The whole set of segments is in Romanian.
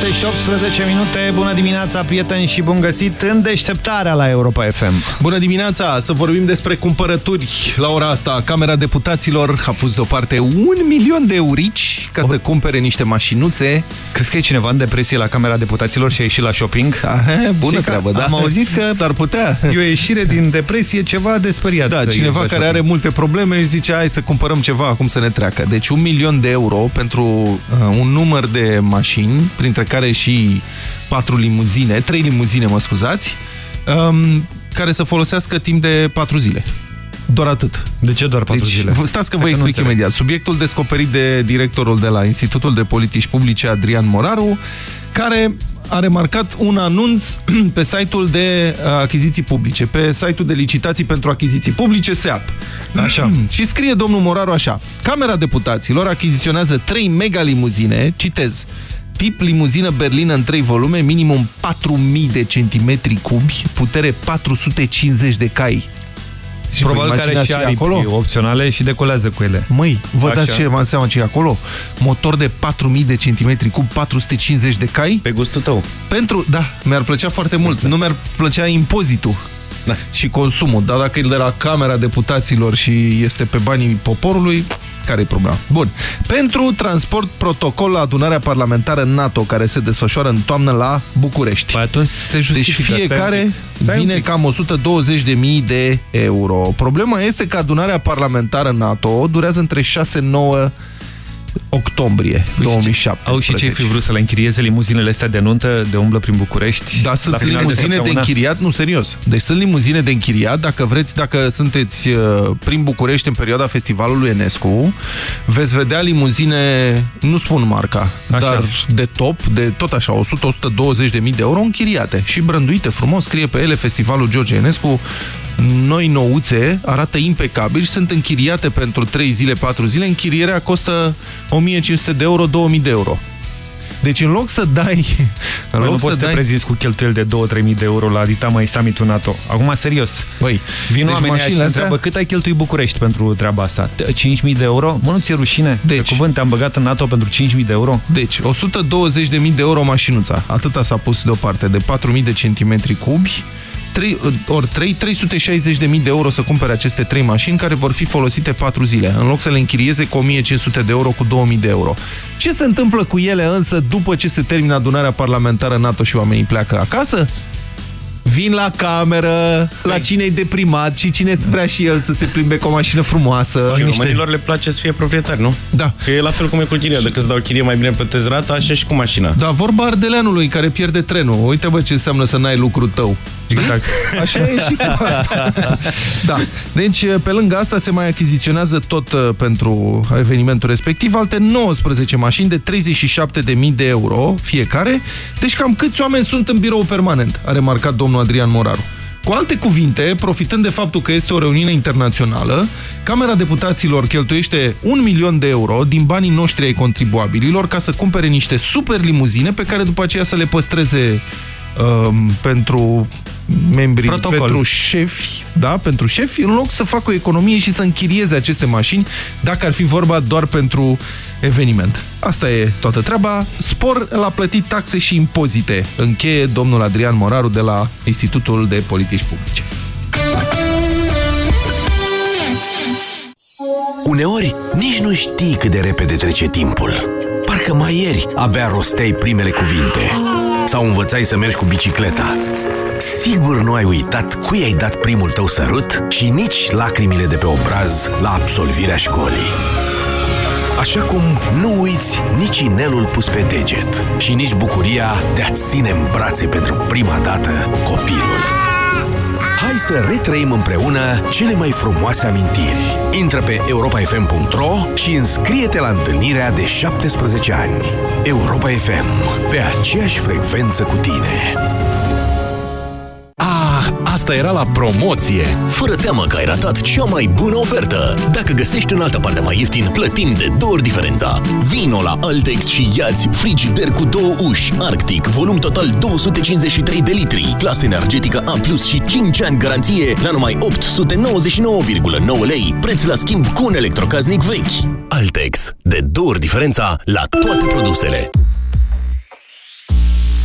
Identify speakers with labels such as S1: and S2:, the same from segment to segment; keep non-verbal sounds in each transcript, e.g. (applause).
S1: 7 și 18 minute. Bună dimineața, prieteni, și bun găsit în deșteptarea la Europa FM.
S2: Bună dimineața! Să vorbim despre cumpărături. La ora asta, Camera Deputaților a pus deoparte un milion de eurici ca să cumpere niște mașinuțe.
S1: Crezi că e cineva în depresie la Camera Deputaților și a ieșit la shopping?
S2: Aha, bună treabă, da.
S1: Am auzit că
S2: s-ar putea.
S1: E o ieșire din depresie ceva de speriat.
S2: Da, cineva care are multe probleme zice hai să cumpărăm ceva acum să ne treacă. Deci un milion de euro pentru uh, un număr de mașini, printre care și patru limuzine, trei limuzine, mă scuzați, um, care să folosească timp de patru zile. Doar atât.
S1: De ce doar patru
S2: deci,
S1: zile?
S2: Stați că vă explic imediat. Subiectul descoperit de directorul de la Institutul de Politici Publice, Adrian Moraru, care a remarcat un anunț (clears throat) pe site-ul de achiziții publice, pe site-ul de licitații pentru achiziții publice, SEAP. (clears throat)
S1: Așa. (clears throat)
S2: Și scrie domnul Moraru așa. Camera Deputaților achiziționează 3 mega limuzine, citez, tip limuzină berlină în 3 volume, minimum 4000 de centimetri cubi, putere 450 de cai.
S1: Și Probabil că are și acolo opționale și decolează cu ele.
S2: Măi, vă Așa. dați ce mă înseamnă ce acolo? Motor de 4000 de centimetri cu 450 de cai?
S3: Pe gustul tău.
S2: Pentru, da, mi-ar plăcea foarte mult. Asta. Nu mi-ar plăcea impozitul. Da. și consumul. Dar dacă e de la Camera Deputaților și este pe banii poporului, care e problema? Bun. Pentru transport protocol la adunarea parlamentară NATO, care se desfășoară în toamnă la București.
S1: Păi atunci se
S2: deci
S1: justifică.
S2: Deci fiecare vine cam 120.000 de euro. Problema este că adunarea parlamentară NATO durează între 6-9 octombrie 2017.
S1: Au și cei fi vrut să le închirieze limuzinele astea de nuntă de umblă prin București?
S2: Da, sunt limuzine de, de închiriat, nu, serios. Deci sunt limuzine de închiriat, dacă vreți, dacă sunteți uh, prin București în perioada festivalului Enescu, veți vedea limuzine, nu spun marca, așa. dar de top, de tot așa, 100-120 de mii de euro închiriate și brânduite frumos, scrie pe ele Festivalul George Enescu, noi nouțe, arată impecabil și sunt închiriate pentru 3 zile, 4 zile. Închirierea costă 1500 de euro, 2000 de euro. Deci în loc să dai...
S1: În loc nu să poți să dai... te prezinți cu cheltuieli de 2-3 mii de euro la Dita mai Summit-ul NATO. Acum, serios.
S2: Băi,
S1: vin deci oamenii și astea... întreabă cât ai cheltuit București pentru treaba asta? 5.000 de euro? Mă, nu ți-e rușine? Deci, de cuvânt, te-am băgat în NATO pentru 5.000 de euro?
S2: Deci, 120.000 de euro mașinuța. Atâta s-a pus deoparte, de 4.000 de centimetri cubi 3, ori 3, 360.000 de euro să cumpere aceste 3 mașini care vor fi folosite 4 zile, în loc să le închirieze cu 1500 de euro, cu 2000 de euro. Ce se întâmplă cu ele însă după ce se termină adunarea parlamentară NATO și oamenii pleacă acasă? vin la cameră, la cine e deprimat și cine vrea și el să se plimbe cu o mașină frumoasă.
S3: Și niște... românilor le place să fie proprietari, nu?
S2: Da.
S3: Că e la fel cum e cu chiria. Dacă îți dau chirie mai bine pe rata, așa și cu mașina.
S2: Da, vorba ardeleanului care pierde trenul. Uite, bă, ce înseamnă să n-ai lucru tău. Exact. (laughs) Așa e și cu asta. (laughs) da. Deci, pe lângă asta, se mai achiziționează tot uh, pentru evenimentul respectiv alte 19 mașini de 37.000 de euro fiecare. Deci, cam câți oameni sunt în birou permanent, a remarcat domnul Adrian Moraru. Cu alte cuvinte, profitând de faptul că este o reuniune internațională, Camera Deputaților cheltuiește un milion de euro din banii noștri ai contribuabililor ca să cumpere niște super limuzine pe care după aceea să le păstreze um, pentru membrii, Protocol. pentru șefi, da, pentru șefi, în loc să facă o economie și să închirieze aceste mașini, dacă ar fi vorba doar pentru eveniment. Asta e toată treaba. Spor la plătit taxe și impozite. Încheie domnul Adrian Moraru de la Institutul de Politici Publice.
S4: Uneori, nici nu știi cât de repede trece timpul. Parcă mai ieri abia rosteai primele cuvinte. Sau învățai să mergi cu bicicleta. Sigur nu ai uitat cui ai dat primul tău sărut și nici lacrimile de pe obraz la absolvirea școlii. Așa cum nu uiți nici inelul pus pe deget și nici bucuria de a-ți ține în brațe pentru prima dată copilul. Hai să retrăim împreună cele mai frumoase amintiri. Intră pe europafm.ro și înscrie-te la întâlnirea de 17 ani. Europa FM, pe aceeași frecvență cu tine.
S5: Asta era la promoție.
S6: Fără teamă că ai ratat cea mai bună ofertă. Dacă găsești în altă parte mai ieftin, plătim de două ori diferența. Vino la Altex și iați frigider cu două uși, Arctic, volum total 253 de litri, clasă energetică A+, și 5 ani garanție la numai 899,9 lei, preț la schimb cu un electrocaznic vechi. Altex. De două ori diferența la toate produsele.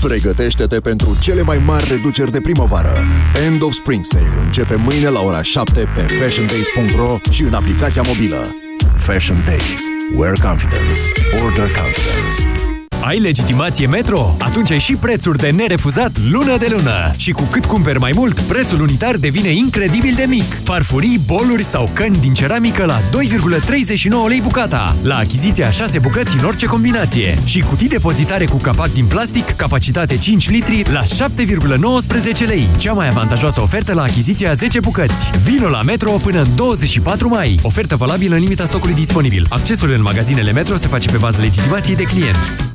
S7: Pregătește-te pentru cele mai mari reduceri de primăvară. End of Spring Sale începe mâine la ora 7 pe fashiondays.ro și în aplicația mobilă. Fashion Days. Wear confidence. Order confidence.
S8: Ai legitimație Metro? Atunci ai și prețuri de nerefuzat lună de lună. Și cu cât cumperi mai mult, prețul unitar devine incredibil de mic. Farfurii, boluri sau căni din ceramică la 2,39 lei bucata. La achiziția 6 bucăți în orice combinație. Și cutii depozitare cu capac din plastic, capacitate 5 litri la 7,19 lei. Cea mai avantajoasă ofertă la achiziția 10 bucăți. Vino la Metro până în 24 mai. Ofertă valabilă în limita stocului disponibil. Accesul în magazinele Metro se face pe bază legitimației de client.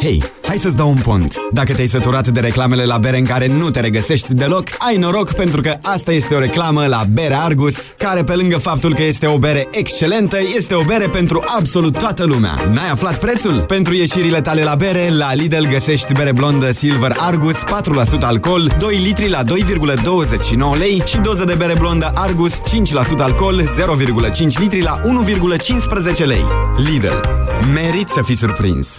S9: Hei, hai să-ți dau un pont. Dacă te-ai săturat de reclamele la bere în care nu te regăsești deloc, ai noroc pentru că asta este o reclamă la Bere Argus, care pe lângă faptul că este o bere excelentă, este o bere pentru absolut toată lumea. N-ai aflat prețul? Pentru ieșirile tale la bere, la Lidl găsești bere blondă Silver Argus, 4% alcool, 2 litri la 2,29 lei și doză de bere blondă Argus, 5% alcool, 0,5 litri la 1,15 lei. Lidl. Merit să fii surprins!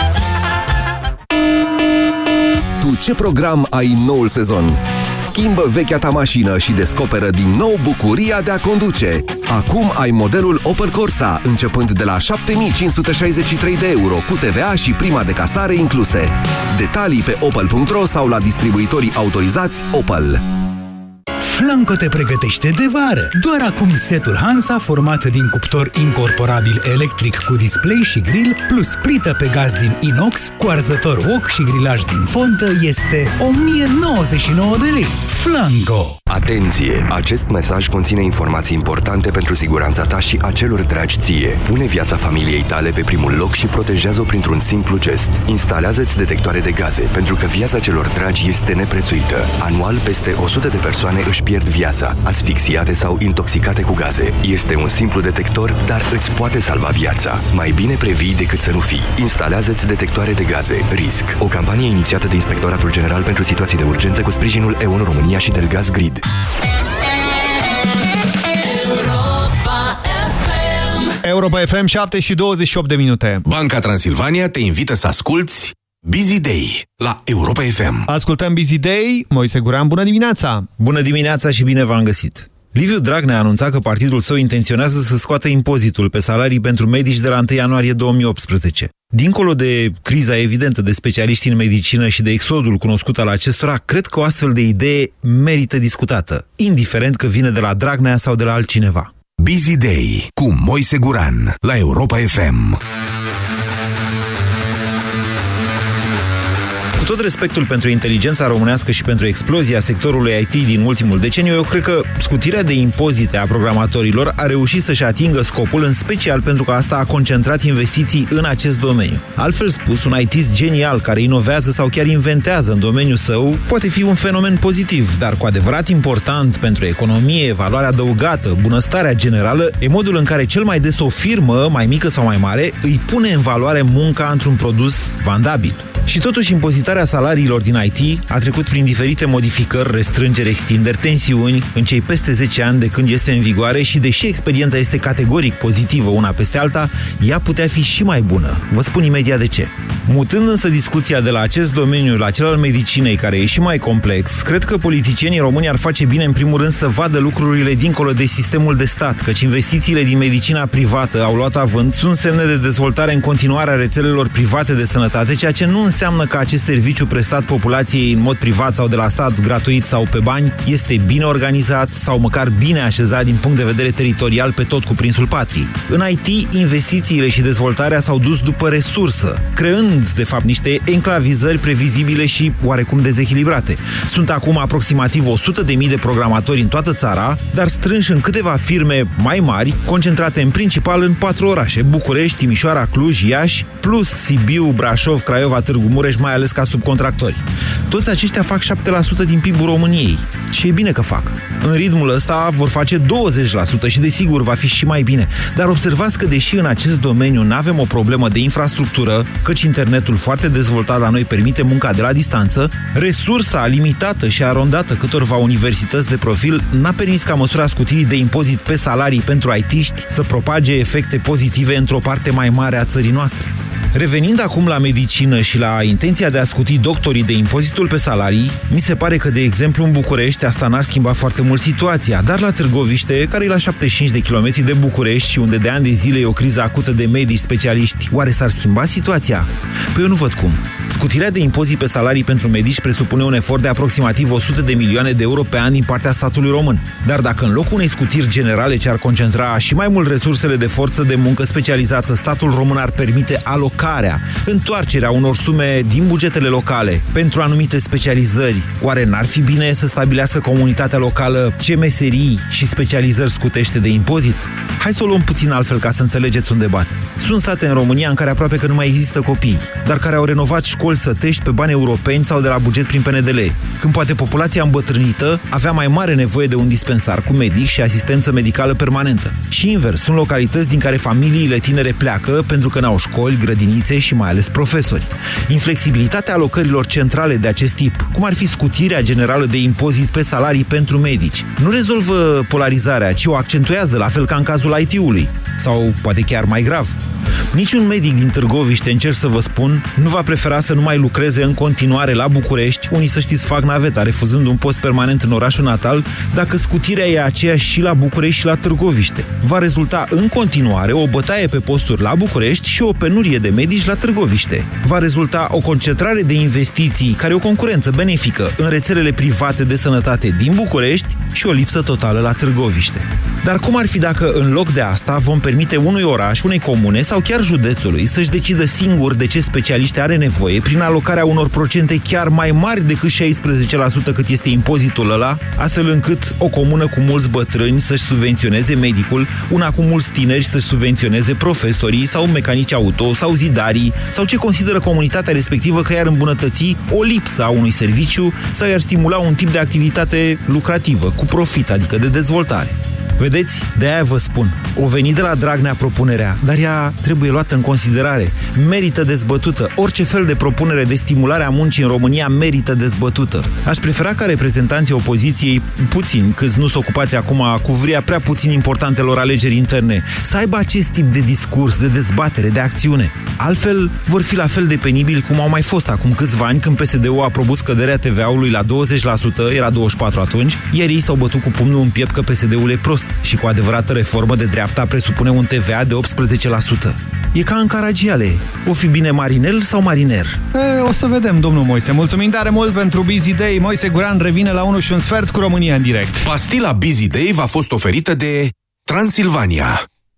S7: Tu ce program ai în noul sezon? Schimbă vechea ta mașină și descoperă din nou bucuria de a conduce. Acum ai modelul Opel Corsa, începând de la 7563 de euro, cu TVA și prima de casare incluse. Detalii pe opel.ro sau la distribuitorii autorizați Opel.
S10: Flanco te pregătește de vară. Doar acum setul Hansa, format din cuptor incorporabil electric cu display și grill, plus plită pe gaz din inox, cu arzător wok și grilaj din fontă, este 1099 de lei. Flanco!
S4: Atenție! Acest mesaj conține informații importante pentru siguranța ta și a celor dragi ție. Pune viața familiei tale pe primul loc și protejează-o printr-un simplu gest. Instalează-ți detectoare de gaze, pentru că viața celor dragi este neprețuită. Anual, peste 100 de persoane își pierd viața, asfixiate sau intoxicate cu gaze. Este un simplu detector, dar îți poate salva viața. Mai bine previi decât să nu fii. Instalează-ți detectoare de gaze. RISC. O campanie inițiată de Inspectoratul General pentru Situații de Urgență cu sprijinul EON România și Delgaz Grid.
S11: Europa FM 7 și 28 de minute.
S12: Banca Transilvania te invită să asculti Busy Day la Europa FM.
S11: Ascultăm Busy Day. Moise Guran, bună dimineața!
S13: Bună dimineața și bine v-am găsit! Liviu Dragnea a anunțat că partidul său intenționează să scoată impozitul pe salarii pentru medici de la 1 ianuarie 2018. Dincolo de criza evidentă de specialiști în medicină și de exodul cunoscut al acestora, cred că o astfel de idee merită discutată, indiferent că vine de la Dragnea sau de la altcineva.
S12: Busy Day cu Moise Guran la Europa FM.
S13: Tot respectul pentru inteligența românească și pentru explozia sectorului IT din ultimul deceniu, eu cred că scutirea de impozite a programatorilor a reușit să-și atingă scopul, în special pentru că asta a concentrat investiții în acest domeniu. Altfel spus, un IT genial care inovează sau chiar inventează în domeniul său poate fi un fenomen pozitiv, dar cu adevărat important pentru economie, valoarea adăugată, bunăstarea generală, e modul în care cel mai des o firmă, mai mică sau mai mare, îi pune în valoare munca într-un produs vandabil. Și totuși impozitarea salariilor din IT a trecut prin diferite modificări, restrângeri, extinderi, tensiuni în cei peste 10 ani de când este în vigoare și deși experiența este categoric pozitivă una peste alta, ea putea fi și mai bună. Vă spun imediat de ce. Mutând însă discuția de la acest domeniu la cel al medicinei, care e și mai complex, cred că politicienii români ar face bine în primul rând să vadă lucrurile dincolo de sistemul de stat, căci investițiile din medicina privată au luat avânt, sunt semne de dezvoltare în continuare a rețelelor private de sănătate, ceea ce nu înseamnă că acest serviciu prestat populației în mod privat sau de la stat, gratuit sau pe bani, este bine organizat sau măcar bine așezat din punct de vedere teritorial pe tot cuprinsul patrii. În IT, investițiile și dezvoltarea s-au dus după resursă, creând, de fapt, niște enclavizări previzibile și oarecum dezechilibrate. Sunt acum aproximativ 100.000 de programatori în toată țara, dar strânși în câteva firme mai mari, concentrate în principal în patru orașe, București, Timișoara, Cluj, Iași, plus Sibiu, Brașov, Craiova, Târgu Mureș, mai ales ca subcontractori. Toți aceștia fac 7% din PIB-ul României. Și e bine că fac. În ritmul ăsta vor face 20% și desigur va fi și mai bine. Dar observați că deși în acest domeniu nu avem o problemă de infrastructură, căci internetul foarte dezvoltat la noi permite munca de la distanță, resursa limitată și arondată câtorva universități de profil n-a permis ca măsura scutirii de impozit pe salarii pentru aitiști să propage efecte pozitive într-o parte mai mare a țării noastre. Revenind acum la medicină și la intenția de a scuti doctorii de impozitul pe salarii, mi se pare că, de exemplu, în București asta n-ar schimba foarte mult situația, dar la Târgoviște, care e la 75 de kilometri de București și unde de ani de zile e o criză acută de medici specialiști, oare s-ar schimba situația? Păi eu nu văd cum. Scutirea de impozit pe salarii pentru medici presupune un efort de aproximativ 100 de milioane de euro pe an din partea statului român. Dar dacă în locul unei scutiri generale ce ar concentra și mai mult resursele de forță de muncă specializată, statul român ar permite alocarea, întoarcerea unor sume din bugetele locale pentru anumite specializări, oare n-ar fi bine să stabilească comunitatea locală ce meserii și specializări scutește de impozit? Hai să o luăm puțin altfel ca să înțelegeți un debat. Sunt sate în România în care aproape că nu mai există copii, dar care au renovat școli sătești pe bani europeni sau de la buget prin PNDL, când poate populația îmbătrânită avea mai mare nevoie de un dispensar cu medic și asistență medicală permanentă. Și invers, sunt localități din care familiile tinere pleacă pentru că n-au școli, grădinițe și mai ales profesori. Inflexibilitatea alocărilor centrale de acest tip, cum ar fi scutirea generală de impozit pe salarii pentru medici, nu rezolvă polarizarea, ci o accentuează, la fel ca în cazul IT-ului. Sau poate chiar mai grav. Niciun medic din Târgoviște, încerc să vă spun, nu va prefera să nu mai lucreze în continuare la București, unii să știți fac naveta, refuzând un post permanent în orașul natal, dacă scutirea e aceeași și la București și la Târgoviște. Va rezulta în continuare o bătaie pe posturi la București și o penurie de medici medici la Târgoviște. Va rezulta o concentrare de investiții care o concurență benefică în rețelele private de sănătate din București și o lipsă totală la Târgoviște. Dar cum ar fi dacă în loc de asta vom permite unui oraș, unei comune sau chiar județului să-și decidă singur de ce specialiști are nevoie prin alocarea unor procente chiar mai mari decât 16% cât este impozitul ăla, astfel încât o comună cu mulți bătrâni să-și subvenționeze medicul, una cu mulți tineri să-și subvenționeze profesorii sau mecanici auto sau zidarii sau ce consideră comunitatea respectivă că i-ar îmbunătăți o lipsă a unui serviciu sau i-ar stimula un tip de activitate lucrativă, cu profit, adică de dezvoltare. Vedeți? De aia vă spun. O venit de la Dragnea propunerea, dar ea trebuie luată în considerare. Merită dezbătută. Orice fel de propunere de stimulare a muncii în România merită dezbătută. Aș prefera ca reprezentanții opoziției, puțin, câți nu s ocupați acum cu vria prea puțin importantelor alegeri interne, să aibă acest tip de discurs, de dezbatere, de acțiune. Altfel, vor fi la fel de penibili cum au mai fost acum câțiva ani când PSD-ul a propus scăderea TVA-ului la 20%, era 24 atunci, iar ei s-au bătut cu pumnul în piept că PSD-ul e prost și cu adevărată reformă de dreapta presupune un TVA de 18%. E ca în Caragiale. O fi bine marinel sau mariner?
S1: E, o să vedem, domnul Moise. Mulțumim tare mult pentru Busy Day. Moise Guran revine la 1 și un sfert cu România în direct.
S14: Pastila Busy Day v-a fost oferită de Transilvania,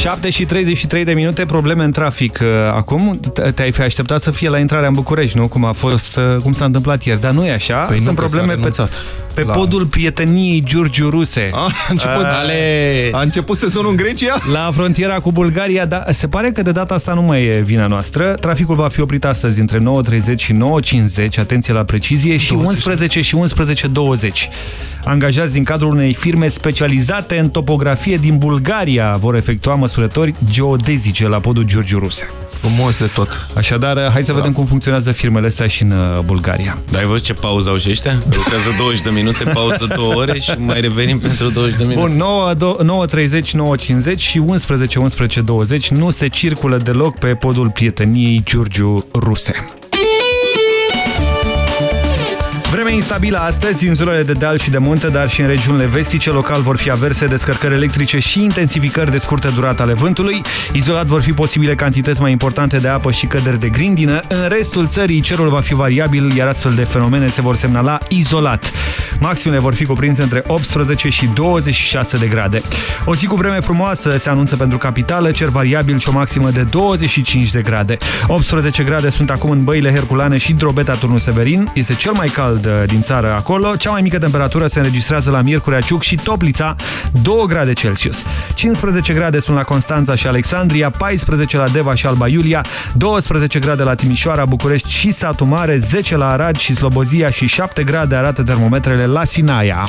S1: 7 și 33 de minute, probleme în trafic uh, acum. Te-ai fi așteptat să fie la intrarea în București, nu? Cum a fost, uh, cum s-a întâmplat ieri, dar nu e așa.
S2: Păi
S1: Sunt
S2: nu,
S1: probleme pe, pe la... podul prieteniei Giurgiu Ruse.
S2: A, a, început,
S1: Uh,
S2: ale... a început sezonul în Grecia?
S1: La frontiera cu Bulgaria, dar se pare că de data asta nu mai e vina noastră. Traficul va fi oprit astăzi între 9.30 și 9.50, atenție la precizie, și 11 și 11.20. Angajați din cadrul unei firme specializate în topografie din Bulgaria vor efectua măsurători geodezice la podul Giurgiu Ruse.
S2: Frumos de tot.
S1: Așadar, hai să vedem cum funcționează firmele astea și în uh, Bulgaria.
S3: Dar ai văzut ce pauză au și ăștia? Lucrează 20 de minute, pauză 2 ore și mai revenim pentru 20 de minute.
S1: Bun, 9.30, 9.50 și 11, 11.20 nu se circulă deloc pe podul prieteniei Giurgiu Ruse. Vreme instabilă astăzi în zonele de deal și de munte, dar și în regiunile vestice. Local vor fi averse, descărcări electrice și intensificări de scurtă durată ale vântului. Izolat vor fi posibile cantități mai importante de apă și căderi de grindină. În restul țării cerul va fi variabil, iar astfel de fenomene se vor semnala izolat. Maximele vor fi cuprinse între 18 și 26 de grade. O zi cu vreme frumoasă se anunță pentru capitală, cer variabil și o maximă de 25 de grade. 18 grade sunt acum în băile Herculane și Drobeta Turnul Severin. Este cel mai cald din țară acolo. Cea mai mică temperatură se înregistrează la Miercurea Ciuc și Toplița, 2 grade Celsius. 15 grade sunt la Constanța și Alexandria, 14 la Deva și Alba Iulia, 12 grade la Timișoara, București și Satu Mare, 10 la Arad și Slobozia și 7 grade arată termometrele la Sinaia.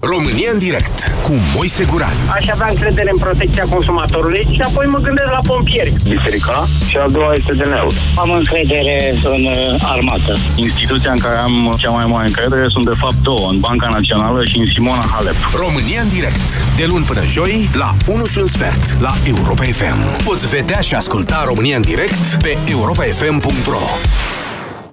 S14: România în direct cu Moise Guran.
S15: Aș avea încredere în protecția consumatorului și apoi mă gândesc la pompieri. Biserica și a doua este DN-ul.
S16: Am încredere în uh, armată.
S17: Instituția în care am cea mai mare încredere sunt de fapt două, în Banca Națională și în Simona Halep.
S14: România în direct, de luni până joi, la 1 și un sfert, la Europa FM. Poți vedea și asculta România în direct pe europafm.ro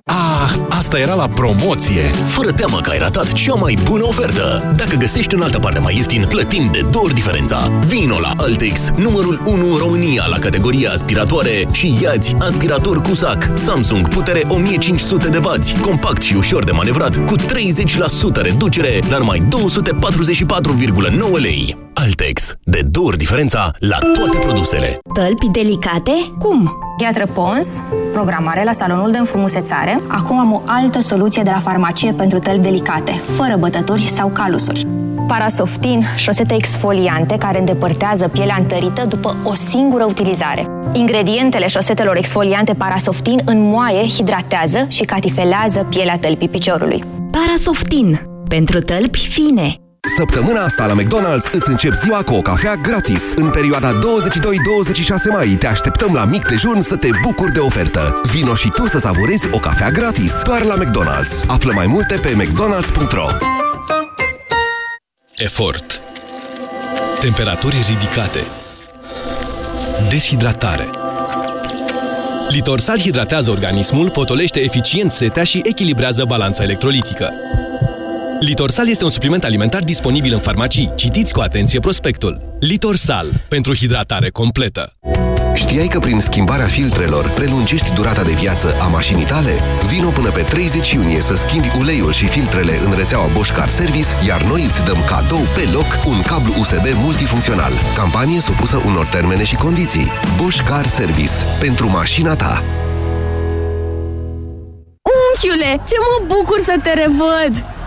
S6: Ah, asta era la promoție! Fără teamă că ai ratat cea mai bună ofertă! Dacă găsești în altă parte mai ieftin, plătim de două ori diferența. Vino la Altex, numărul 1 în România la categoria aspiratoare și iați aspirator cu sac Samsung, putere 1500 de W, compact și ușor de manevrat, cu 30% reducere la numai 244,9 lei. Altex, de două ori diferența la toate produsele.
S18: Tălpi delicate? Cum?
S19: Gheatră Pons, programare la salonul de înfrumusețare. Acum am o altă soluție de la farmacie pentru tălpi delicate, fără bătături sau calusuri. Parasoftin, șosete exfoliante care îndepărtează pielea întărită după o singură utilizare. Ingredientele șosetelor exfoliante Parasoftin înmoaie, hidratează și catifelează pielea tălpii piciorului.
S18: Parasoftin. Pentru tălpi fine.
S7: Săptămâna asta la McDonald's îți încep ziua cu o cafea gratis. În perioada 22-26 mai te așteptăm la mic dejun să te bucuri de ofertă. Vino și tu să savurezi o cafea gratis doar la McDonald's. Află mai multe pe mcdonalds.ro
S20: Efort Temperaturi ridicate Deshidratare Litorsal hidratează organismul, potolește eficient setea și echilibrează balanța electrolitică. Litorsal este un supliment alimentar disponibil în farmacii. Citiți cu atenție prospectul. Litorsal. Pentru hidratare completă.
S7: Știai că prin schimbarea filtrelor prelungești durata de viață a mașinii tale? Vino până pe 30 iunie să schimbi uleiul și filtrele în rețeaua Bosch Car Service, iar noi îți dăm cadou pe loc un cablu USB multifuncțional. Campanie supusă unor termene și condiții. Bosch Car Service. Pentru mașina ta.
S21: Unchiule, ce mă bucur să te revăd!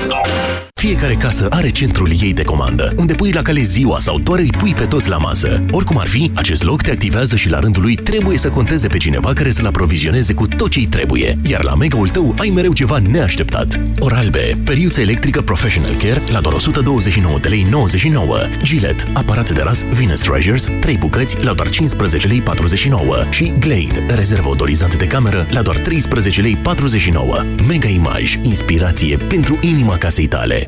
S22: Oh.
S6: Fiecare casă are centrul ei de comandă, unde pui la cale ziua sau doar îi pui pe toți la masă. Oricum ar fi, acest loc te activează și la rândul lui trebuie să conteze pe cineva care să-l aprovizioneze cu tot ce-i trebuie. Iar la mega-ul tău ai mereu ceva neașteptat. Oralbe, periuță electrică Professional Care la doar 129 de lei 99. Gillette, aparat de ras Venus Treasures, 3 bucăți la doar 15 lei 49. Și Glade, rezervă odorizant de cameră la doar 13 lei 49. Mega Image, inspirație pentru inima casei tale.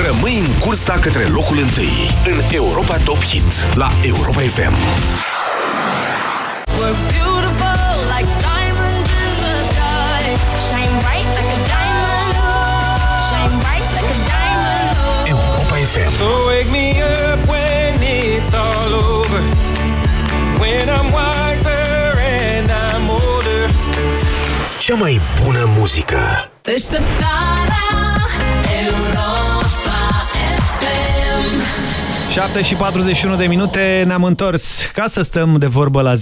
S14: Rămâi în cursa către locul întâi în Europa Top Hit la Europa FM.
S23: We're beautiful like diamonds in the sky. Shine bright like a diamond. Shine bright like a diamond.
S14: Europa FM.
S24: So wake me up when it's all over When I'm wiser and I'm older
S14: Cea mai bună muzică.
S23: Deșteptarea Europa
S1: 7 și 41 de minute ne-am întors ca să stăm de vorbă la 0372069599.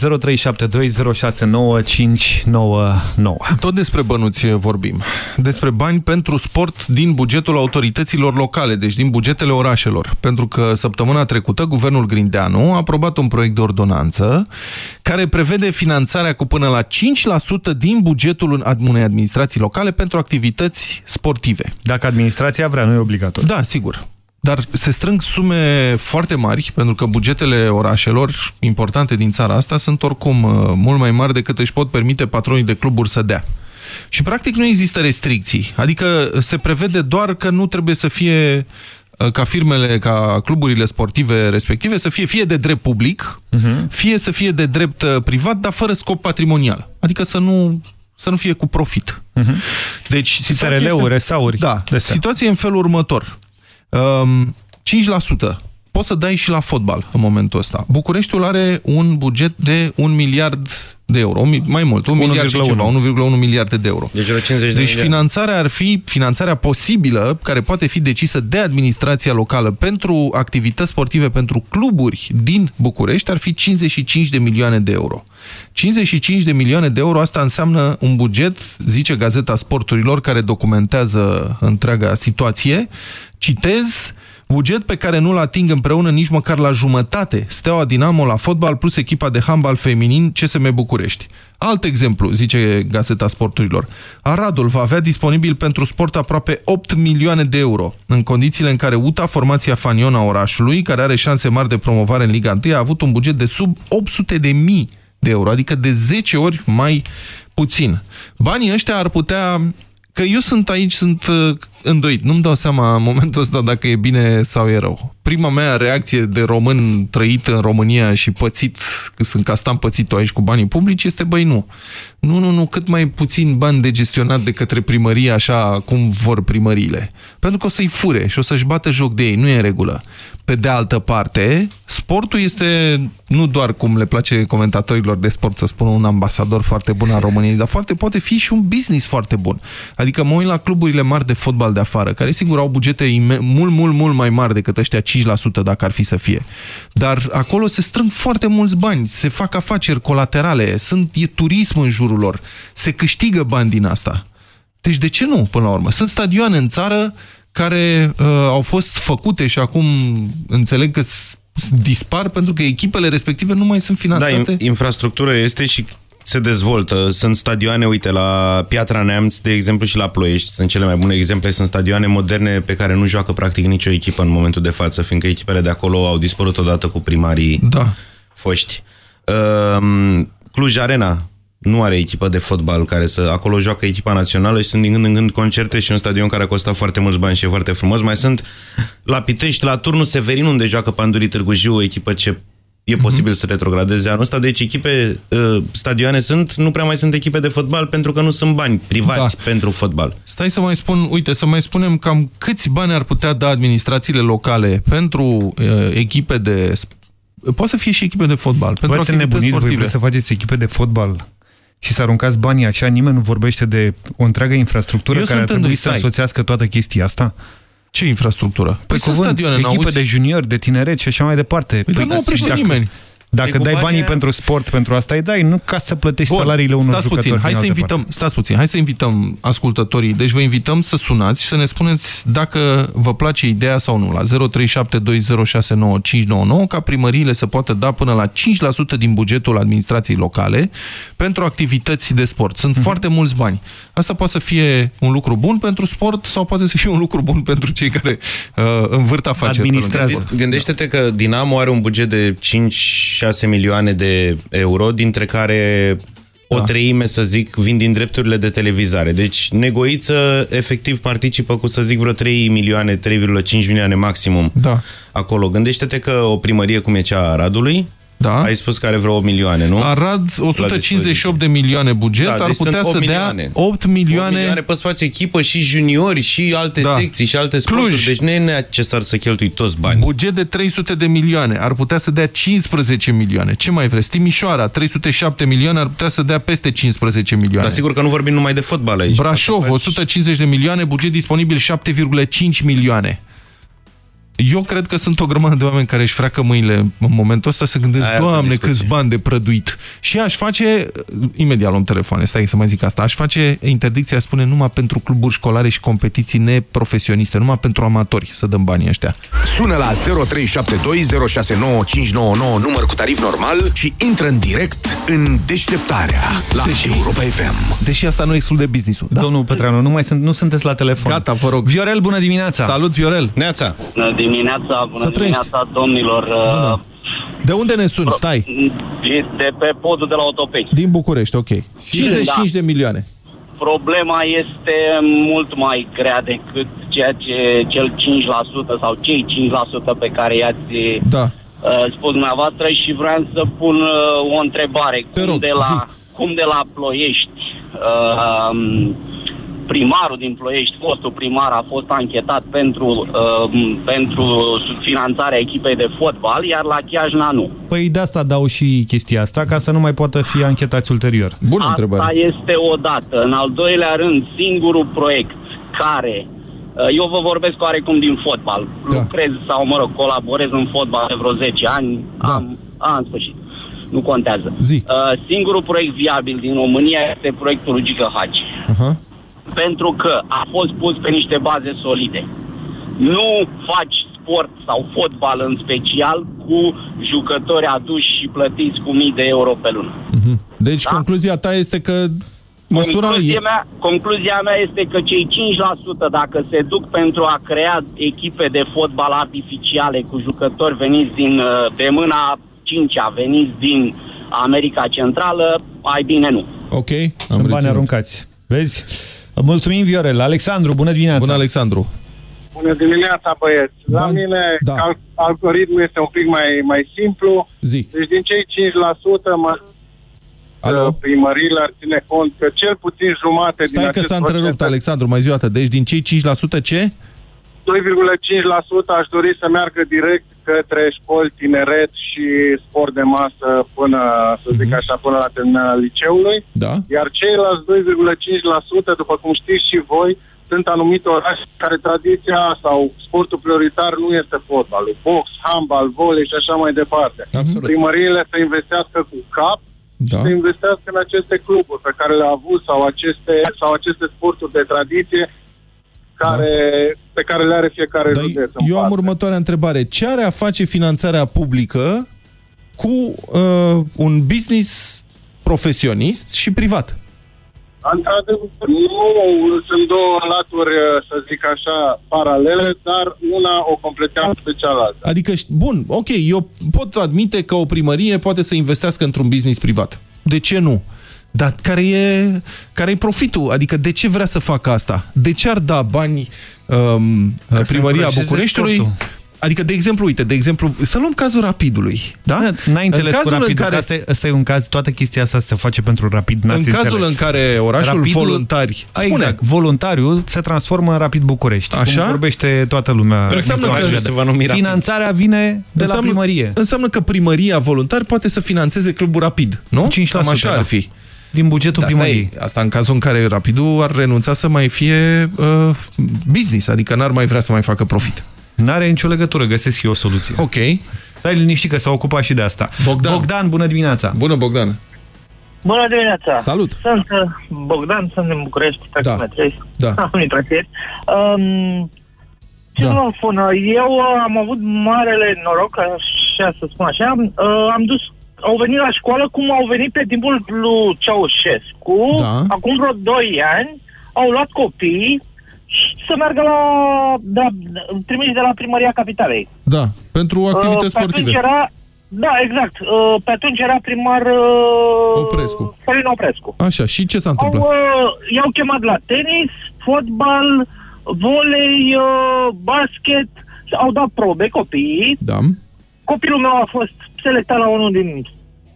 S2: Tot despre bănuți vorbim. Despre bani pentru sport din bugetul autorităților locale, deci din bugetele orașelor. Pentru că săptămâna trecută guvernul Grindeanu a aprobat un proiect de ordonanță care prevede finanțarea cu până la 5% din bugetul unei administrații locale pentru activități sportive.
S1: Dacă administrația vrea, nu e obligatoriu.
S2: Da, sigur. Dar se strâng sume foarte mari, pentru că bugetele orașelor importante din țara asta sunt oricum uh, mult mai mari decât își pot permite patronii de cluburi să dea. Și practic nu există restricții. Adică se prevede doar că nu trebuie să fie uh, ca firmele, ca cluburile sportive respective să fie fie de drept public, uh-huh. fie să fie de drept uh, privat, dar fără scop patrimonial. Adică să nu, să nu fie cu profit. Uh-huh. Deci,
S1: SRL-uri, resauri.
S2: Da, situația e în felul următor. Um, 5% poți să dai și la fotbal în momentul ăsta. Bucureștiul are un buget de 1 miliard de euro, mai mult, 1 miliard și ceva, 1,1 miliarde de euro.
S3: Deci, 50 de
S2: deci finanțarea ar fi, finanțarea posibilă, care poate fi decisă de administrația locală pentru activități sportive, pentru cluburi din București, ar fi 55 de milioane de euro. 55 de milioane de euro, asta înseamnă un buget, zice Gazeta Sporturilor, care documentează întreaga situație, citez, buget pe care nu-l ating împreună nici măcar la jumătate Steaua Dinamo la fotbal plus echipa de handbal feminin CSM București. Alt exemplu, zice Gazeta Sporturilor. Aradul va avea disponibil pentru sport aproape 8 milioane de euro, în condițiile în care UTA, formația faniona orașului, care are șanse mari de promovare în Liga 1, a avut un buget de sub 800 de mii de euro, adică de 10 ori mai puțin. Banii ăștia ar putea că eu sunt aici, sunt uh, îndoit. Nu-mi dau seama în momentul ăsta dacă e bine sau e rău. Prima mea reacție de român trăit în România și pățit, că sunt castan pățit aici cu banii publici, este băi nu. Nu, nu, nu, cât mai puțin bani de gestionat de către primărie așa cum vor primăriile. Pentru că o să-i fure și o să-și bată joc de ei, nu e în regulă. Pe de altă parte, sportul este nu doar cum le place comentatorilor de sport să spună un ambasador foarte bun al României, dar foarte poate fi și un business foarte bun. Adică mă uit la cluburile mari de fotbal de afară, care sigur au bugete mult, mult, mult mai mari decât ăștia 5% dacă ar fi să fie. Dar acolo se strâng foarte mulți bani, se fac afaceri colaterale, sunt, e turism în jurul lor, se câștigă bani din asta. Deci de ce nu, până la urmă? Sunt stadioane în țară care uh, au fost făcute și acum înțeleg că dispar pentru că echipele respective nu mai sunt finanțate.
S3: Da, infrastructură este și se dezvoltă. Sunt stadioane, uite, la Piatra Neamț, de exemplu, și la Ploiești. Sunt cele mai bune exemple. Sunt stadioane moderne pe care nu joacă practic nicio echipă în momentul de față, fiindcă echipele de acolo au dispărut odată cu primarii
S2: da.
S3: foști. Uh, Cluj Arena nu are echipă de fotbal care să... Acolo joacă echipa națională și sunt din când în când concerte și un stadion care a costat foarte mulți bani și e foarte frumos. Mai sunt la Pitești, la Turnul Severin, unde joacă Pandurii Târgu Jiu, o echipă ce e posibil să retrogradeze anul ăsta. Deci echipe, uh, stadioane sunt, nu prea mai sunt echipe de fotbal pentru că nu sunt bani privați da. pentru fotbal.
S2: Stai să mai spun, uite, să mai spunem cam câți bani ar putea da administrațiile locale pentru uh, echipe de... Poate să fie și echipe de fotbal. Pentru
S1: Vă nebunit, voi vreți să faceți echipe de fotbal și să aruncați banii așa, nimeni nu vorbește de o întreagă infrastructură Eu care ar trebui să asociască toată chestia asta?
S2: Ce infrastructură? Păi,
S1: păi sunt stadioane, Echipe de juniori, de tineret și așa mai departe.
S2: Păi, păi dar nu oprește nimeni.
S1: Dacă dai banii aia... pentru sport, pentru asta îi dai, nu ca să plătești Bun, salariile unor
S2: stați puțin, hai să invităm, parte. Stați puțin, hai să invităm ascultătorii. Deci vă invităm să sunați și să ne spuneți dacă vă place ideea sau nu. La 0372069599 ca primăriile să poată da până la 5% din bugetul administrației locale pentru activități de sport. Sunt uh mhm. -huh. foarte mulți bani. Asta poate să fie un lucru bun pentru sport sau poate să fie un lucru bun pentru cei care uh, învârt afaceri.
S1: Administrează.
S3: Gândește-te că Dinamo are un buget de 5 6 milioane de euro, dintre care o da. treime, să zic, vin din drepturile de televizare. Deci Negoiță efectiv participă cu, să zic, vreo 3 milioane, 3,5 milioane maximum
S2: da.
S3: acolo. Gândește-te că o primărie cum e cea a Radului,
S2: da.
S3: Ai spus că are vreo 8 milioane, nu?
S2: Arad, 158 de milioane buget, da, ar deci putea să milioane. dea 8 milioane... 8 milioane
S3: poți face echipă și juniori, și alte da. secții, și alte sporturi. Cluj. Deci nu e necesar să cheltui toți bani.
S2: Buget de 300 de milioane, ar putea să dea 15 milioane. Ce mai vreți? Timișoara, 307 milioane, ar putea să dea peste 15 milioane.
S3: Dar sigur că nu vorbim numai de fotbal aici.
S2: Brașov, 150 de milioane, buget disponibil 7,5 milioane. Eu cred că sunt o grămadă de oameni care își freacă mâinile în momentul ăsta să gândesc,
S3: Aia
S2: doamne,
S3: discuție.
S2: câți bani de prăduit. Și aș face, imediat luăm telefoane, stai să mai zic asta, aș face interdicția, spune, numai pentru cluburi școlare și competiții neprofesioniste, numai pentru amatori să dăm banii ăștia.
S14: Sună la 0372069599 număr cu tarif normal și intră în direct în deșteptarea la Europa FM.
S2: Deși asta nu exclude business-ul.
S1: Da. Domnul Petreanu, nu, mai sunt, nu sunteți la telefon.
S2: Gata, vă rog.
S1: Viorel, bună dimineața!
S2: Salut, Viorel!
S3: Neața!
S25: Bună dimineața, bună
S2: Să trăiești.
S25: dimineața, domnilor. Uh,
S2: De unde ne suni? Stai.
S25: De pe podul de la Autopex.
S2: Din București, ok. 55
S25: Da.
S2: de milioane.
S25: Problema este mult mai grea decât ceea ce cel 5% sau cei 5% pe care i-ați
S2: da.
S25: uh, spus dumneavoastră și vreau să pun uh, o întrebare.
S2: Te
S25: cum,
S2: rog,
S25: de la, cum de la Ploiești uh, um, primarul din Ploiești, fostul primar, a fost anchetat pentru, uh, pentru finanțarea echipei de fotbal, iar la Chiajna nu.
S1: Păi de asta dau și chestia asta, ca să nu mai poată fi anchetați ulterior.
S2: Bună
S25: Asta este o dată. În al doilea rând, singurul proiect care uh, eu vă vorbesc oarecum din fotbal. Da. Lucrez sau, mă rog, colaborez în fotbal de vreo 10 ani. Da. Am, a, în sfârșit. Nu contează.
S2: Zi.
S25: Uh, singurul proiect viabil din România este proiectul Lugică Hagi.
S2: Aha.
S25: Pentru că a fost pus pe niște baze solide. Nu faci sport sau fotbal în special cu jucători aduși și plătiți cu mii de euro pe lună.
S2: Deci concluzia ta este că măsura
S25: Concluzia
S2: e...
S25: mea, concluzia mea este că cei 5% dacă se duc pentru a crea echipe de fotbal artificiale cu jucători veniți din, uh, pe mâna 5-a, veniți din America Centrală, ai bine nu.
S2: Ok, am
S1: Sunt bani
S2: reținut.
S1: aruncați. Vezi? Mulțumim, Viorel. Alexandru, bună dimineața!
S2: Bună, Alexandru!
S26: Bună dimineața, băieți. La
S2: Bun.
S26: mine
S2: Da.
S26: cal- algoritmul este un pic mai, mai simplu.
S2: Zi.
S26: Deci din cei 5% mă,
S2: Alo?
S26: primările ar ține cont că cel puțin jumate din
S2: Stai că
S26: acest
S2: s-a întrerupt,
S26: procent,
S2: Alexandru, mai zi o dată. Deci din cei 5% ce?
S26: 2,5% aș dori să meargă direct către școli, tineret și sport de masă până, să zic așa, până la terminarea liceului.
S2: Da.
S26: Iar ceilalți 2,5%, după cum știți și voi, sunt anumite orașe care tradiția sau sportul prioritar nu este fotbalul. Box, handbal, volei și așa mai departe.
S2: Absolut.
S26: Primăriile să investească cu cap
S2: da.
S26: să investească în aceste cluburi pe care le-a avut sau aceste, sau aceste sporturi de tradiție care, pe care le are fiecare
S2: Dar
S26: județ. în
S2: eu am
S26: parte.
S2: următoarea întrebare. Ce are a face finanțarea publică cu uh, un business profesionist și privat?
S26: Într-adevăr, nu sunt două laturi, să zic așa, paralele, dar una o completează pe cealaltă.
S2: Adică, ș- bun, ok, eu pot admite că o primărie poate să investească într-un business privat. De ce nu? Dar care e, care e profitul? Adică de ce vrea să facă asta? De ce ar da bani um,
S1: să
S2: primăria
S1: încurajeze
S2: Bucureștiului?
S1: sportul.
S2: Adică, de exemplu, uite, de exemplu, să luăm cazul Rapidului, da?
S1: N-ai înțeles
S2: în
S1: cu
S2: cazul
S1: Rapidul,
S2: în
S1: care...
S2: care,
S1: asta, e, asta e un caz, toată chestia asta se face pentru Rapid, n-ați
S2: în cazul
S1: înțeles.
S2: în care orașul
S1: Rapidul-
S2: voluntari
S1: A, exact, voluntariul se transformă în Rapid București,
S2: Așa?
S1: cum vorbește toată lumea.
S2: Înseamnă
S1: din
S2: că-
S1: perioada.
S2: se va numi Rapid.
S1: Finanțarea vine de la primărie.
S2: Înseamnă că primăria voluntari poate să financeze clubul Rapid, nu?
S1: 5%,
S2: Cam așa
S1: da.
S2: ar fi.
S1: Din bugetul
S2: Asta,
S1: primăriei.
S2: e, asta în cazul în care Rapidul ar renunța să mai fie uh, business, adică n-ar mai vrea să mai facă profit.
S1: N-are nicio legătură, găsesc eu o soluție.
S2: Ok.
S1: Stai liniștit că s-a ocupat și de asta.
S2: Bogdan.
S1: Bogdan, bună dimineața!
S2: Bună, Bogdan!
S27: Bună dimineața!
S2: Salut!
S27: Sunt uh, Bogdan, sunt din București, taximetrist.
S2: Da. (laughs)
S27: Am intrat ieri. Um, ce
S2: Da.
S27: vă spun? Eu uh, am avut marele noroc, așa să spun așa, uh, am dus au venit la școală cum au venit pe timpul lui Ceaușescu,
S2: Da.
S27: acum vreo 2 ani, au luat copii și să meargă la, da, trimiși de la primăria capitalei.
S2: Da, pentru activități
S27: Uh, pe atunci
S2: sportive.
S27: Era, da, exact. Uh, pe atunci era primar uh,
S2: Oprescu.
S27: Sorin Oprescu.
S2: Așa, și ce s-a
S27: Au,
S2: întâmplat?
S27: uh, i-au chemat la tenis, fotbal, volei, uh, basket, au dat probe copiii.
S2: Da.
S27: Copilul meu a fost selectat la unul din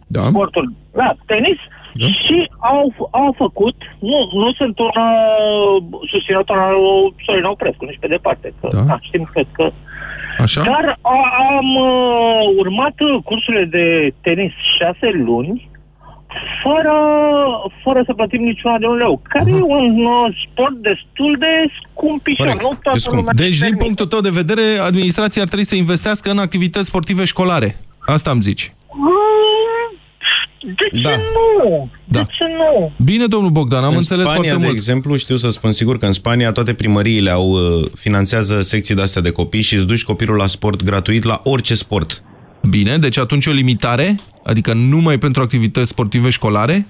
S2: da.
S27: sporturi, la tenis, da. și au, au făcut, nu, nu sunt un uh, susținător al lui Sorin Oprescu, nici pe departe, că
S2: Da.
S27: da. știm cred că
S2: Așa?
S27: dar a, am uh, urmat uh, cursurile de tenis șase luni, fără, fără să plătim niciuna de un leu, care uh-huh. e un uh, sport destul de scumpișor. Nu toată lumea
S2: Deci, din punctul tău de vedere, administrația ar trebui să investească în activități sportive școlare. Asta îmi zici.
S27: De ce
S3: Da.
S27: nu?
S2: Da.
S27: De ce nu?
S2: Bine, domnul Bogdan, am
S3: în
S2: înțeles
S3: Spania,
S2: foarte
S3: de
S2: mult.
S3: exemplu, știu să spun sigur că în Spania toate primăriile au uh, finanțează secții de-astea de copii și îți duci copilul la sport gratuit la orice sport.
S2: Bine, deci atunci o limitare, adică numai pentru activități sportive școlare.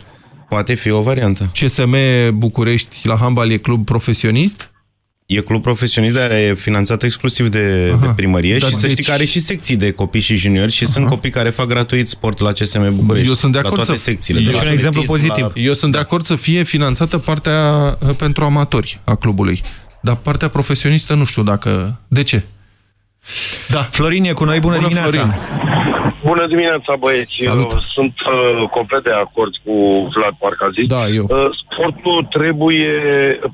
S3: Poate fi o variantă.
S2: CSM București la handbal e club profesionist?
S3: E club profesionist, dar e finanțat exclusiv de, de primărie
S2: Dar
S3: și să
S2: deci-
S3: știi că are și secții de copii și juniori și sunt copii care fac gratuit sport la CSM București.
S2: Eu sunt de acord
S3: la toate
S2: să...
S3: secțiile.
S2: Eu,
S3: de la atletism, La...
S2: Eu sunt de acord să fie finanțată partea uh, pentru amatori a clubului. Dar partea profesionistă nu știu dacă... De ce? Da.
S1: Florin e cu noi, bună,
S2: Bună,
S1: dimineața!
S2: Florin.
S28: Bună dimineața, băieți.
S2: Salut.
S28: Eu Sunt uh, complet de acord cu Vlad, parcă a zis.
S2: Da, eu.
S28: Uh, sportul trebuie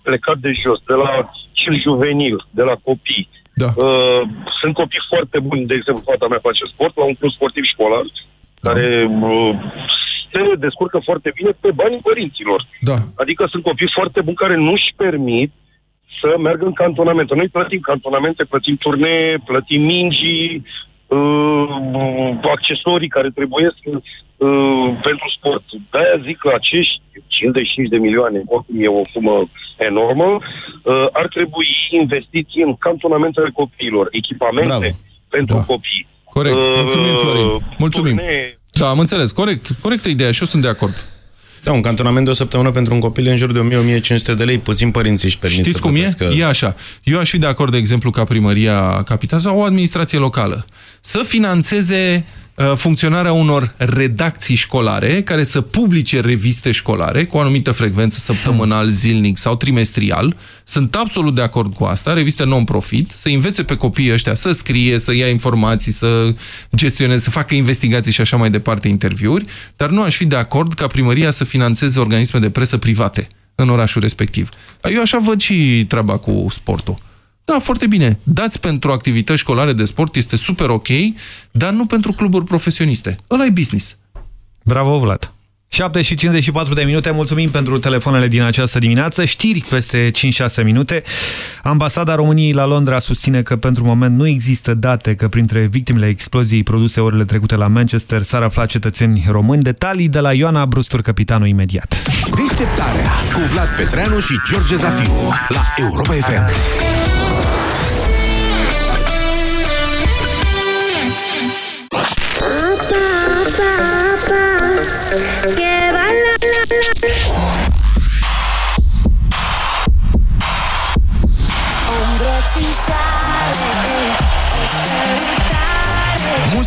S28: plecat de jos, de la cel juvenil, de la copii.
S2: Da.
S28: Uh, sunt copii foarte buni, de exemplu, fata mea face sport la un club sportiv școlar, care uh, se descurcă foarte bine pe banii părinților.
S2: Da.
S28: Adică sunt copii foarte buni care nu-și permit să meargă în cantonamente. Noi plătim cantonamente, plătim turnee, plătim mingii, uh, accesorii care trebuie uh, pentru sport. De-aia zic că acești 55 de milioane, oricum e o sumă enormă, uh, ar trebui investiți în cantonamentele copiilor, echipamente
S2: Bravo.
S28: pentru copii.
S2: Corect.
S28: Uh,
S2: Mulțumim, Florin. Mulțumim.
S28: turnee.
S2: Da, am înțeles. Corect. Corectă ideea și eu sunt de acord.
S3: Da, un cantonament de o săptămână pentru un copil e în jur de 1000-1500 de lei. Puțin părinții își permit
S2: Știți
S3: să
S2: cum e?
S3: plătească.
S2: E așa. Eu aș fi de acord, de exemplu, ca primăria capitală sau o administrație locală să financeze uh, funcționarea unor redacții școlare care să publice reviste școlare cu o anumită frecvență săptămânal, zilnic sau trimestrial. Sunt absolut de acord cu asta, reviste non-profit, să învețe pe copiii ăștia să scrie, să ia informații, să gestioneze, să facă investigații și așa mai departe, interviuri, dar nu aș fi de acord ca primăria să financeze organisme de presă private în orașul respectiv. Eu așa văd și treaba cu sportul. Da, foarte bine. Dați pentru activități școlare de sport, este super ok, dar nu pentru cluburi profesioniste. Ăla e business.
S1: Bravo, Vlad! 7 și 54 de minute, mulțumim pentru telefoanele din această dimineață. Știri peste 5-6 minute. Ambasada României la Londra susține că pentru moment nu există date că printre victimele exploziei produse orele trecute la Manchester s-ar afla cetățeni români. Detalii de la Ioana Brustur, capitanul imediat.
S14: Deșteptarea cu Vlad Petreanu și George Zafiu la Europa FM.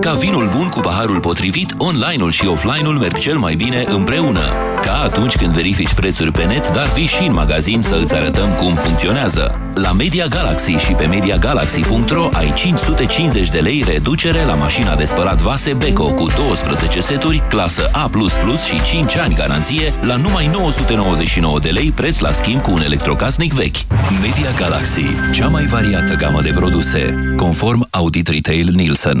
S29: Ca vinul bun cu paharul potrivit, online-ul și offline-ul merg cel mai bine împreună. Ca atunci când verifici prețuri pe net, dar vii și în magazin să îți arătăm cum funcționează. La Media Galaxy și pe MediaGalaxy.ro ai 550 de lei reducere la mașina de spălat vase Beko cu 12 seturi, clasă A++ și 5 ani garanție la numai 999 de lei preț la schimb cu un electrocasnic vechi. Media Galaxy, cea mai variată gamă de produse, conform Audit Retail Nielsen.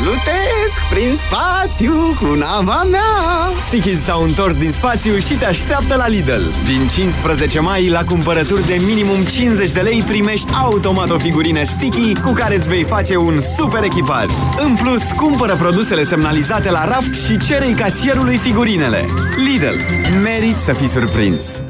S9: Plutesc prin spațiu cu nava mea. Stickies s-au întors din spațiu și te așteaptă la Lidl. Din 15 mai, la cumpărături de minimum 50 de lei Primești automat o figurină Sticky Cu care îți vei face un super echipaj. În plus, cumpără produsele semnalizate la raft Și cere casierului figurinele. Lidl. Merit să fii surprins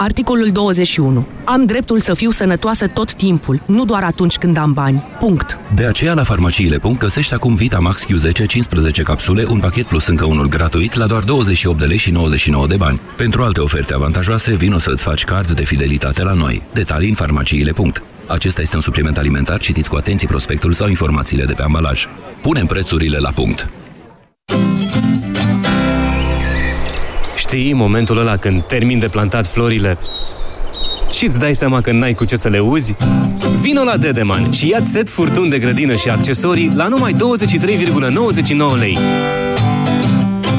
S30: Articolul 21. Am dreptul să fiu sănătoasă tot timpul, nu doar atunci când am bani. Punct.
S31: De aceea la farmaciile. găsești acum Vitamax Q10 15 capsule, un pachet plus încă unul gratuit la doar 28 de lei și 99 de bani. Pentru alte oferte avantajoase, vino să-ți faci card de fidelitate la noi. Detalii în farmaciile. Acesta este un supliment alimentar, citiți cu atenție prospectul sau informațiile de pe ambalaj. Punem prețurile la punct.
S32: Știi momentul ăla când termin de plantat florile și îți dai seama că n-ai cu ce să le uzi? Vino la Dedeman și ia set furtun de grădină și accesorii la numai 23,99 lei.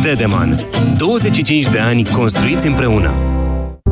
S32: Dedeman. 25 de ani construiți împreună.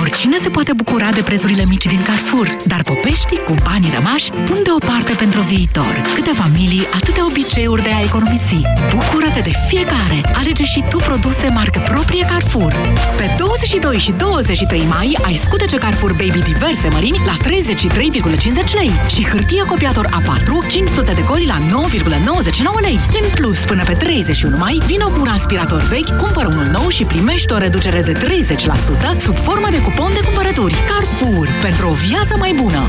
S30: Oricine se poate bucura de prețurile mici din Carrefour, dar popeștii cu banii rămași pun deoparte pentru viitor. Câte familii, atâtea obiceiuri de a economisi. Bucură-te de fiecare! Alege și tu produse marcă proprie Carrefour. Pe 22 și 23 mai ai scutece Carrefour Baby diverse mărimi la 33,50 lei și hârtie copiator A4 500 de goli la 9,99 lei. În plus, până pe 31 mai, vino cu un aspirator vechi, cumpără unul nou și primești o reducere de 30% sub formă de cupon de cumpărături. Carrefour. Pentru o viață mai bună.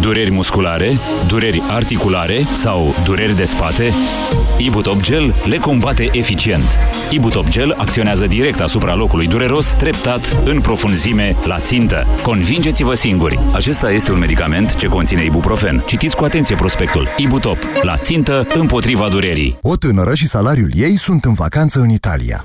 S31: Dureri musculare, dureri articulare sau dureri de spate? Ibutop Gel le combate eficient. Ibutop Gel acționează direct asupra locului dureros, treptat, în profunzime, la țintă. Convingeți-vă singuri! Acesta este un medicament ce conține ibuprofen. Citiți cu atenție prospectul. Ibutop. La țintă, împotriva durerii.
S7: O tânără și salariul ei sunt în vacanță în Italia.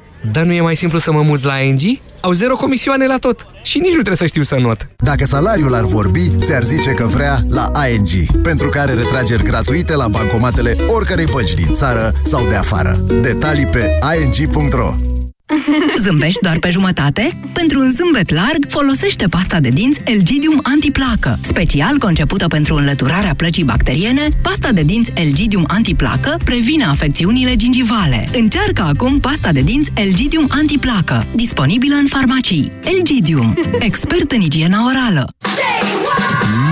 S33: Dar nu e mai simplu să mă muți la ING? Au zero comisioane la tot. Și nici nu trebuie să știu să not.
S7: Dacă salariul ar vorbi, ți-ar zice că vrea la ING, pentru care retrageri gratuite la bancomatele oricărei bănci din țară sau de afară. Detalii pe ing.ro (laughs)
S30: Zâmbești doar pe jumătate? Pentru un zâmbet larg, folosește pasta de dinți Elgidium Antiplacă. Special concepută pentru înlăturarea plăcii bacteriene, pasta de dinți Elgidium Antiplacă previne afecțiunile gingivale. Încearcă acum pasta de dinți Elgidium Antiplacă, disponibilă în farmacii. Elgidium, (laughs) expert în igiena orală.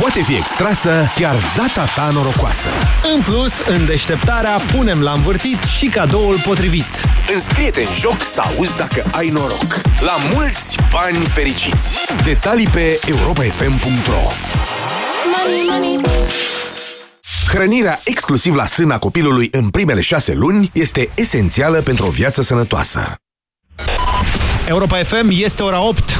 S14: Poate fi extrasă chiar data ta norocoasă.
S1: În plus, în deșteptarea punem la învârtit și cadoul potrivit.
S14: Înscrie-te în joc să auzi dacă ai noroc. La mulți bani fericiți. Detalii pe europafm.ro
S34: Money, money.
S14: Hrănirea exclusiv la sâna copilului în primele șase luni este esențială pentru o viață sănătoasă.
S1: Europa FM este ora 8.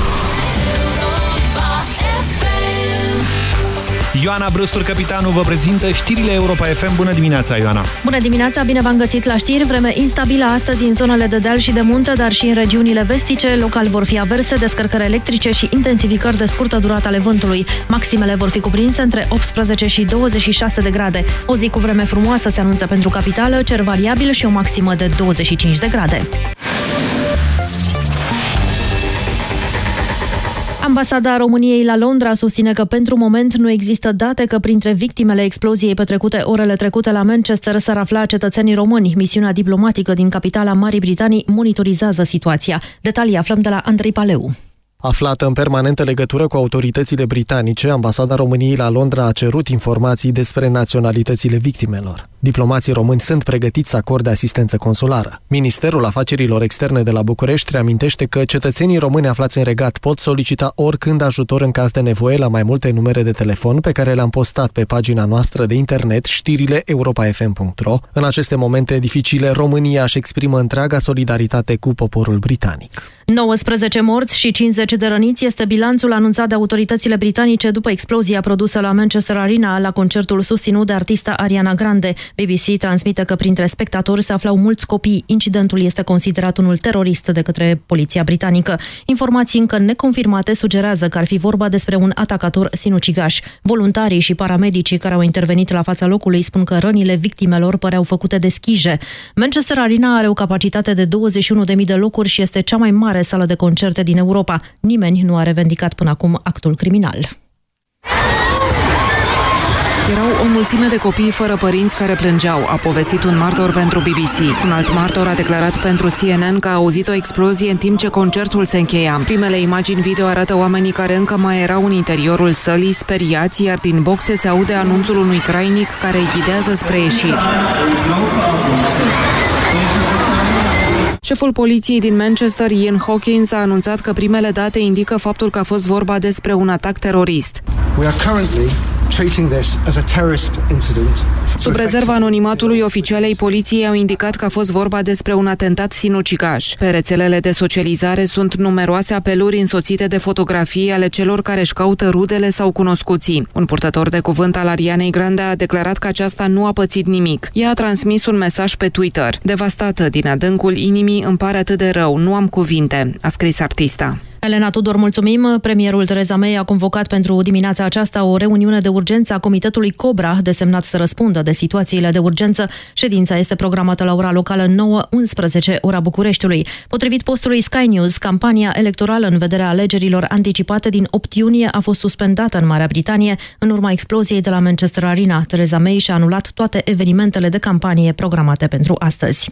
S1: Ioana Brustur, capitanul, vă prezintă știrile Europa FM. Bună dimineața, Ioana!
S35: Bună dimineața, bine v-am găsit la știri. Vreme instabilă astăzi în zonele de deal și de munte, dar și în regiunile vestice. Local vor fi averse, descărcări electrice și intensificări de scurtă durată ale vântului. Maximele vor fi cuprinse între 18 și 26 de grade. O zi cu vreme frumoasă se anunță pentru capitală, cer variabil și o maximă de 25 de grade. Ambasada României la Londra susține că pentru moment nu există date că printre victimele exploziei petrecute orele trecute la Manchester s-ar afla cetățenii români. Misiunea diplomatică din capitala Marii Britanii monitorizează situația. Detalii aflăm de la Andrei Paleu.
S36: Aflată în permanentă legătură cu autoritățile britanice, ambasada României la Londra a cerut informații despre naționalitățile victimelor. Diplomații români sunt pregătiți să acorde asistență consulară. Ministerul Afacerilor Externe de la București reamintește că cetățenii români aflați în regat pot solicita oricând ajutor în caz de nevoie la mai multe numere de telefon pe care le-am postat pe pagina noastră de internet știrile europa.fm.ro. În aceste momente dificile, România își exprimă întreaga solidaritate cu poporul britanic.
S35: 19 morți și 50 de răniți este bilanțul anunțat de autoritățile britanice după explozia produsă la Manchester Arena la concertul susținut de artista Ariana Grande. BBC transmite că printre spectatori se aflau mulți copii. Incidentul este considerat unul terorist de către poliția britanică. Informații încă neconfirmate sugerează că ar fi vorba despre un atacator sinucigaș. Voluntarii și paramedicii care au intervenit la fața locului spun că rănile victimelor păreau făcute de schije. Manchester Arena are o capacitate de 21.000 de locuri și este cea mai mare sală de concerte din Europa. Nimeni nu a revendicat până acum actul criminal.
S37: Erau o mulțime de copii fără părinți care plângeau, a povestit un martor pentru BBC. Un alt martor a declarat pentru CNN că a auzit o explozie în timp ce concertul se încheia. Primele imagini video arată oamenii care încă mai erau în interiorul sălii, speriați, iar din boxe se aude anunțul unui crainic care îi ghidează spre ieșiri. Șeful poliției din Manchester, Ian Hawkins, a anunțat că primele date indică faptul că a fost vorba despre un atac terorist.
S38: We are currently treating this as a terrorist incident.
S37: Sub rezerva anonimatului, oficialei poliției au indicat că a fost vorba despre un atentat sinucigaș. Pe rețelele de socializare sunt numeroase apeluri însoțite de fotografii ale celor care își caută rudele sau cunoscuții. Un purtător de cuvânt al Arianei Grande a declarat că aceasta nu a pățit nimic. Ea a transmis un mesaj pe Twitter. Devastată din adâncul inimii, îmi pare atât de rău, nu am cuvinte, a scris artista.
S35: Elena Tudor, mulțumim. Premierul Theresa May a convocat pentru dimineața aceasta o reuniune de urgență a Comitetului Cobra, desemnat să răspundă de situațiile de urgență. Ședința este programată la ora locală 9-11, ora Bucureștiului. Potrivit postului Sky News, campania electorală în vederea alegerilor anticipate din 8 iunie a fost suspendată în Marea Britanie în urma exploziei de la Manchester Arena. Theresa May și-a anulat toate evenimentele de campanie programate pentru astăzi.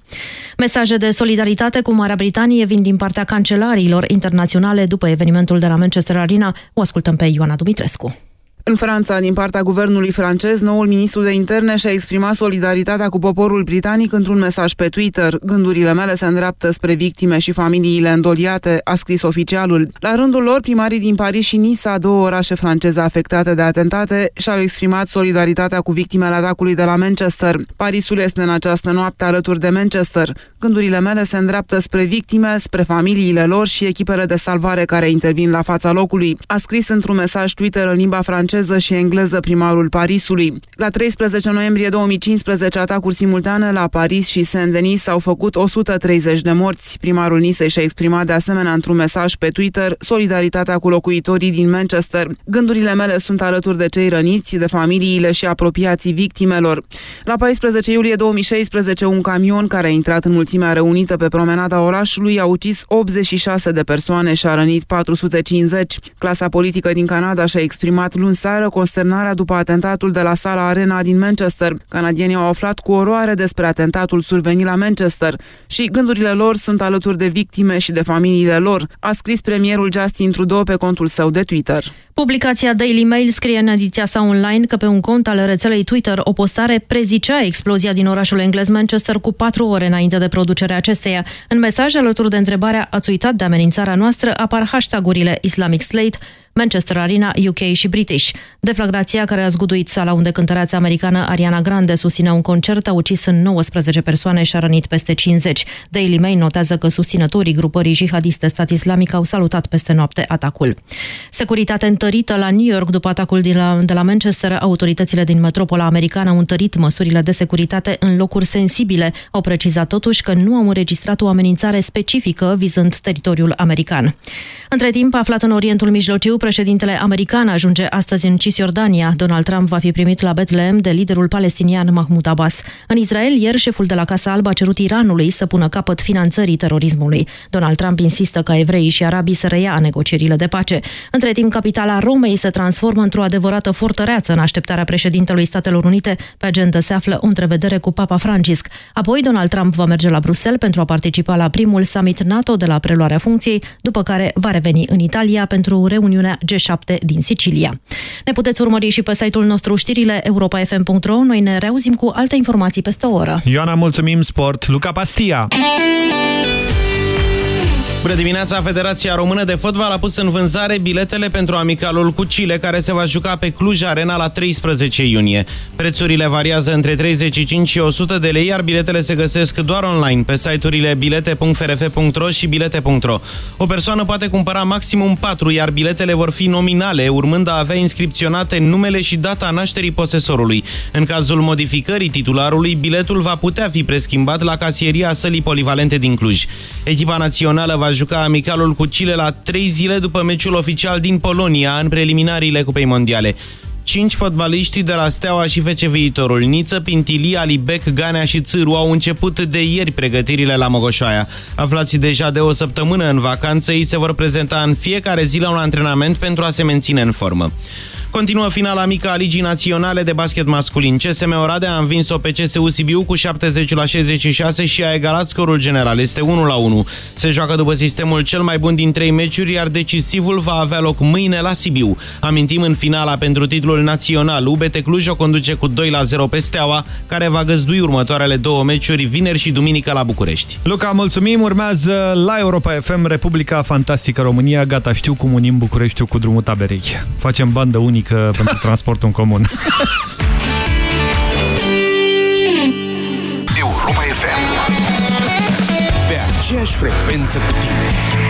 S35: Mesaje de solidaritate cu Marea Britanie vin din partea cancelarilor internaționale după evenimentul de la Manchester Arena. O ascultăm pe Ioana Dumitrescu.
S39: În Franța, din partea guvernului francez, noul ministru de interne și-a exprimat solidaritatea cu poporul britanic într-un mesaj pe Twitter. Gândurile mele se îndreaptă spre victime și familiile îndoliate, a scris oficialul. La rândul lor, primarii din Paris și Nisa, două orașe franceze afectate de atentate, și-au exprimat solidaritatea cu victimele atacului de la Manchester. Parisul este în această noapte alături de Manchester. Gândurile mele se îndreaptă spre victime, spre familiile lor și echipele de salvare care intervin la fața locului, a scris într-un mesaj Twitter în limba franceză franceză și engleză primarul Parisului. La 13 noiembrie 2015, atacuri simultane la Paris și Saint-Denis s-au făcut 130 de morți. Primarul Nisei și-a exprimat de asemenea într-un mesaj pe Twitter solidaritatea cu locuitorii din Manchester. Gândurile mele sunt alături de cei răniți, de familiile și apropiații victimelor. La 14 iulie 2016, un camion care a intrat în mulțimea reunită pe promenada orașului a ucis 86 de persoane și a rănit 450. Clasa politică din Canada și-a exprimat luni seară consternarea după atentatul de la sala Arena din Manchester. Canadienii au aflat cu oroare despre atentatul survenit la Manchester și gândurile lor sunt alături de victime și de familiile lor, a scris premierul Justin Trudeau pe contul său de Twitter.
S35: Publicația Daily Mail scrie în ediția sa online că pe un cont al rețelei Twitter o postare prezicea explozia din orașul englez Manchester cu patru ore înainte de producerea acesteia. În mesaj alături de întrebarea ați uitat de amenințarea noastră apar hashtagurile Islamic Slate, Manchester Arena, UK și British. Deflagrația care a zguduit sala unde cântăreața americană Ariana Grande susținea un concert a ucis în 19 persoane și a rănit peste 50. Daily Mail notează că susținătorii grupării jihadiste stat islamic au salutat peste noapte atacul. Securitate întărită la New York după atacul de la, de la Manchester, autoritățile din metropola americană au întărit măsurile de securitate în locuri sensibile. Au precizat totuși că nu au înregistrat o amenințare specifică vizând teritoriul american. Între timp, aflat în Orientul Mijlociu, președintele american ajunge astăzi în Cisjordania. Donald Trump va fi primit la Bethlehem de liderul palestinian Mahmoud Abbas. În Israel, ieri, șeful de la Casa Albă a cerut Iranului să pună capăt finanțării terorismului. Donald Trump insistă ca evreii și arabii să reia negocierile de pace. Între timp, capitala Romei se transformă într-o adevărată fortăreață în așteptarea președintelui Statelor Unite. Pe agenda se află o întrevedere cu Papa Francisc. Apoi, Donald Trump va merge la Bruxelles pentru a participa la primul summit NATO de la preluarea funcției, după care va reveni în Italia pentru reuniunea G7 din Sicilia. Ne puteți urmări și pe site-ul nostru știrile europa.fm.ro. Noi ne reauzim cu alte informații peste o oră.
S1: Ioana, mulțumim, sport. Luca Pastia.
S3: Bună dimineața! Federația Română de Fotbal a pus în vânzare biletele pentru amicalul cu Chile, care se va juca pe Cluj Arena la 13 iunie. Prețurile variază între 35 și 100 de lei, iar biletele se găsesc doar online pe site-urile bilete.frf.ro și bilete.ro. O persoană poate cumpăra maximum 4, iar biletele vor fi nominale, urmând a avea inscripționate numele și data nașterii posesorului. În cazul modificării titularului, biletul va putea fi preschimbat la casieria sălii polivalente din Cluj. Echipa națională va juca amicalul cu Chile la trei zile după meciul oficial din Polonia în preliminariile Cupei Mondiale. Cinci fotbaliști de la Steaua și FC Viitorul, Niță, Pintilia, Alibec, Ganea și Țâru au început de ieri pregătirile la Mogoșoaia. Aflați deja de o săptămână în vacanță, ei se vor prezenta în fiecare zi la un antrenament pentru a se menține în formă. Continuă finala mică a Ligii Naționale de Basket Masculin. CSM Oradea a învins-o pe CSU Sibiu cu 70 la 66 și a egalat scorul general. Este 1 la 1. Se joacă după sistemul cel mai bun din trei meciuri, iar decisivul va avea loc mâine la Sibiu. Amintim în finala pentru titlul național. UBT Cluj o conduce cu 2 la 0 pe Steaua, care va găzdui următoarele două meciuri vineri și duminică la București.
S1: Luca, mulțumim! Urmează la Europa FM Republica Fantastică România. Gata, știu cum unim Bucureștiul cu drumul taberei. Facem bandă unică pentru transportul în comun.
S23: Europa FM Pe aceeași frecvență cu tine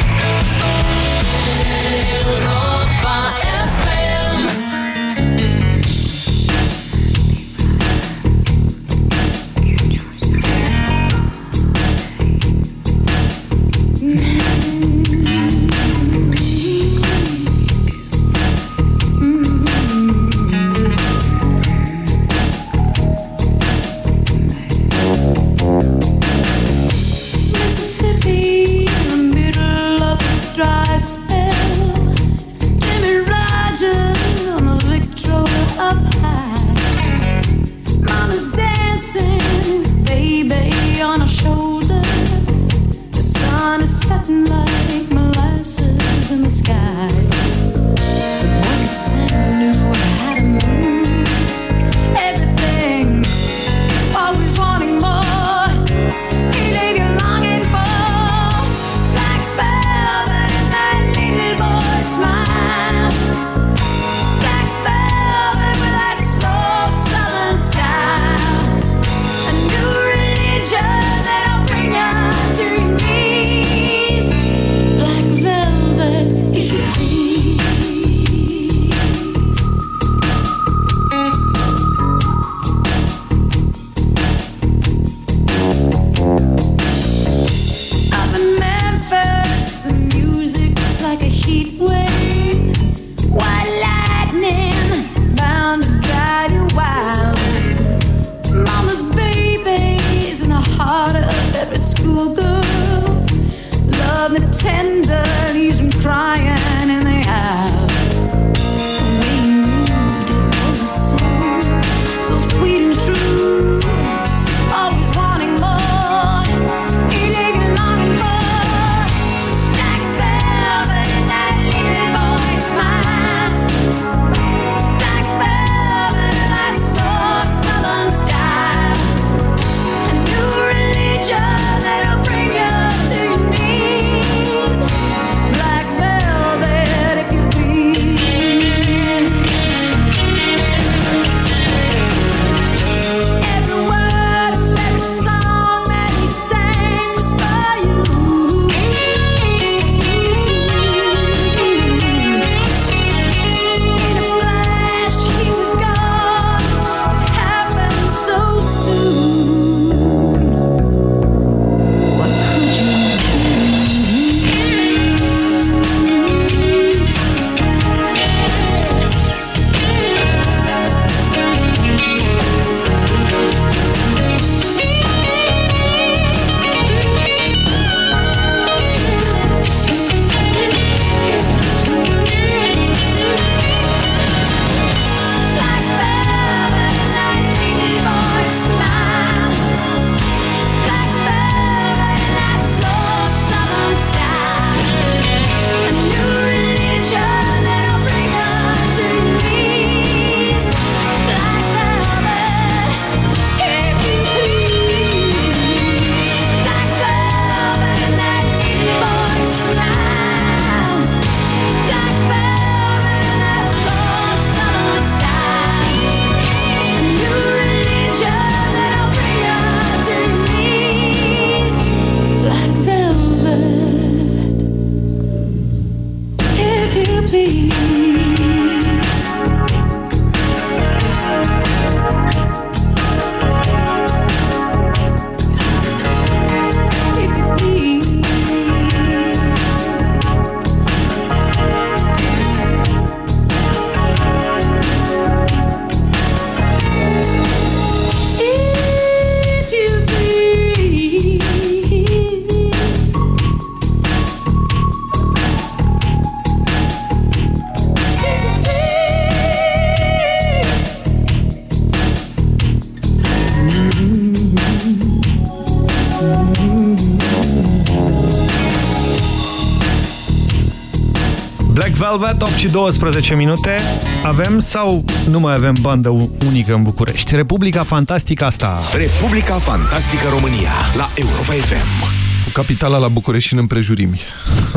S40: Black Velvet,
S1: 8 și 12 minute. Avem sau nu mai avem bandă unică în București? Republica Fantastică asta.
S14: Republica Fantastică România la Europa FM.
S2: Cu capitala la București și în împrejurimi.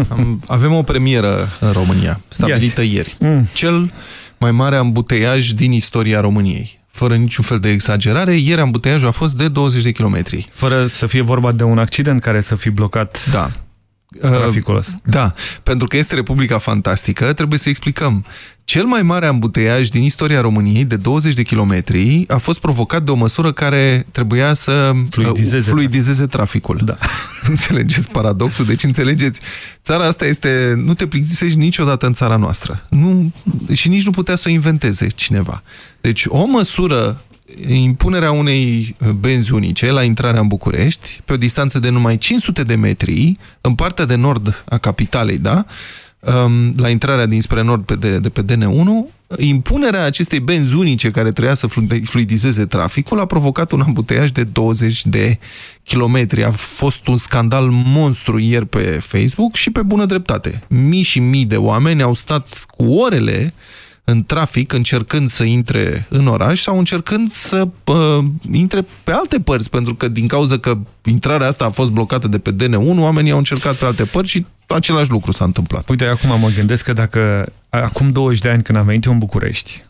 S2: Am, avem o premieră în România, stabilită
S1: Yes.
S2: ieri.
S1: Mm.
S2: Cel mai mare ambuteiaj din istoria României. Fără niciun fel de exagerare, ieri ambuteiajul a fost de 20 de kilometri.
S1: Fără să fie vorba de un accident care să fi blocat
S2: da.
S1: Traficul ăsta.
S2: Da, pentru că este Republica Fantastică, trebuie să explicăm. Cel mai mare ambuteiaj din istoria României, de 20 de kilometri, a fost provocat de o măsură care trebuia să
S1: Fluidizeze.
S2: uh, fluidizeze traficul.
S1: Da. (laughs)
S2: Înțelegeți paradoxul? Deci înțelegeți, țara asta este, nu te plictisești niciodată în țara noastră. Nu, și nici nu putea să o inventeze cineva. Deci o măsură impunerea unei benzi unice la intrarea în București, pe o distanță de numai 500 de metri, în partea de nord a capitalei, da? Um, la intrarea dinspre nord pe de, de pe DN1, impunerea acestei benzi unice care trebuia să flu- fluidizeze traficul a provocat un ambuteiaj de 20 de kilometri. A fost un scandal monstru ieri pe Facebook și pe bună dreptate. Mii și mii de oameni au stat cu orele în trafic încercând să intre în oraș sau încercând să uh, intre pe alte părți, pentru că din cauza că intrarea asta a fost blocată de pe DN1, oamenii au încercat pe alte părți și același lucru s-a întâmplat.
S1: Uite, acum mă gândesc că dacă acum 20 de ani când am venit eu în București,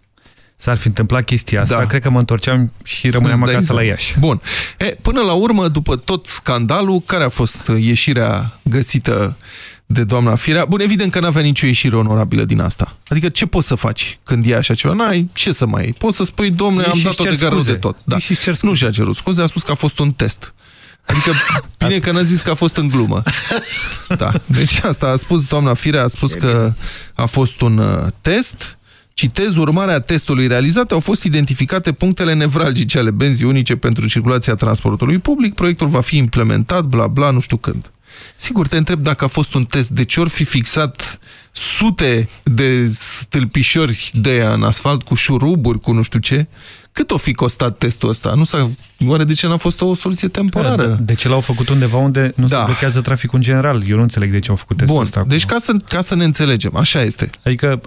S1: s-ar fi întâmplat chestia asta,
S2: Da.
S1: cred că mă întorceam și rămâneam
S2: Îți dai
S1: acasă la
S2: seama.
S1: Iași.
S2: Bun. E, până la urmă, după tot scandalul, care a fost ieșirea găsită de doamna Firea? Bun, evident că n-avea nicio ieșire onorabilă din asta. Adică ce poți să faci când e așa ceva? N-ai ce să mai... Poți să spui, domnule,
S1: Ieși
S2: am
S1: și
S2: dat-o
S1: cer
S2: de garul
S1: scuze.
S2: de tot. Da.
S1: Ieși și cer
S2: Nu și-a cerut scuze, a spus că a fost un test. Adică, (laughs) bine că n-a zis că a fost în glumă. Da. Deci asta a spus doamna Firea, a spus că a fost un uh, test. Citez, urmarea testului realizat au fost identificate punctele nevralgice ale benzii unice pentru circulația transportului public. Proiectul va fi implementat, bla bla, nu știu când. Sigur, te întreb dacă a fost un test, de ce ori fi fixat sute de stâlpișori de aia în asfalt cu șuruburi, cu nu știu ce? Cât o fi costat testul ăsta? Nu s-a... Oare de ce n-a fost o soluție temporară?
S1: De, de ce l-au făcut undeva unde nu da. se blochează traficul în general? Eu nu înțeleg de ce au făcut testul
S2: Bun,
S1: ăsta.
S2: deci ca să, ca să ne înțelegem, așa este.
S1: Adică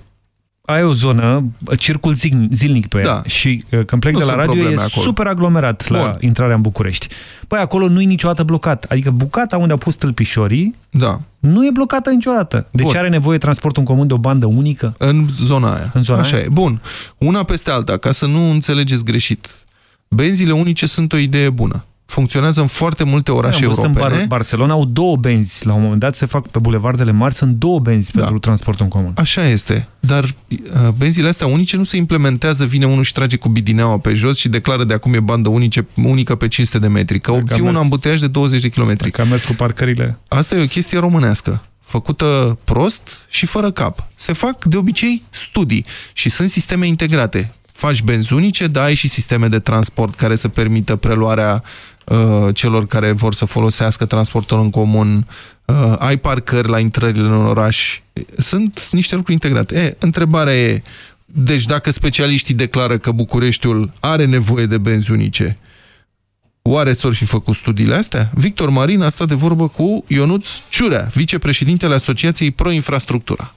S1: ai o zonă, circul zilnic, zilnic pe ea
S2: Da.
S1: și uh, când plec
S2: Nu
S1: de la
S2: sunt
S1: radio e
S2: probleme acolo.
S1: super aglomerat la
S2: Bun.
S1: intrarea în București. Păi acolo nu e niciodată blocat. Adică bucata unde au pus tâlpișorii
S2: da.
S1: nu e blocată niciodată. De
S2: Bun.
S1: ce are nevoie transportul în comun de o bandă unică?
S2: În zona aia.
S1: În zona
S2: Așa
S1: aia?
S2: e. Bun. Una peste alta, ca să nu înțelegeți greșit. Benzile unice sunt o idee bună. Funcționează în foarte multe orașe
S1: Am văzut în
S2: europene.
S1: Bar Barcelona au două benzi. La un moment dat se fac pe bulevardele mari, sunt două benzi
S2: Da.
S1: pentru transportul în comun.
S2: Așa este. Dar uh, benzile astea unice nu se implementează, vine unul și trage cu bidineaua pe jos și declară de acum e bandă unice, unică pe 500 de metri. Că obții
S1: am
S2: un
S1: mers-
S2: ambuteiaj de 20 de kilometri.
S1: Că am mers cu parcările.
S2: Asta e o chestie românească, făcută prost și fără cap. Se fac de obicei studii și sunt sisteme integrate. Faci benzi unice, dar ai și sisteme de transport care să permită preluarea uh, celor care vor să folosească transportul în comun, uh, ai parcări la intrările în oraș. Sunt niște lucruri integrate. E, întrebarea e, deci dacă specialiștii declară că Bucureștiul are nevoie de benzi unice, Oare s-or fi făcut studiile astea? Victor Marin a stat de vorbă cu Ionuț Ciurea, vicepreședintele Asociației Pro Infrastructura.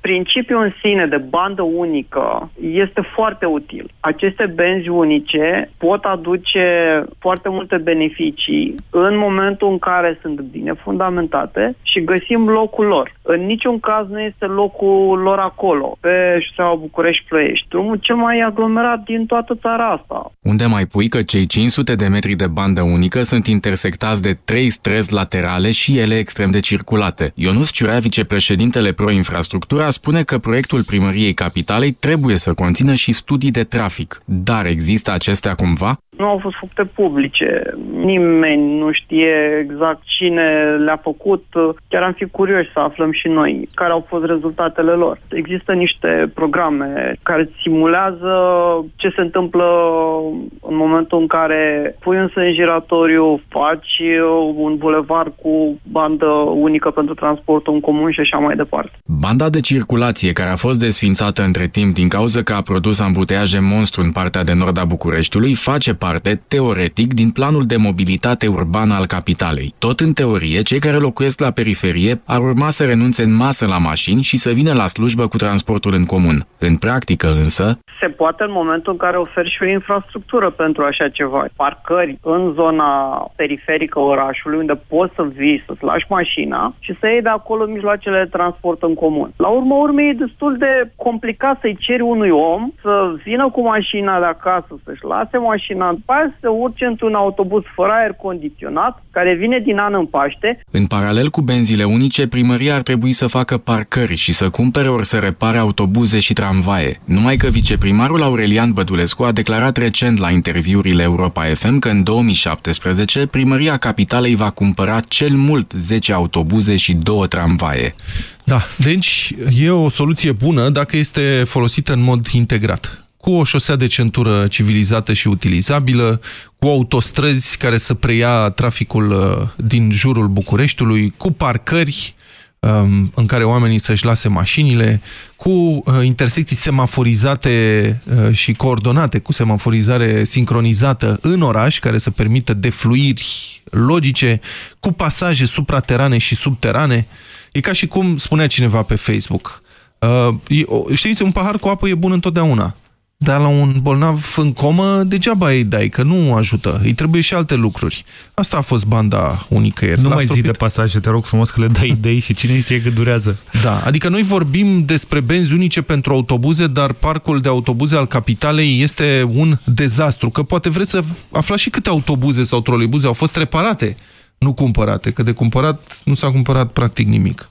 S41: Principiul în sine de bandă unică este foarte util. Aceste benzi unice pot aduce foarte multe beneficii în momentul în care sunt bine fundamentate și găsim locul lor. În niciun caz nu este locul lor acolo, pe șoseaua București-Ploiești, drumul cel mai aglomerat din toată țara asta.
S42: Unde mai pui că cei 500 de metri de bandă unică sunt intersectați de trei străzi laterale și ele extrem de circulate. Ionus Ciurea, vicepreședintele Pro Infrastructura, spune că proiectul primăriei capitalei trebuie să conțină și studii de trafic. Dar există acestea cumva?
S41: Nu au fost făcute publice. Nimeni nu știe exact cine le-a făcut. Chiar am fi curioși să aflăm și noi care au fost rezultatele lor. Există niște programe care simulează ce se întâmplă în momentul în care pui un sân giratoriu, faci un bulevard cu bandă unică pentru transportul în comun și așa mai departe.
S42: Banda de circulație, care a fost desfințată între timp din cauza că a produs ambuteiaje monstru în partea de nord a Bucureștiului, face parte parte, teoretic, din planul de mobilitate urbană al capitalei. Tot în teorie, cei care locuiesc la periferie ar urma să renunțe în masă la mașini și să vină la slujbă cu transportul în comun. În practică însă,
S41: Se poate în momentul în care oferi și o infrastructură pentru așa ceva. Parcări în zona periferică a orașului, unde poți să vii, să-ți lași mașina și să iei de acolo mijloacele de transport în comun. La urmă urmei e destul de complicat să-i ceri unui om să vină cu mașina de acasă, să-și lase mașina, după aia să se urce într-un autobuz fără aer condiționat, care vine din an în Paște,
S42: În paralel cu benzile unice, primăria ar trebui să facă parcări și să cumpere ori să repare autobuze și tramvaie. Numai că viceprimarul Aurelian Bădulescu a declarat recent la interviurile Europa FM că în 2017 primăria capitalei va cumpăra cel mult 10 autobuze și 2 tramvaie.
S2: Da, deci e o soluție bună dacă este folosită în mod integrat. Cu o șosea de centură civilizată și utilizabilă, cu autostrăzi care să preia traficul uh, din jurul Bucureștiului, cu parcări um, în care oamenii să-și lase mașinile, cu uh, intersecții semaforizate uh, și coordonate, cu semaforizare sincronizată în oraș, care să permită defluiri logice, cu pasaje supraterane și subterane. E ca și cum spunea cineva pe Facebook. Uh, e, o- știți, un pahar cu apă e bun întotdeauna. Dar la un bolnav în comă, degeaba îi dai, că nu ajută. Îi trebuie și alte lucruri. Asta a fost banda unică ieri.
S1: Nu
S2: L-a
S1: mai zi
S2: stropit.
S1: de pasaje, te rog frumos că le dai idei și cine știe cât durează.
S2: Da, adică noi vorbim despre benzi unice pentru autobuze, dar parcul de autobuze al capitalei este un dezastru. Că poate vreți să aflați și câte autobuze sau troleibuze au fost reparate, nu cumpărate. Că de cumpărat nu s-a cumpărat practic nimic.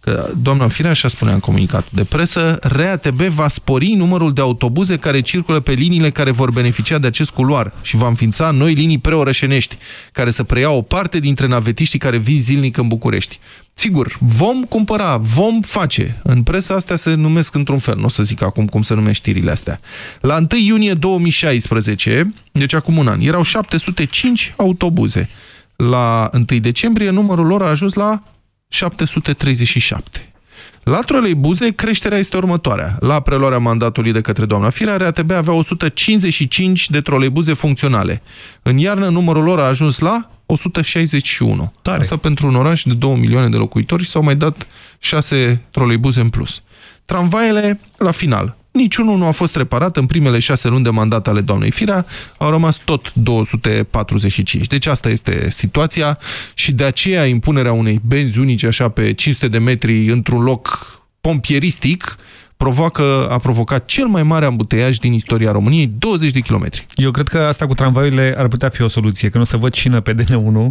S2: Că doamna Firea așa spunea în comunicatul de presă, RATB va spori numărul de autobuze care circulă pe liniile care vor beneficia de acest culoar și va înființa noi linii preorășenești, care să preia o parte dintre navetiștii care vin zilnic în București. Sigur, vom cumpăra, vom face. În presa astea se numesc într-un fel, nu o să zic acum cum se numesc știrile astea. La 1 iunie 2016, deci acum un an, erau 705 autobuze. La 1 decembrie numărul lor a ajuns la 737. La troleibuze, creșterea este următoarea. La preluarea mandatului de către doamna Firea, RATB avea 155 de troleibuze funcționale. În iarnă, numărul lor a ajuns la 161. Tare. Asta pentru un oraș de 2 milioane de locuitori și s-au mai dat 6 troleibuze în plus. Tramvaiele, la final. Niciunul nu a fost reparat în primele șase luni de mandat ale doamnei Firea, au rămas tot 245. Deci asta este situația și de aceea impunerea unei benzi unice așa pe 500 de metri într-un loc pompieristic provoacă, a provocat cel mai mare ambuteiaj din istoria României, 20 de kilometri.
S1: Eu cred că asta cu tramvaiurile ar putea fi o soluție, că nu o să văd cină pe DN1. (laughs)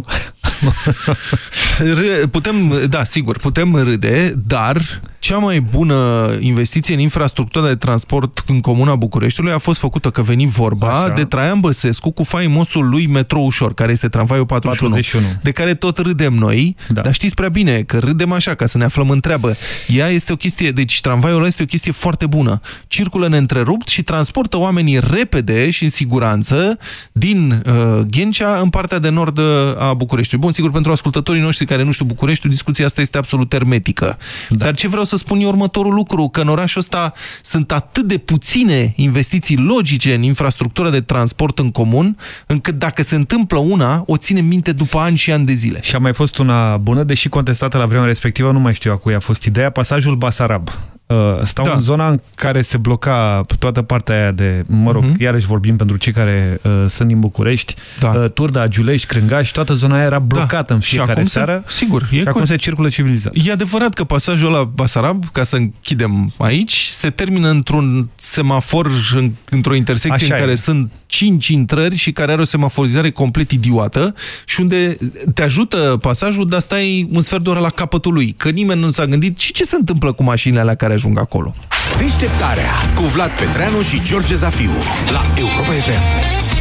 S2: Râ- Putem, da, sigur, putem râde, dar cea mai bună investiție în infrastructura de transport în Comuna Bucureștiului a fost făcută, că veni vorba, Așa. de Traian Băsescu cu faimosul lui Metro Ușor, care este tramvaiul 41,
S1: 41.
S2: de care tot râdem noi, da. dar știți prea bine că râdem așa, ca să ne aflăm în treabă. Ea este o chestie, deci tramvaiul ăla este o chestie foarte bună. Circulă neîntrerupt și transportă oamenii repede și în siguranță din uh, Ghencea în partea de nord uh, a Bucureștiului. Bun, sigur, pentru ascultătorii noștri care nu știu Bucureștiul, discuția asta este absolut hermetică. Da. Dar ce vreau să spun eu următorul lucru, că în orașul ăsta sunt atât de puține investiții logice în infrastructura de transport în comun, încât dacă se întâmplă una, o ținem minte după ani și ani de zile.
S1: Și a mai fost una bună, deși contestată la vremea respectivă, nu mai știu a cui a fost ideea, pasajul Basarab. Uh, Stau da. în zona în care se bloca toată partea aia de, mă rog, uh -huh. iarăși vorbim pentru cei care uh, sunt din București, da. uh, Turda, Giulești, Crângaș, toată zona aia era blocată da. în fiecare
S2: acum
S1: seară.
S2: Se, sigur.
S1: Și acum se circulă civilizat.
S2: E adevărat că pasajul ăla Basarab, ca să închidem aici, se termină într-un semafor, în, într-o intersecție
S1: Așa
S2: în care
S1: e.
S2: sunt cinci intrări și care are o semaforizare complet idiotă și unde te ajută pasajul, dar stai un sfert de oră la capătul lui, că nimeni nu s-a gândit și ce se întâmplă cu mașinile alea care ajung acolo.
S14: Deșteptarea cu Vlad Petreanu și George Zafiu la Europa FM.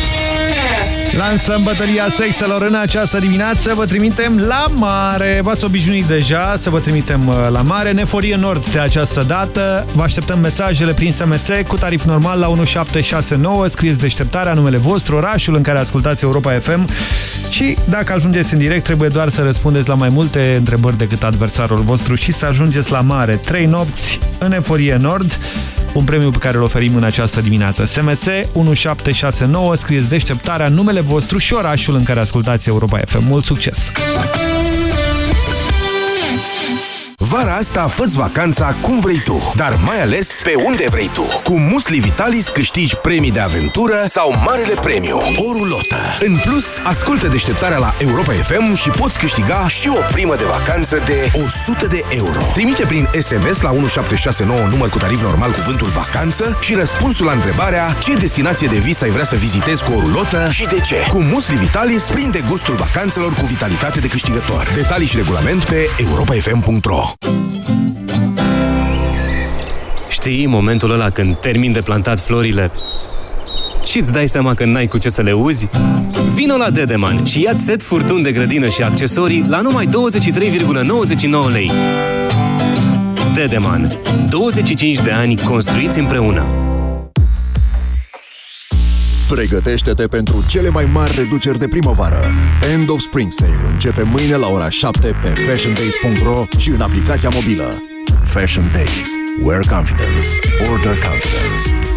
S1: Lansăm bătălia sexelor în această dimineață. Vă trimitem la mare. V-ați obișnuit deja să vă trimitem uh, la mare. Neforie Nord de această dată. Vă așteptăm mesajele prin SMS cu tarif normal la 1769. Scrieți deșteptarea, numele vostru, orașul în care ascultați Europa FM. Și dacă ajungeți în direct, trebuie doar să răspundeți la mai multe întrebări decât adversarul vostru și să ajungeți la mare. Trei nopți în Eforie Nord. Un premiu pe care îl oferim în această dimineață. SMS 1769, scrieți deșteptarea, numele vostru și orașul în care ascultați Europa FM. Mult succes!
S14: Vara asta fă vacanța cum vrei tu, dar mai ales pe unde vrei tu. Cu Musli Vitalis câștigi premii de aventură sau marele premiu, o rulotă. În plus, ascultă deșteptarea la Europa FM și poți câștiga și o primă de vacanță de 100 de euro. Trimite prin SMS la 1769 număr cu tarif normal cuvântul vacanță și răspunsul la întrebarea ce destinație de vis ai vrea să vizitezi cu o rulotă și de ce. Cu Musli Vitalis prinde gustul vacanțelor cu vitalitate de câștigător. Detalii și regulament pe europafm.ro
S43: Știi momentul ăla când termin de plantat florile și îți dai seama că n-ai cu ce să le uzi? Vino la Dedeman și ia set furtun de grădină și accesorii la numai 23,99 lei. Dedeman. 25 de ani construiți împreună.
S44: Pregătește-te pentru cele mai mari reduceri de primăvară. End of Spring Sale începe mâine la ora 7 pe fashiondays.ro și în aplicația mobilă. Fashion Days. Wear confidence. Order confidence.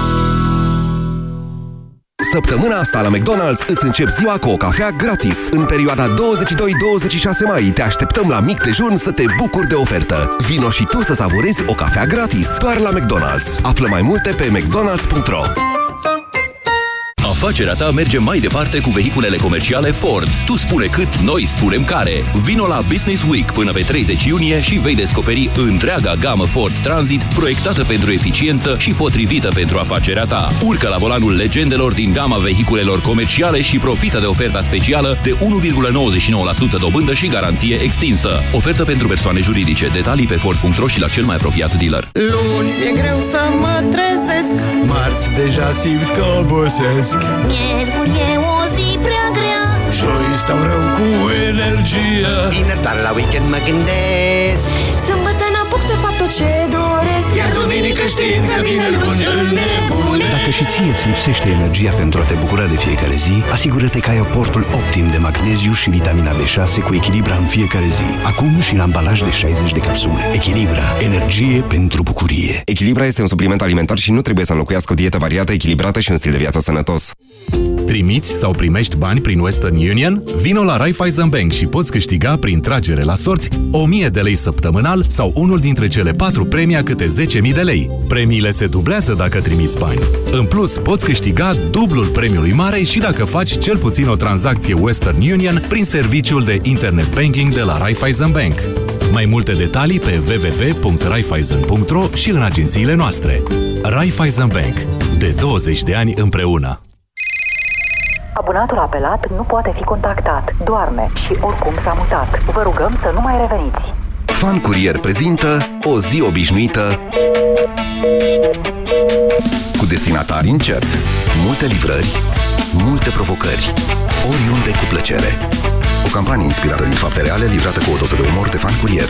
S14: Săptămâna asta la McDonald's îți încep ziua cu o cafea gratis. În perioada 22-26 mai te așteptăm la mic dejun să te bucuri de ofertă. Vino și tu să savurezi o cafea gratis, doar la McDonald's. Află mai multe pe mcdonalds.ro
S29: Afacerea ta merge mai departe cu vehiculele comerciale Ford. Tu spune cât, noi spunem care. Vino la Business Week până pe 30 iunie și vei descoperi întreaga gamă Ford Transit proiectată pentru eficiență și potrivită pentru afacerea ta. Urcă la volanul legendelor din gama vehiculelor comerciale și profită de oferta specială de 1,99% dobândă și garanție extinsă. Ofertă pentru persoane juridice. Detalii pe Ford.ro și la cel mai apropiat dealer.
S23: Luni e greu să mă trezesc
S45: Marți deja simt că obosesc
S23: Miercuri e o zi prea grea.
S45: Joi stau rău cu energie
S23: Vineri doar la weekend mă gândesc.
S22: Sâmbătă n-apuc să fac tot ce doresc
S23: Iar duminică știind că vine luni îl nebune
S4: Dacă și ție îți lipsește energia pentru a te bucura de fiecare zi, asigură-te că ai aportul optim de magneziu și vitamina B6 cu Echilibra în fiecare zi. Acum și în ambalaj de 60 de capsule. Echilibra. Energie pentru bucurie.
S46: Echilibra este un supliment alimentar și nu trebuie să înlocuiască o dietă variată, echilibrată și un stil de viață sănătos.
S20: Trimiți sau primești bani prin Western Union? Vino la Raiffeisen Bank și poți câștiga prin tragere la sorți 1000 de lei săptămânal sau unul dintre cele patru premii a câte 10.000 de lei. Premiile se dublează dacă trimiți bani. În plus, poți câștiga dublul premiului mare și dacă faci cel puțin o tranzacție Western Union prin serviciul de internet banking de la Raiffeisen Bank. Mai multe detalii pe www.raiffeisen.ro și în agențiile noastre. Raiffeisen Bank. De 20 de ani împreună.
S30: Abonatul apelat nu poate fi contactat. Doarme și oricum s-a mutat. Vă rugăm să nu mai reveniți.
S14: Fan Curier prezintă o zi obișnuită cu destinatari incert, multe livrări, multe provocări, oriunde cu plăcere. O campanie inspirată din fapte reale, livrată cu o doză de umor de Fan Curier.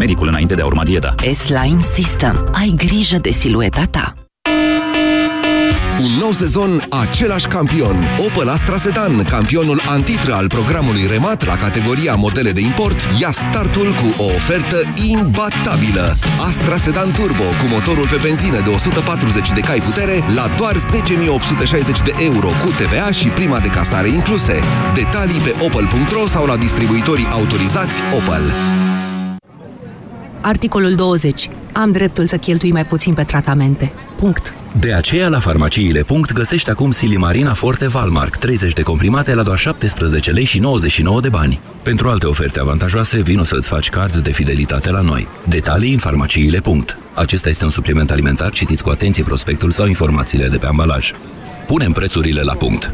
S31: medicul înainte de a urma dieta.
S30: S-Line System. Ai grijă de silueta ta.
S7: Un nou sezon, același campion. Opel Astra Sedan, campionul antitră al programului Remat la categoria modele de import, ia startul cu o ofertă imbatabilă. Astra Sedan Turbo cu motorul pe benzină de 140 de cai putere la doar 10.860 de euro cu TVA și prima de casare incluse. Detalii pe opel.ro sau la distribuitorii autorizați Opel.
S47: Articolul 20. Am dreptul să cheltui mai puțin pe tratamente. Punct.
S29: De aceea, la farmaciile. Punct, găsești acum Silimarina Forte Valmark, 30 de comprimate la doar 17 lei și 99 de bani. Pentru alte oferte avantajoase, vino să-ți faci card de fidelitate la noi. Detalii în farmaciile. Punct. Acesta este un supliment alimentar, citiți cu atenție prospectul sau informațiile de pe ambalaj. Punem prețurile la punct.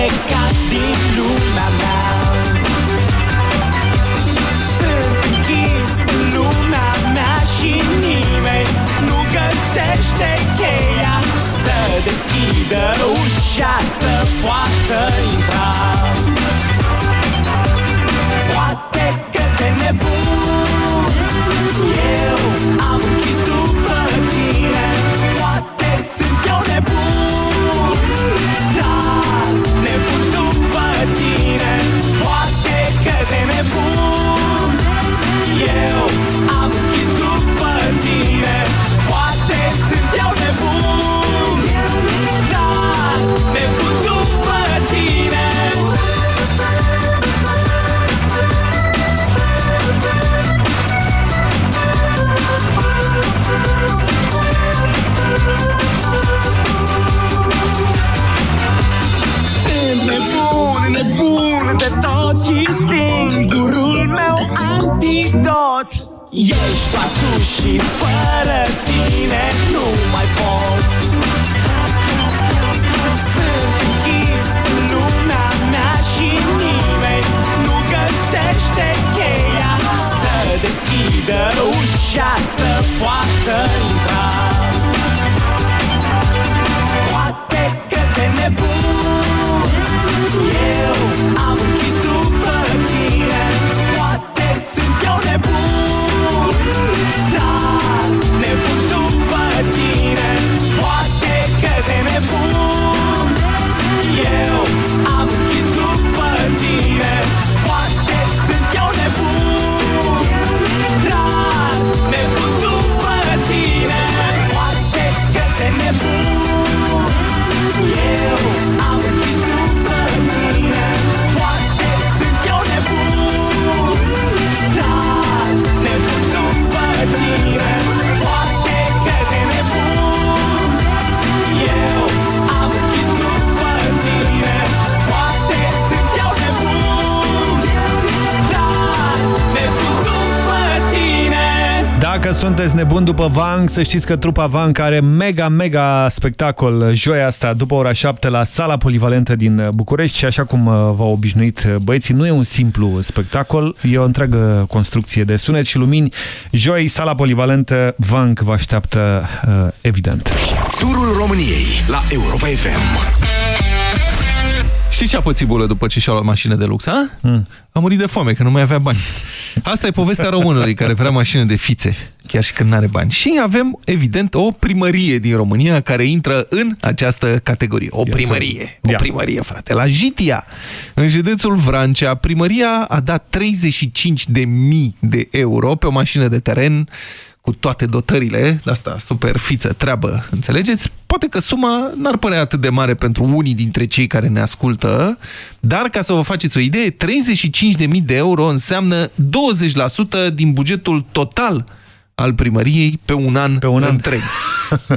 S24: Plecat din lumea mea. Sunt închis în lumea mea și nimeni Nu găsește cheia Să deschidă ușa să poată intra. Poate că de nebun și singurul meu antidot Ești doar tu și fără tine nu mai pot. Sunt închis în lumea mea și nimeni nu găsește cheia. Să deschidă ușa să poată
S1: Dacă sunteți nebuni după Vang, să știți că trupa Vang are mega, mega spectacol joia asta după ora 7 la sala polivalentă din București și așa cum uh, v-au obișnuit uh, băieții, nu e un simplu spectacol, e o întreagă construcție de sunet și lumini. Joi, sala polivalentă Vang vă așteaptă uh, evident.
S14: Turul României la Europa FM.
S2: Știi ce a pățit bulă după ce și-a luat mașină de lux, a? Mm. A murit de foame, că nu mai avea bani. Asta e povestea românului care vrea mașină de fițe, chiar și când nu are bani. Și avem, evident, o primărie din România care intră în această categorie. O primărie. O primărie, frate. La Jitia, în județul Vrancea, primăria a dat 35.000 de euro pe o mașină de teren cu toate dotările, de asta super fiță treabă, înțelegeți? Poate că suma n-ar părea atât de mare pentru unii dintre cei care ne ascultă, dar ca să vă faceți o idee, 35.000 de euro înseamnă 20% din bugetul total al primăriei pe un an,
S1: pe un an.
S2: întreg.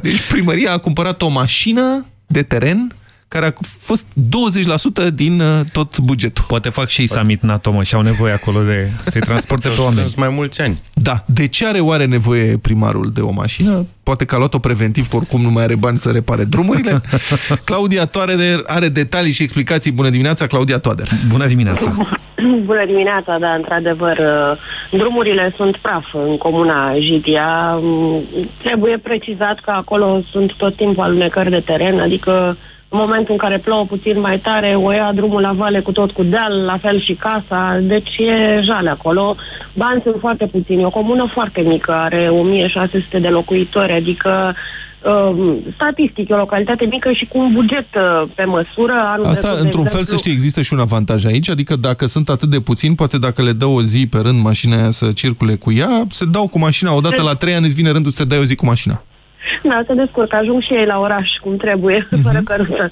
S2: Deci primăria a cumpărat o mașină de teren care a fost 20% din uh, tot bugetul.
S1: Poate fac și summit NATO, mă, și au nevoie acolo de să-i transporte pe oameni.
S48: mai mulți ani.
S2: Da. De ce are oare nevoie primarul de o mașină? Poate că a luat-o preventiv, că oricum nu mai are bani să repare drumurile. (laughs) Claudia Toader are detalii și explicații. Bună dimineața, Claudia Toader.
S1: Bună dimineața. (laughs)
S49: Bună dimineața, da, într-adevăr, uh, drumurile sunt praf în comuna Jidia. Mm, Trebuie precizat că acolo sunt tot timpul alunecări de teren, adică în momentul în care plouă puțin mai tare, o ia drumul la vale cu tot cu deal, la fel și casa, deci e jale acolo. Bani sunt foarte puțini, e o comună foarte mică, are 1600 de locuitori, adică um, statistic, e o localitate mică și cu un buget uh, pe măsură. Anul
S2: Asta,
S49: trecut, de
S2: într-un fel,
S49: exemplu-
S2: să știi, există și un avantaj aici, adică dacă sunt atât de puțini, poate dacă le dă o zi pe rând mașina aia să circule cu ea, se dau cu mașina, odată la trei ani îți vine rândul să te dai o zi cu mașina.
S49: Da, se descurcă, ajung și ei la oraș cum trebuie, (laughs)
S2: Mhm.
S49: fără căruță.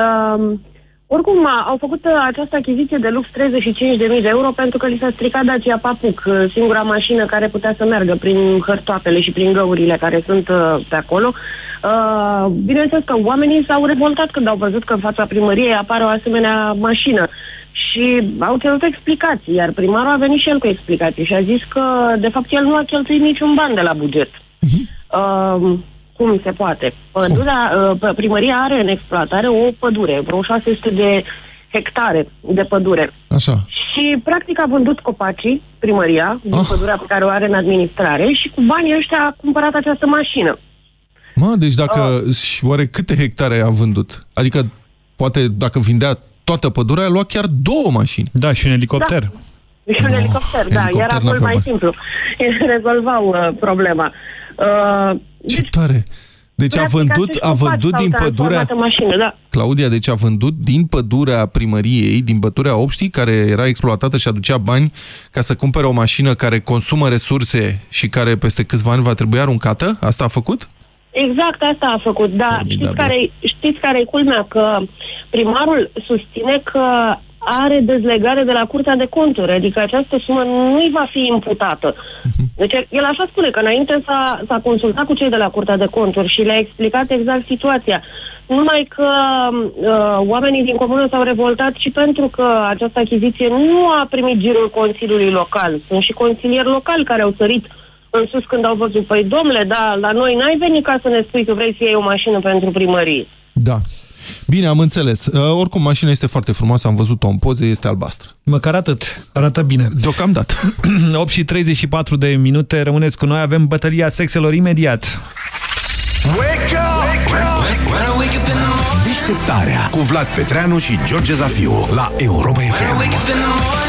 S49: Um, oricum, a- au făcut uh, această achiziție de lux 35.000 de euro pentru că li s-a stricat Dacia Papuc, uh, singura mașină care putea să meargă prin hărtoapele și prin găurile care sunt uh, pe acolo. Uh, bineînțeles că oamenii s-au revoltat când au văzut că în fața primăriei apare o asemenea mașină și au cerut explicații, iar primarul a venit și el cu explicații și a zis că, de fapt, el nu a cheltuit niciun ban de la buget. Uh, cum se poate? Pădurea, uh, p- primăria are în exploatare o pădure, vreo 600 de hectare de pădure.
S2: Așa.
S49: Și, practic, a vândut copacii, primăria, din
S2: Ah.
S49: pădurea pe care o are în administrare și cu banii ăștia a cumpărat această mașină.
S2: Mă, deci dacă...
S49: Ah.
S2: Și oare câte hectare a vândut? Adică, poate dacă vindea toată pădurea, a luat chiar două mașini.
S1: Da, și un elicopter.
S49: Da. Și un helicopter, da,
S2: helicopter
S49: era
S2: n-avea
S49: mult mai
S2: bani.
S49: simplu. (laughs) Rezolvau uh, problema. Uh,
S2: Ce tare! Deci a
S49: practic,
S2: vândut,
S49: acești
S2: a
S49: copaci
S2: vândut
S49: s-au
S2: din
S49: transformat
S2: pădurea...
S49: în mașină, da.
S2: Claudia, deci a vândut din pădurea primăriei, din pădurea Obștii, care era exploatată și aducea bani ca să cumpere o mașină care consumă resurse și care peste câțiva ani va trebui aruncată? Asta a făcut?
S49: Exact asta a făcut, da. Știți care, știți care e culmea? Că primarul susține că are dezlegare de la Curtea de Conturi, adică această sumă nu-i va fi imputată. Deci el așa spune că înainte s-a, s-a consultat cu cei de la Curtea de Conturi și le-a explicat exact situația. Numai că uh, oamenii din comună s-au revoltat și pentru că această achiziție nu a primit girul Consiliului Local. Sunt și consilieri locali care au sărit în sus când au văzut, păi domnule, da, la noi n-ai venit ca să ne spui că vrei să iei o mașină pentru primărie.
S2: Da. Bine, am înțeles. Uh, oricum, mașina este foarte frumoasă, am văzut-o în poze, este albastră.
S1: Măcar atât. Arată bine.
S2: Deocamdată. (clears throat)
S1: 8 și 34 de minute. Rămâneți cu noi. Avem bătălia sexelor imediat.
S14: Wake up! Deșteptarea cu Vlad Petreanu și George Zafiu la Europa FM.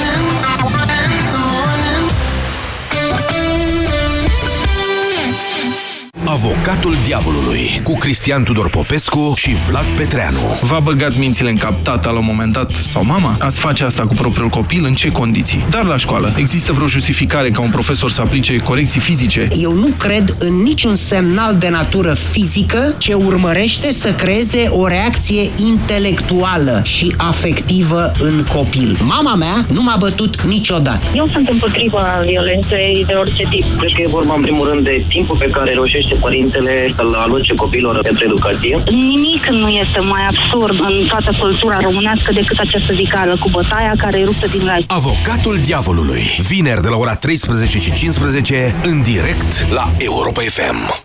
S14: Avocatul diavolului cu Cristian Tudor Popescu și Vlad Petreanu.
S2: V-a băgat mințile în cap tata la un moment dat sau mama? Ați face asta cu propriul copil? În ce condiții? Dar la școală, există vreo justificare ca un profesor să aplice corecții fizice?
S50: Eu nu cred în niciun semnal de natură fizică ce urmărește să creeze o reacție intelectuală și afectivă în copil. Mama mea nu m-a bătut niciodată.
S51: Eu sunt împotriva violenței de orice tip.
S52: Cred că e vorba în primul rând de timpul pe care reușește părintele să-l aloce copilor pentru educație.
S51: Nimic nu este mai absurd în toată cultura românească decât această zicală cu bătaia care eruptă din rai.
S14: Avocatul diavolului. Vineri de la ora 13 și 15 în direct la Europa FM.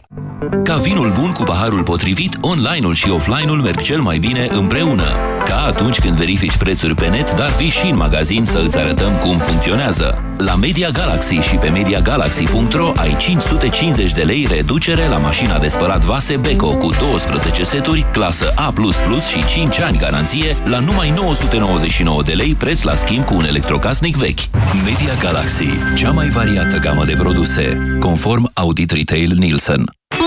S29: Ca vinul bun cu paharul potrivit, online-ul și offline-ul merg cel mai bine împreună. Ca atunci când verifici prețuri pe net, dar vii și în magazin să îți arătăm cum funcționează. La Media Galaxy și pe MediaGalaxy.ro ai 550 de lei reducere la mașina de spălat vase Beko cu 12 seturi, clasă A++ și 5 ani garanție la numai 999 de lei preț la schimb cu un electrocasnic vechi. Media Galaxy, cea mai variată gamă de produse, conform Audit Retail Nielsen.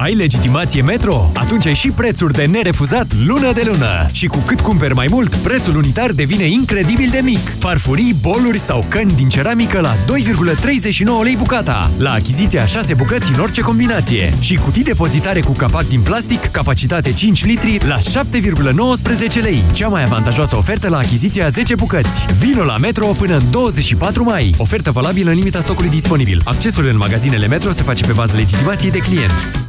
S8: Ai legitimație Metro? Atunci ai și prețuri de nerefuzat lună de lună. Și cu cât cumperi mai mult, prețul unitar devine incredibil de mic. Farfurii, boluri sau căni din ceramică la 2,39 lei bucata. La achiziția 6 bucăți în orice combinație. Și cutii depozitare cu capac din plastic, capacitate 5 litri la 7,19 lei. Cea mai avantajoasă ofertă la achiziția 10 bucăți. Vino la Metro până în 24 mai. Ofertă valabilă în limita stocului disponibil. Accesul în magazinele Metro se face pe bază legitimației de client.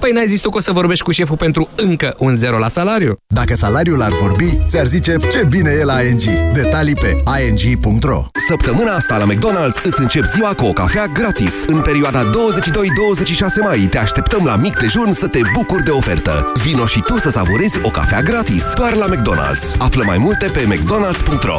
S53: Păi n-ai zis tu că o să vorbești cu șeful pentru încă un zero la salariu?
S54: Dacă salariul ar vorbi, ți-ar zice ce bine e la ING. Detalii pe ing.ro
S7: Săptămâna asta la McDonald's îți încep ziua cu o cafea gratis. În perioada 22-26 mai te așteptăm la mic dejun să te bucuri de ofertă. Vino și tu să savurezi o cafea gratis. Doar la McDonald's. Află mai multe pe mcdonalds.ro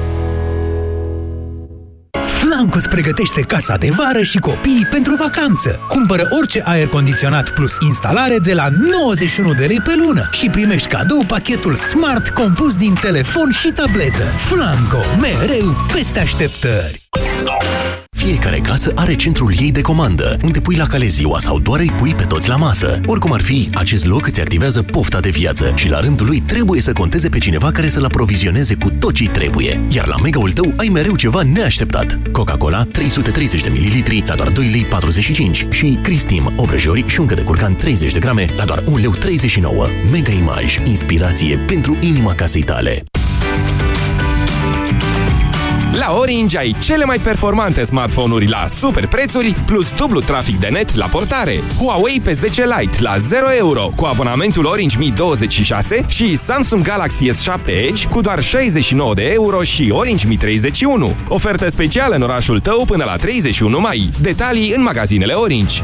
S10: Flancus pregătește casa de vară și copiii pentru vacanță. Cumpără orice aer condiționat plus instalare de la 91 de lei pe lună și primești cadou pachetul Smart compus din telefon și tabletă. Flanco, mereu peste așteptări!
S6: Fiecare casă are centrul ei de comandă, unde pui la cale ziua sau doar îi pui pe toți la masă. Oricum ar fi, acest loc îți activează pofta de viață și la rândul lui trebuie să conteze pe cineva care să-l aprovizioneze cu tot ce trebuie. Iar la Mega-ul tău ai mereu ceva neașteptat. Coca-Cola 330 de ml la doar 2,45 lei și Cristim, obrăjori și șuncă de curcan 30 de grame la doar 1,39 lei. Mega Image, inspirație pentru inima casei tale.
S55: La Orange ai cele mai performante smartphone-uri la super prețuri, plus dublu trafic de net la portare. Huawei P10 Lite la 0 euro cu abonamentul Orange Mi 26 și Samsung Galaxy S7 Edge cu doar 69 de euro și Orange Mi 31. Ofertă specială în orașul tău până la 31 mai. Detalii în magazinele Orange.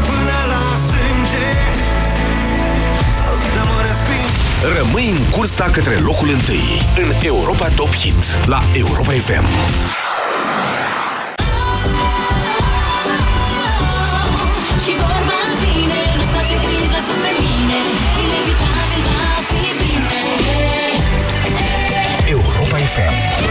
S14: Rămâi în cursa către locul întâi în Europa Top Hit la Europa FM.
S23: Și vorba vine, nu-ți face griji, lasă pe mine Inevitabil va fi bine
S14: Europa FM.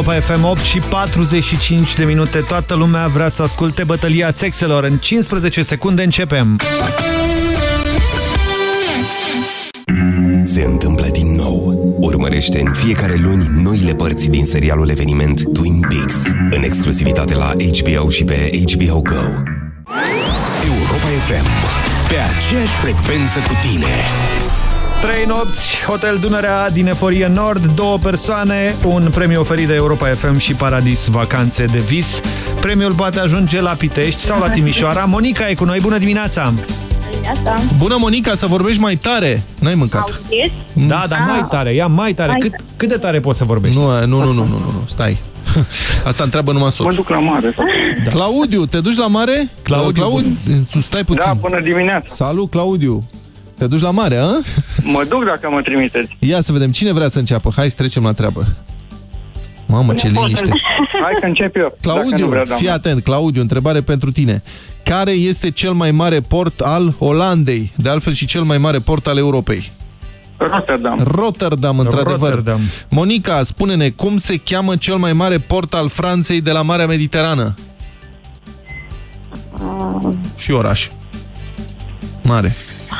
S1: Europa FM 8 și 45 de minute. Toată lumea vrea să asculte bătălia sexelor. În 15 secunde începem.
S56: Se întâmplă din nou. Urmărește în fiecare luni noile părți din serialul eveniment Twin Peaks, în exclusivitate la HBO și pe HBO Go. Europa FM, pe aceeași frecvență cu tine.
S1: Trei nopți, Hotel Dunărea din Eforie Nord, două persoane, un premiu oferit de Europa FM și Paradis Vacanțe de Vis. Premiul poate ajunge la Pitești sau la Timișoara. (laughs) Monica e cu noi, bună dimineața!
S2: Bună, Monica, să vorbești mai tare. N-ai mâncat.
S49: Auziți?
S1: Da, dar mai tare, ia mai tare.
S49: Mai
S1: Cât, cât de tare poți să vorbești?
S2: Nu, nu, nu, nu, nu, nu, nu. stai. (laughs) Asta întreabă numai soț.
S57: Mă duc la mare.
S2: Da. Claudiu, te duci la mare?
S1: Claudiu,
S2: Claudiu stai puțin.
S57: Da, bună dimineața.
S2: Salut, Claudiu. Te duci la mare, a?
S57: Mă duc dacă mă trimiteți.
S2: Ia să vedem cine vrea să înceapă. Hai să trecem la treabă. Mamă, ce liniște.
S57: Hai că încep eu. dacă nu
S2: Claudiu,
S57: vrea, doamna.
S2: fii atent, Claudiu, întrebare pentru tine. Care este cel mai mare port al Olandei? De altfel și cel mai mare port al Europei.
S57: Rotterdam.
S2: Rotterdam, într-adevăr.
S1: Rotterdam.
S2: Monica, spune-ne, cum se cheamă cel mai mare port al Franței de la Marea Mediterană?
S49: Uh,
S2: Și oraș. Mare.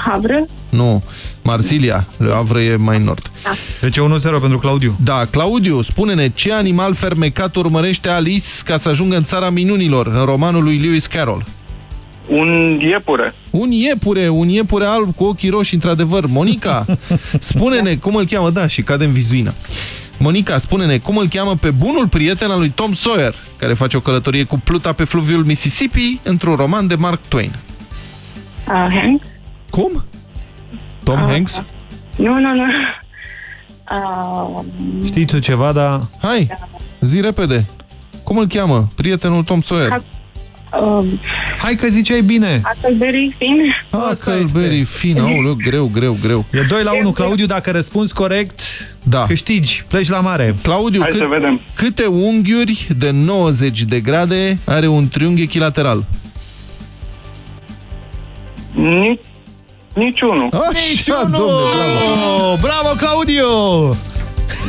S49: Havre?
S2: Nu, Marsilia, Le Havre e mai în nord.
S1: Deci e 1-0 pentru Claudiu.
S2: Da, Claudiu, spune-ne ce animal fermecat urmărește Alice ca să ajungă în țara minunilor, în romanul lui Lewis Carroll.
S57: Un iepure.
S2: Un iepure, un iepure alb cu ochii roșii, într-adevăr. Monica, (laughs) spune-ne cum îl cheamă, da, și cade în vizuină. Monica, spune-ne cum îl cheamă pe bunul prieten al lui Tom Sawyer, care face o călătorie cu pluta pe fluviul Mississippi într-un roman de Mark Twain.
S49: Uh, Hank?
S2: Cum? Tom Hanks?
S49: Nu, nu, nu. Uh,
S1: Știi tu ceva, dar...
S2: Hai, zi repede. Cum îl cheamă? Prietenul Tom Sawyer.
S49: uh,
S1: Hai că ziceai bine.
S49: Huckleberry Finn?
S2: Huckleberry Finn, aoleu, greu, greu, greu.
S1: E 2 la 1, Claudiu, dacă răspunzi corect,
S2: da.
S1: câștigi, pleci la mare.
S2: Claudiu,
S57: Hai
S2: cât,
S57: să vedem.
S2: câte unghiuri de 90 de grade are un triunghi echilateral?
S57: Nici, niciunul.
S2: Așa, domne, bravo.
S1: Bravo, Claudiu!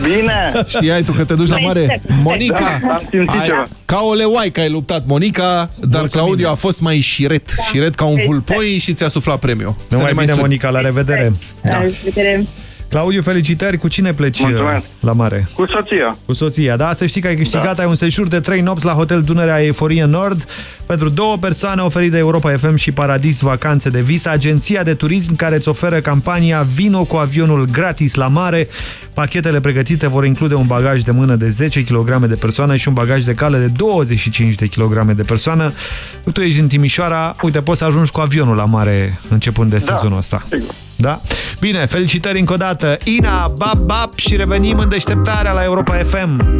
S57: Bine!
S2: Știai tu că te duci la mare? Monica,
S57: Da, am simțit
S2: ai,
S57: ceva.
S2: ca o leoaică ai luptat, Monica, dar Claudiu a fost mai șiret, șiret ca un vulpoi și ți-a suflat premiu.
S1: Nu mai bine,
S2: suni.
S1: Monica, la revedere.
S49: Da. Vedere.
S1: Claudiu, felicitări. Cu cine pleci
S57: Mulțumesc.
S1: uh, la mare?
S57: Cu soția.
S1: Cu soția, da? Să știi că ai câștigat, ai un sejur de 3 nopți la Hotel Dunărea Eforie Nord pentru două persoane oferit de Europa FM și Paradis Vacanțe de Vis, agenția de turism care îți oferă campania Vino cu avionul gratis la mare. Pachetele pregătite vor include un bagaj de mână de 10 kg de persoană și un bagaj de cale de 25 de kg de persoană. Tu ești în Timișoara, uite, poți să ajungi cu avionul la mare începând de
S57: Da,
S1: sezonul ăsta.
S57: sigur.
S1: Da? Bine, felicitări încă o dată. Ina, bap, bap și revenim în deșteptarea la Europa FM.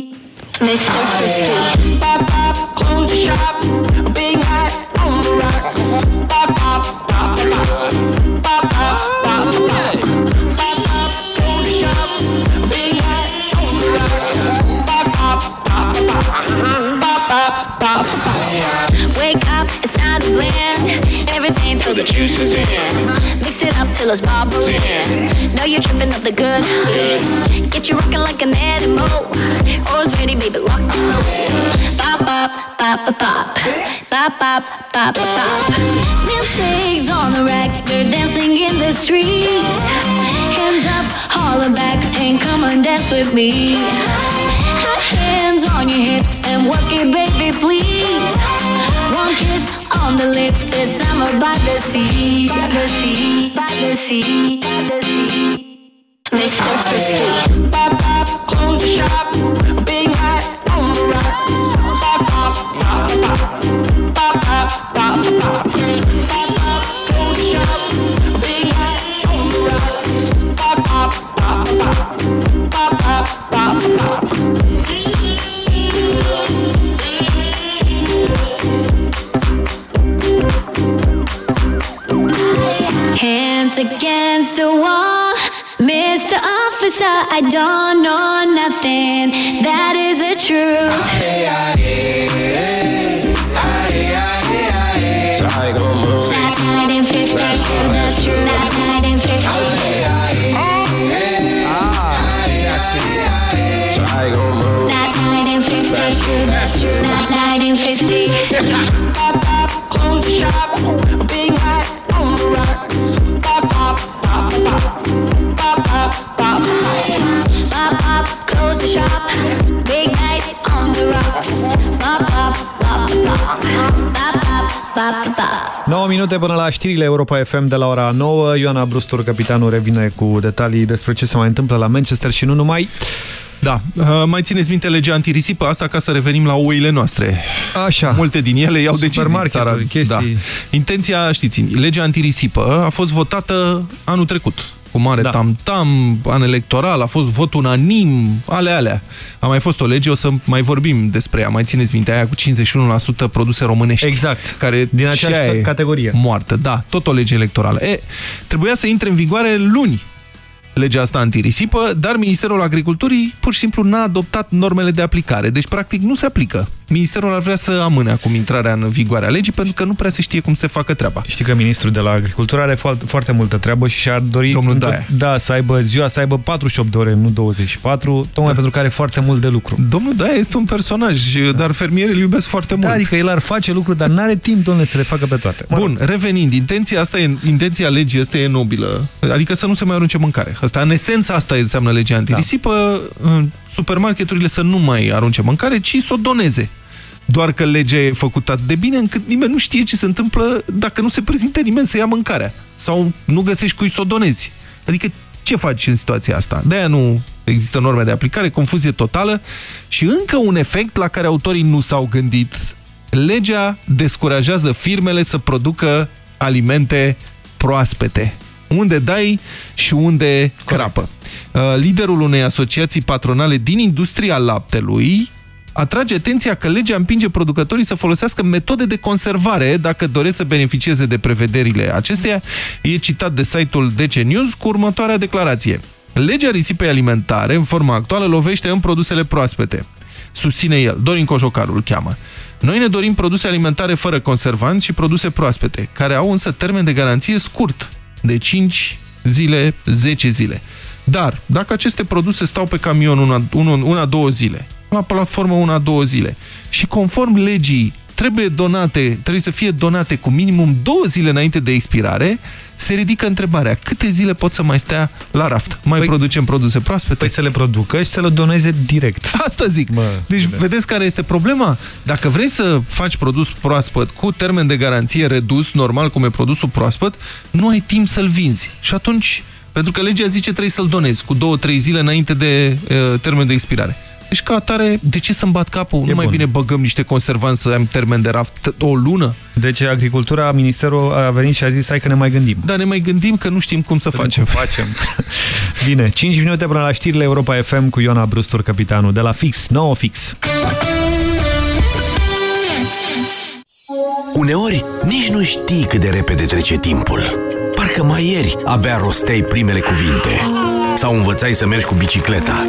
S23: Mr. Frisky.
S24: Pop, pop, the shop, big hat on the rocks. Pop, pop, pop, pop. Pop, pop, pop, pop.
S23: Wake up, it's time to. Everything till the juice is in. Mix it up till it's bubbling. Know you're tripping up the good. Get you rocking like an animal. Always ready, baby, lock on. Pop, pop, pop, pop, pop. Pop, pop, pop, pop. Milkshakes on the rack, they're dancing in the street. Hands up, holler back, and come and dance with me. Hands on your hips and work it, baby, please. One kiss on the lips, it's summer by the sea, by the sea, by the sea, by the sea. Mr. Frisky. Pop, pop, close the shop. Big hat on the rock. Pop, pop, pop, pop. Pop, pop, pop, pop. Against the wall, Mr. Officer. I don't know nothing. That is the truth. That night in 50 to the truth. That night in 50. That night in 50 to the truth. That night in 50. Pop, pop, close the shop.
S1: Minute până la știrile Europa FM de la ora 9. Ioana Brustur, capitanul, revine cu detalii despre ce se mai întâmplă la Manchester și nu numai.
S2: Da, uh, mai țineți minte legea antirisipă, asta ca să revenim la oile noastre.
S1: Așa.
S2: Multe din ele iau decizii în țara.
S1: chestii.
S2: Da. Intenția, știți, legea antirisipă a fost votată anul trecut cu mare
S1: Da.
S2: tam-tam, an electoral, a fost vot unanim, ale alea. A mai fost o lege, o să mai vorbim despre ea, mai țineți minte, aia cu 51% produse românești.
S1: Exact.
S2: Care
S1: Din
S2: și
S1: aceeași
S2: aia e
S1: categorie.
S2: Moartă, da, tot o lege electorală. E, trebuia să intre în vigoare luni legea asta antirisipă, dar Ministerul Agriculturii pur și simplu n-a adoptat normele de aplicare. Deci, practic, nu se aplică. Ministerul ar vrea să amâne acum intrarea în vigoare a legii pentru că nu prea se știe cum se facă treaba.
S1: Știi că ministrul de la agricultură are foarte, foarte multă treabă și și-ar dori
S2: Domnul
S1: încă-
S2: Daia.
S1: da, să aibă ziua, să aibă 48 de ore, nu 24, tocmai pentru că are foarte mult de lucru.
S2: Domnul Daia este un personaj, dar fermierii îl iubesc foarte
S1: Da,
S2: mult.
S1: adică el ar face lucruri, dar n-are timp, domnule, să le facă pe toate. Mă
S2: Bun, revenind, intenția asta e, intenția legii asta e nobilă, adică să nu se mai arunce mâncare. Asta, în esență, asta înseamnă legea antirisipă, da. supermarketurile să nu mai arunce mâncare, ci să o doneze. Doar că legea e făcută atât de bine încât nimeni nu știe ce se întâmplă dacă nu se prezintă nimeni să ia mâncarea. Sau nu găsești cui să o donezi. Adică ce faci în situația asta? De-aia nu există norme de aplicare, confuzie totală și încă un efect la care autorii nu s-au gândit. Legea descurajează firmele să producă alimente proaspete. Unde dai și unde crapă. Uh, Liderul unei asociații patronale din industria laptelui atrage atenția că legea împinge producătorii să folosească metode de conservare dacă doresc să beneficieze de prevederile acesteia. E citat de site-ul DC News cu următoarea declarație. Legea risipei alimentare, în forma actuală, lovește în produsele proaspete. Susține el, Dorin Cojocaru îl cheamă. Noi ne dorim produse alimentare fără conservanți și produse proaspete, care au însă termen de garanție scurt, de 5 zile, 10 zile. Dar, dacă aceste produse stau pe camion una, una, una două zile, la platformă una, două zile, și conform legii trebuie donate, trebuie să fie donate cu minimum două zile înainte de expirare, se ridică întrebarea, câte zile pot să mai stea la raft? Mai păi, producem produse proaspete?
S1: Păi să le producă și să le doneze direct.
S2: Asta zic. Mă, deci, bine. vedeți care este problema? Dacă vrei să faci produs proaspăt cu termen de garanție redus, normal cum e produsul proaspăt, nu ai timp să-l vinzi. Și atunci, pentru că legea zice trebuie să-l donezi cu două-trei zile înainte de uh, termen de expirare. Deci, ca atare, de ce să-mi bat capul? E nu mai bun. bine băgăm niște conservanți să am termen de raft o lună?
S1: Deci, agricultura, ministerul a venit și a zis, hai că ne mai gândim.
S2: Da, ne mai gândim că nu știm cum să, să facem.
S1: Cum facem. (laughs) bine, 5 minute până la știrile Europa FM cu Iona Brustur, capitanul, de la Fix, 9 Fix.
S6: Uneori, nici nu știi cât de repede trece timpul. Parcă mai ieri abia rosteai primele cuvinte. Sau învățai să mergi cu bicicleta.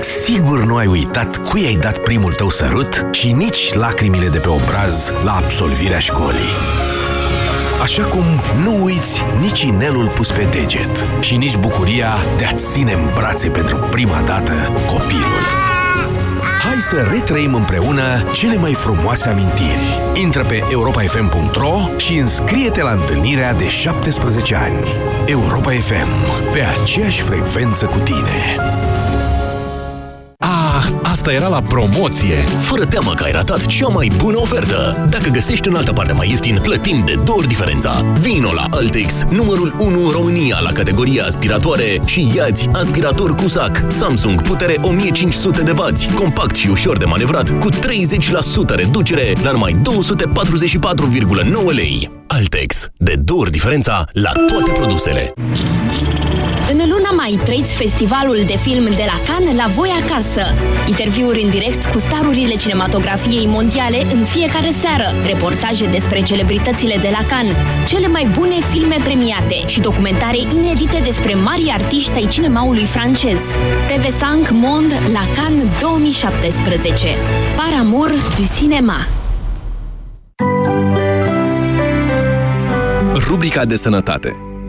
S6: Sigur nu ai uitat cui ai dat primul tău sărut și nici lacrimile de pe obraz la absolvirea școlii. Așa cum nu uiți nici inelul pus pe deget și nici bucuria de a-ți ține în brațe pentru prima dată copilul.
S14: Hai să retrăim împreună cele mai frumoase amintiri. Intră pe europafm.ro și înscrie-te la întâlnirea de 17 ani. Europa FM, pe aceeași frecvență cu tine.
S6: Ah, asta era la promoție! Fără teamă că ai ratat cea mai bună ofertă! Dacă găsești în altă parte mai ieftin, plătim de două ori diferența. Vino la Altex, numărul 1 în România la categoria aspiratoare și iați aspirator cu sac Samsung, putere 1500 de W, compact și ușor de manevrat, cu 30% reducere la numai 244,9 lei. Altex, de două ori diferența la toate produsele.
S22: În luna mai trăiți festivalul de film de la Cannes la voi acasă. Interviuri în direct cu starurile cinematografiei mondiale în fiecare seară, reportaje despre celebritățile de la Cannes, cele mai bune filme premiate și documentare inedite despre mari artiști ai cinemaului francez. TV5 Monde la Cannes 2017. Par amour du cinéma.
S20: Rubrica de sănătate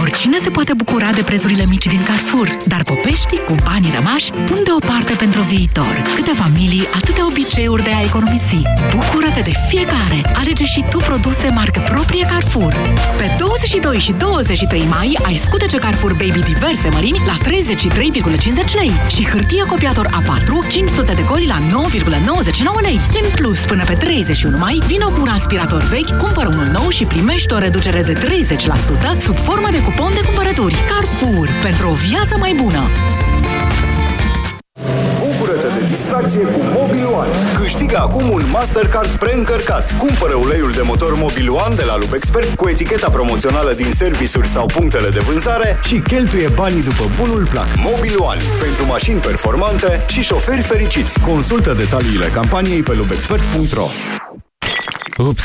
S30: Oricine se poate bucura de prețurile mici din Carrefour, dar popeștii cu banii rămași pun deoparte pentru viitor. Câte familii, atâtea obiceiuri de a economisi. Bucură-te de fiecare! Alege și tu produse marcă proprie Carrefour. Pe 22 și 23 mai ai scutece Carrefour Baby diverse mărimi la 33,50 lei și hârtie copiator A4 500 de goli la 9,99 lei. În plus, până pe 31 mai, vino cu un aspirator vechi, cumpără unul nou și primești o reducere de 30% sub formă de cupon de cumpărături. Carrefour. Pentru o viață mai bună.
S58: Bucură-te de distracție cu Mobil One. Câștigă acum un Mastercard preîncărcat. Cumpără uleiul de motor Mobil One de la Lubexpert cu eticheta promoțională din servisuri sau punctele de vânzare și cheltuie banii după bunul plac. Mobil One. Pentru mașini performante și șoferi fericiți. Consultă detaliile campaniei pe lubexpert.ro
S59: Ups!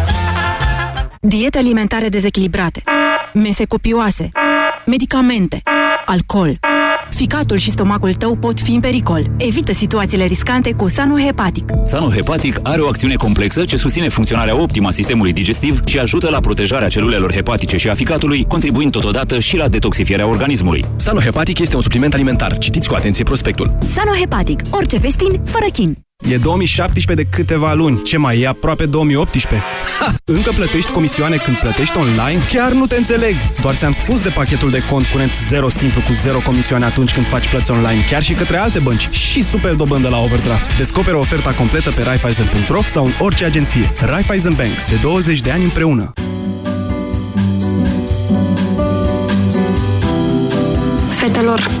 S30: Diete alimentare dezechilibrate, mese copioase, medicamente, alcool. Ficatul și stomacul tău pot fi în pericol. Evită situațiile riscante cu Sanu Hepatic.
S31: Sanul hepatic are o acțiune complexă ce susține funcționarea optimă a sistemului digestiv și ajută la protejarea celulelor hepatice și a ficatului, contribuind totodată și la detoxifierea organismului.
S20: Sanohepatic este un supliment alimentar. Citiți cu atenție prospectul.
S30: Sanu Hepatic. Orice vestin, fără chin.
S60: E 2017 de câteva luni. Ce mai e aproape 2018? Ha! Încă plătești comisioane când plătești online? Chiar nu te înțeleg! Doar ți-am spus de pachetul de cont curent 0 simplu cu 0 comisioane atunci când faci plăți online, chiar și către alte bănci și super dobândă la overdraft. Descoperă oferta completă pe Raiffeisen.ro sau în orice agenție. Raiffeisen Bank. De 20 de ani împreună.
S61: Fetelor,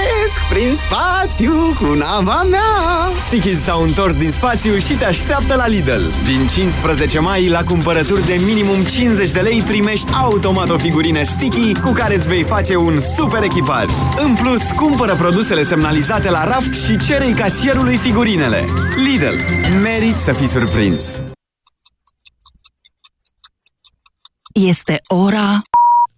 S9: Plutesc prin spațiu cu nava mea. Stickies s-au întors din spațiu și te așteaptă la Lidl. Din 15 mai, la cumpărături de minimum 50 de lei Primești automat o figurină Sticky Cu care îți vei face un super echipaj. În plus, cumpără produsele semnalizate la raft Și cere casierului figurinele. Lidl. Merit să fii surprins.
S30: Este ora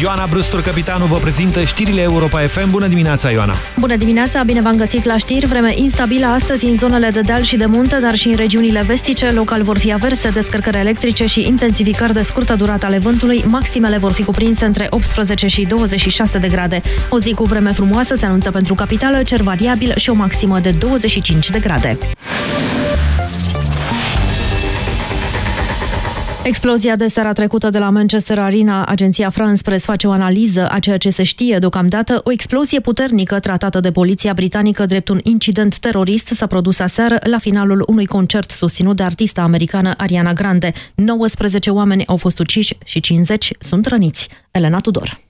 S1: Ioana Brustur, capitanul, vă prezintă știrile Europa FM. Bună dimineața, Ioana!
S35: Bună dimineața, bine v-am găsit la știri. Vreme instabilă astăzi în zonele de deal și de munte, dar și în regiunile vestice. Local vor fi averse, descărcări electrice și intensificări de scurtă durată ale vântului. Maximele vor fi cuprinse între 18 și 26 de grade. O zi cu vreme frumoasă se anunță pentru capitală, cer variabil și o maximă de 25 de grade. Explozia de seara trecută de la Manchester Arena, agenția France Press face o analiză a ceea ce se știe deocamdată. O explozie puternică tratată de poliția britanică drept un incident terorist s-a produs aseară la finalul unui concert susținut de artista americană Ariana Grande. 19 oameni au fost uciși și 50 sunt răniți. Elena Tudor.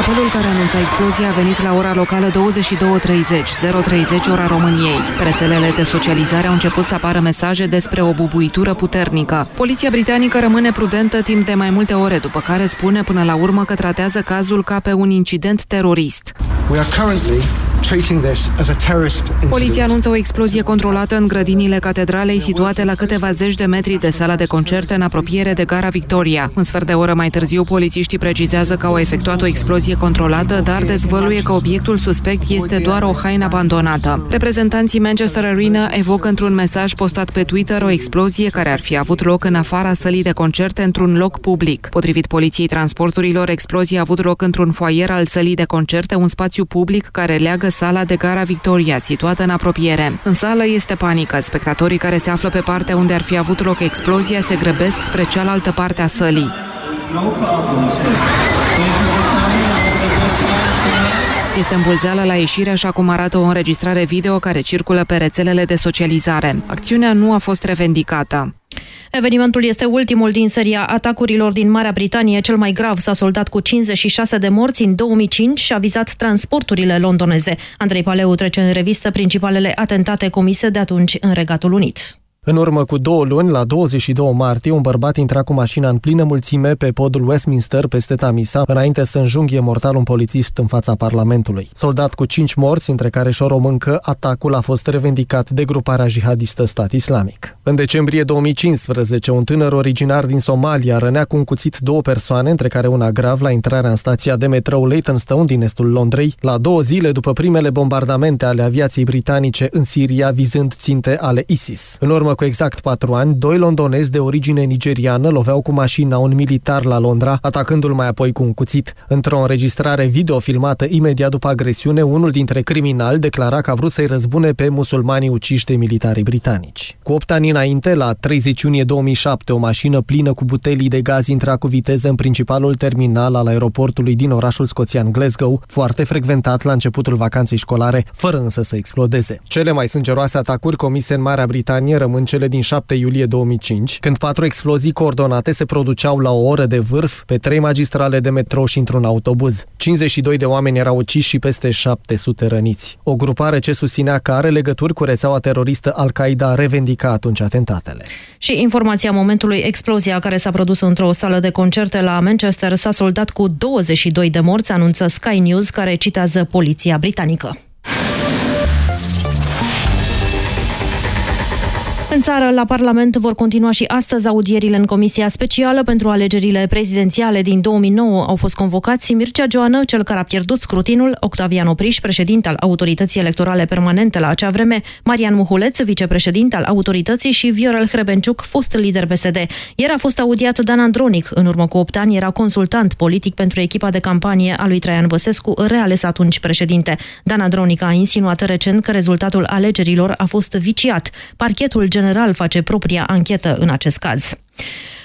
S37: Apelul care anunța explozia a venit la ora locală 22.30, 0.30 ora României. Pe rețelele de socializare au început să apară mesaje despre o bubuitură puternică. Poliția britanică rămâne prudentă timp de mai multe ore, după care spune până la urmă că tratează cazul ca pe un incident terorist.
S62: We are currently treating this as a terrorist incident.
S37: Poliția anunță o explozie controlată în grădinile catedralei situate la câteva zeci de metri de sala de concerte în apropiere de gara Victoria. Un sfert de oră mai târziu, polițiștii precizează că au efectuat o explozie controlată, dar dezvăluie că obiectul suspect este doar o haină abandonată. Reprezentanții Manchester Arena evocă într-un mesaj postat pe Twitter o explozie care ar fi avut loc în afara sălii de concerte într-un loc public. Potrivit Poliției Transporturilor, explozia a avut loc într-un foaier al sălii de concerte, un spațiu public care leagă sala de gara Victoria, situată în apropiere. În sală este panică. Spectatorii care se află pe partea unde ar fi avut loc explozia se grăbesc spre cealaltă parte a sălii. Este îmbulzeală la ieșire, așa cum arată o înregistrare video care circulă pe rețelele de socializare. Acțiunea nu a fost revendicată.
S35: Evenimentul este ultimul din seria atacurilor din Marea Britanie. Cel mai grav s-a soldat cu 56 de morți în 2005 și a vizat transporturile londoneze. Andrei Paleu trece în revistă principalele atentate comise de atunci în Regatul Unit.
S36: În urmă cu două luni, la 22 martie, un bărbat intra cu mașina în plină mulțime pe podul Westminster peste Tamisa, înainte să înjunghie mortal un polițist în fața Parlamentului. Soldat cu cinci morți, între care și o româncă, atacul a fost revendicat de gruparea jihadistă Stat Islamic. În decembrie 2015, un tânăr originar din Somalia rănea cu un cuțit două persoane, între care una grav, la intrarea în stația de metrou Leytonstone din estul Londrei, la două zile după primele bombardamente ale aviației britanice în Siria, vizând ținte ale ISIS. În urmă cu exact patru ani, doi londonezi de origine nigeriană loveau cu mașina un militar la Londra, atacându-l mai apoi cu un cuțit. Într-o înregistrare video filmată imediat după agresiune, unul dintre criminali declara că a vrut să-i răzbune pe musulmanii uciși de militarii britanici. Cu 8 ani înainte, la 30 iunie 2007, o mașină plină cu butelii de gaz intra cu viteză în principalul terminal al aeroportului din orașul scoțian Glasgow, foarte frecventat la începutul vacanței școlare, fără însă să explodeze. Cele mai sângeroase atacuri comise în Marea Britanie rămân cele din 7 iulie 2005, când patru explozii coordonate se produceau la o oră de vârf pe trei magistrale de metrou și într-un autobuz. 52 de oameni erau uciși și peste 700 răniți. O grupare ce susținea că are legături cu rețeaua teroristă Al-Qaeda revendica atunci atentatele.
S35: Și informația momentului, explozia care s-a produs într-o sală de concerte la Manchester s-a soldat cu 22 de morți, anunță Sky News, care citează poliția britanică. În țară, la Parlament, vor continua și astăzi audierile în Comisia Specială pentru alegerile prezidențiale din 2009. Au fost convocați Mircea Joană, cel care a pierdut scrutinul, Octavian Opriș, președinte al Autorității Electorale Permanente la acea vreme, Marian Muhuleț, vicepreședinte al Autorității și Viorel Hrebenciuc, fost lider PSD. Ieri a fost audiat Dan Andronic. În urmă cu 8 ani era consultant politic pentru echipa de campanie a lui Traian Băsescu, reales atunci președinte. Dan Andronic a insinuat recent că rezultatul alegerilor a fost viciat. Parchetul general face propria anchetă în acest caz.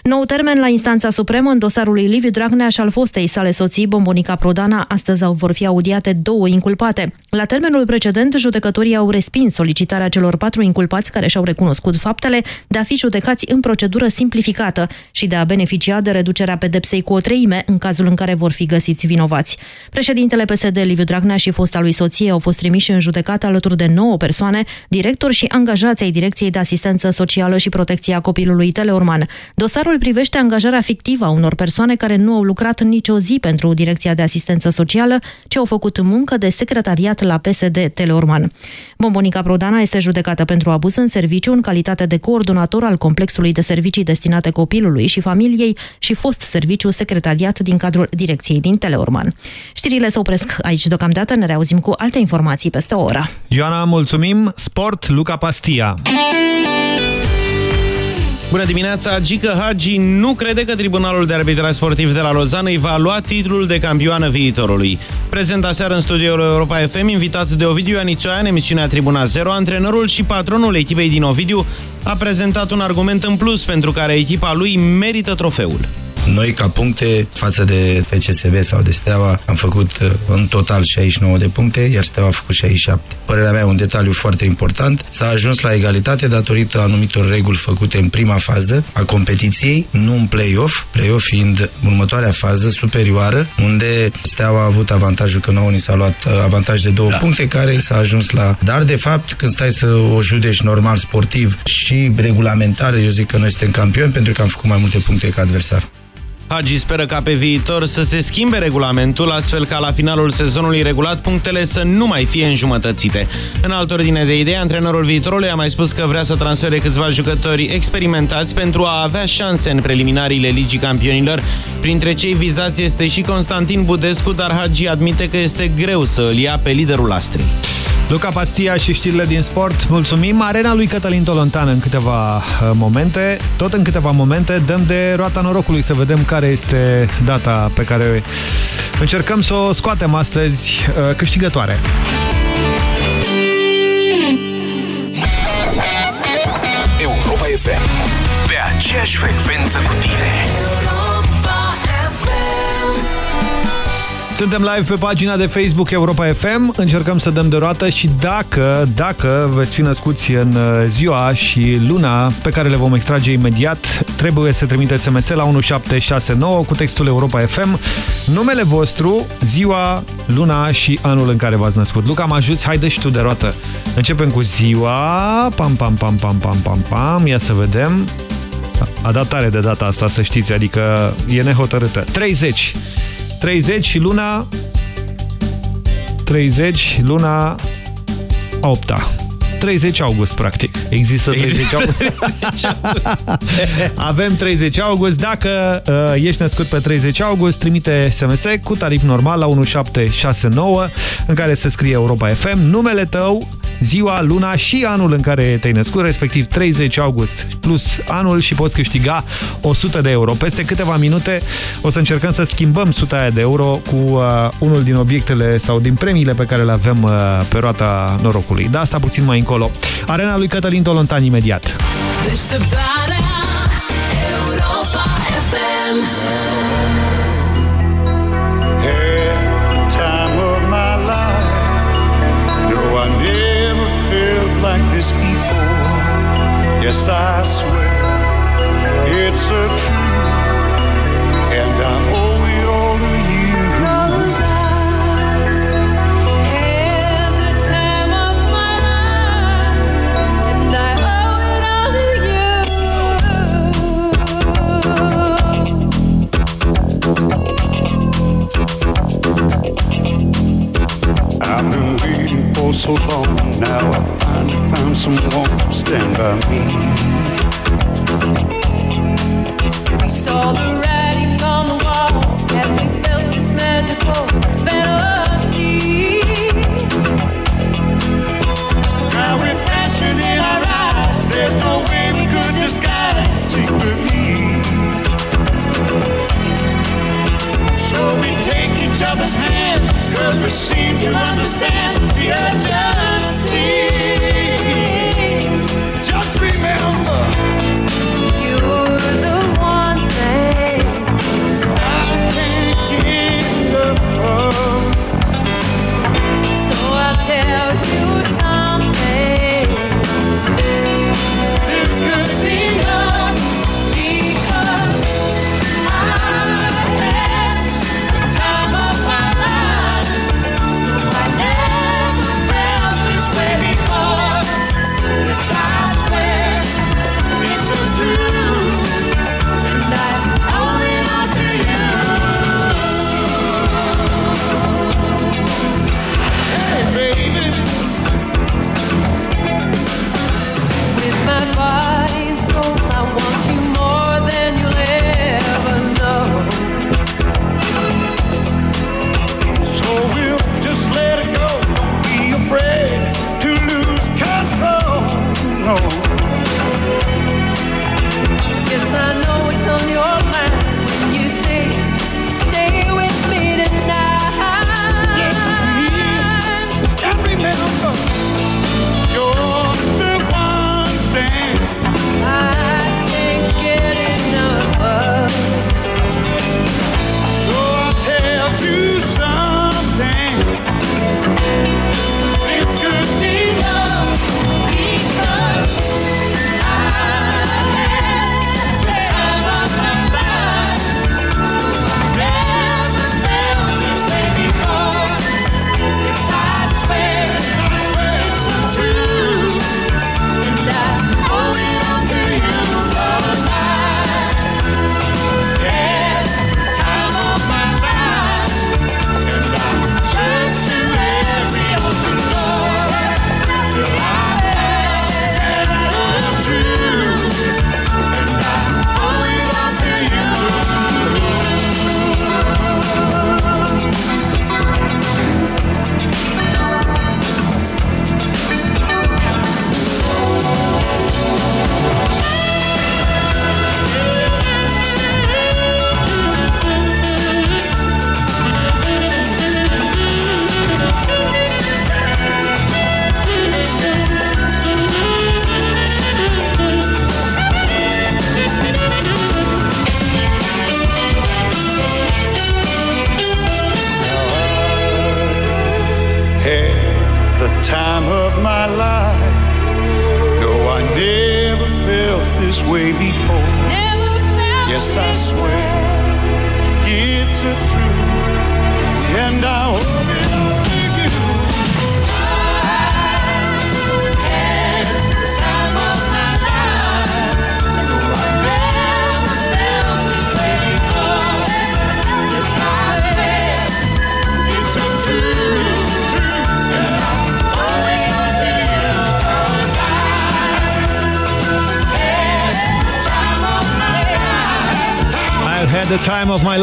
S35: Nou termen la instanța supremă în dosarul lui Liviu Dragnea și al fostei sale soții, Bombonica Prodana, astăzi vor fi audiate două inculpate. La termenul precedent, judecătorii au respins solicitarea celor patru inculpați care și-au recunoscut faptele de a fi judecați în procedură simplificată și de a beneficia de reducerea pedepsei cu o treime în cazul în care vor fi găsiți vinovați. Președintele PSD Liviu Dragnea și fosta lui soție au fost trimiși în judecată alături de nouă persoane, directori și angajați ai Direcției de Asistență Socială și Protecția Copilului Teleorman. Dosarul privește angajarea fictivă a unor persoane care nu au lucrat nicio zi pentru Direcția de Asistență Socială, ci au făcut muncă de secretariat la PSD Teleorman. Bombonica Prodana este judecată pentru abuz în serviciu în calitate de coordonator al complexului de servicii destinate copilului și familiei și fost serviciu secretariat din cadrul direcției din Teleorman. Știrile se opresc aici deocamdată, ne reauzim cu alte informații peste o oră.
S1: Ioana, mulțumim! Sport, Luca Pastia.
S3: Bună dimineața! Gică Hagi nu crede că Tribunalul de Arbitraj Sportiv de la Lozană îi va lua titlul de campioană viitorului. Prezent aseară în studioul Europa FM, invitat de Ovidiu Anițoia în emisiunea Tribuna 0, antrenorul și patronul echipei din Ovidiu a prezentat un argument în plus pentru care echipa lui merită trofeul.
S63: Noi, ca puncte, față de FCSB sau de Steaua, am făcut uh, în total 69 de puncte, iar Steaua a făcut 67. Părerea mea, un detaliu foarte important, s-a ajuns la egalitate datorită anumitor reguli făcute în prima fază a competiției, nu în play-off, play-off fiind următoarea fază superioară, unde Steaua a avut avantajul că nouă ni s-a luat uh, avantaj de două da. puncte, care s-a ajuns la... Dar, de fapt, când stai să o judeci normal sportiv și regulamentar, eu zic că noi suntem campioni pentru că am făcut mai multe puncte ca adversar.
S3: Hagi speră ca pe viitor să se schimbe regulamentul, astfel ca la finalul sezonului regulat punctele să nu mai fie înjumătățite. În altă ordine de idei, antrenorul viitorului a mai spus că vrea să transfere câțiva jucători experimentați pentru a avea șanse în preliminariile Ligii Campionilor. Printre cei vizați este și Constantin Budescu, dar Hagi admite că este greu să îl ia pe liderul Astrii.
S1: Luca Pastia și știrile din sport. Mulțumim. Arena lui Cătălin Tolontan în câteva uh, momente. Tot în câteva momente dăm de roata norocului să vedem care este data pe care încercăm să o scoatem astăzi uh, câștigătoare.
S14: Europa FM. Pe aceeași frecvență cu tine.
S1: Suntem live pe pagina de Facebook Europa FM, încercăm să dăm de roată și dacă, dacă veți fi născuți în uh, ziua și luna pe care le vom extrage imediat, trebuie să trimiteți SMS la 1769 cu textul Europa FM, numele vostru, ziua, luna și anul în care v-ați născut. Luca, mă ajuți? Haide și tu de roată. Începem cu ziua, pam, pam, pam, pam, pam, pam, pam, ia să vedem. A dat tare de data asta, să știți, adică e nehotărâtă. 30. 30 și luna 30, luna a 8 -a. 30 august, practic. Există 30 Există august. 30 (laughs) august. Avem 30 august. Dacă uh, ești născut pe 30 august, trimite SMS cu tarif normal la 1769 în care se scrie Europa FM, numele tău, ziua, luna și anul în care te-ai născut, respectiv 30 august plus anul și poți câștiga 100 de euro. Peste câteva minute o să încercăm să schimbăm 100 de euro cu uh, unul din obiectele sau din premiile pe care le avem uh, pe roata norocului. Da, asta puțin mai încolo. Arena lui Cătălin Tolontan imediat.
S23: Europa FM before. Yes, I swear it's a truth, and I owe me.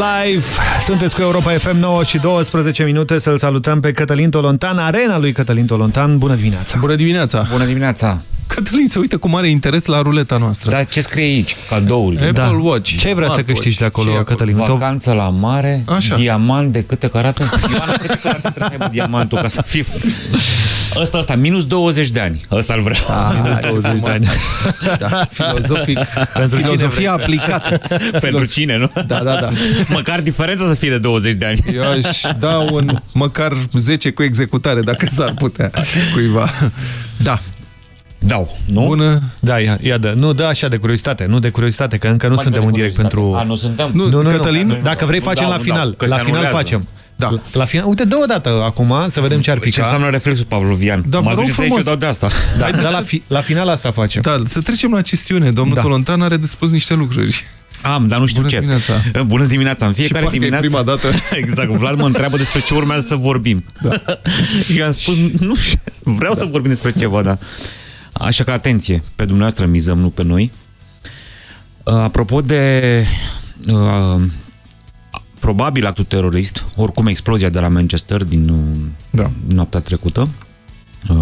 S1: Time of my life. Sunteți cu Europa FM 9 și 12 minute. Să-l salutăm pe Cătălin Tolontan, arena lui Cătălin Tolontan. Bună dimineața!
S64: Bună dimineața!
S65: Bună dimineața!
S64: Cătălin se uită cu mare interes la ruleta noastră.
S65: Dar ce scrie aici? Cadouri.
S64: Apple
S1: Da.
S64: Watch.
S1: Ce vrea să
S64: Smartwatch.
S1: câștigi de acolo,
S64: Ce e acolo?
S1: Cătălin?
S65: Vacanță la mare,
S64: Așa.
S65: diamant de câte carate? Ioana, câte carate trebuie să aibă diamantul ca să fie... Ăsta, ăsta, minus 20 de ani. Ăsta îl vreau.
S64: Ah,
S1: Minus
S64: ce
S1: 20 de
S64: frumos.
S1: ani.
S64: Da, filozofic. (laughs)
S1: Pentru cine
S64: filozofia
S1: vrei?
S64: aplicată.
S65: Pentru cine, nu?
S64: Da, da, da.
S65: Măcar diferența să fie de 20 de ani.
S64: Eu aș da un măcar 10 cu executare, dacă s-ar putea, cuiva. Da.
S65: Dau, nu?
S64: Bună.
S1: Da, ia, ia dă. Nu, dă așa de curiozitate, nu de curiozitate, că încă nu
S65: Mai
S1: suntem
S65: de
S1: în direct
S65: curiozitate.
S1: pentru...
S65: A, nu suntem?
S64: Nu,
S1: Nu, nu,
S64: Cătălin?
S1: nu. Dacă vrei
S65: Nu
S1: facem
S65: dau,
S1: la
S65: nu
S1: final.
S65: dau, că
S1: la
S65: se
S1: final
S65: anulează.
S1: facem.
S64: Da.
S1: La, la final, uite, dă o dată acum, să vedem ce ar
S65: Ce
S1: pica.
S65: înseamnă reflexul pavlovian?
S64: Da, vă
S65: mă
S64: rog
S65: duceți aici,
S64: frumos.
S65: eu dau de asta. (laughs)
S1: Da, da la, fi, la final asta facem.
S64: Da, să trecem la chestiune. Domnul
S1: Da.
S64: da. Tolontan are de spus niște lucruri.
S65: Am, dar nu știu
S64: Bună
S65: ce.
S64: dimineața. (laughs)
S65: Bună dimineața. În fiecare
S64: parcă e
S65: dimineață...
S64: prima dată. (laughs)
S65: exact. Vlad mă întreabă despre ce urmează să vorbim. Da. și eu am spus, nu știu, vreau da. să vorbim despre ceva, dar... Așa că atenție, pe dumneavoastră mizăm, nu pe noi. Uh, Apropo de uh, probabil actul terorist, oricum explozia de la Manchester din uh,
S64: Da.
S65: noaptea trecută, uh,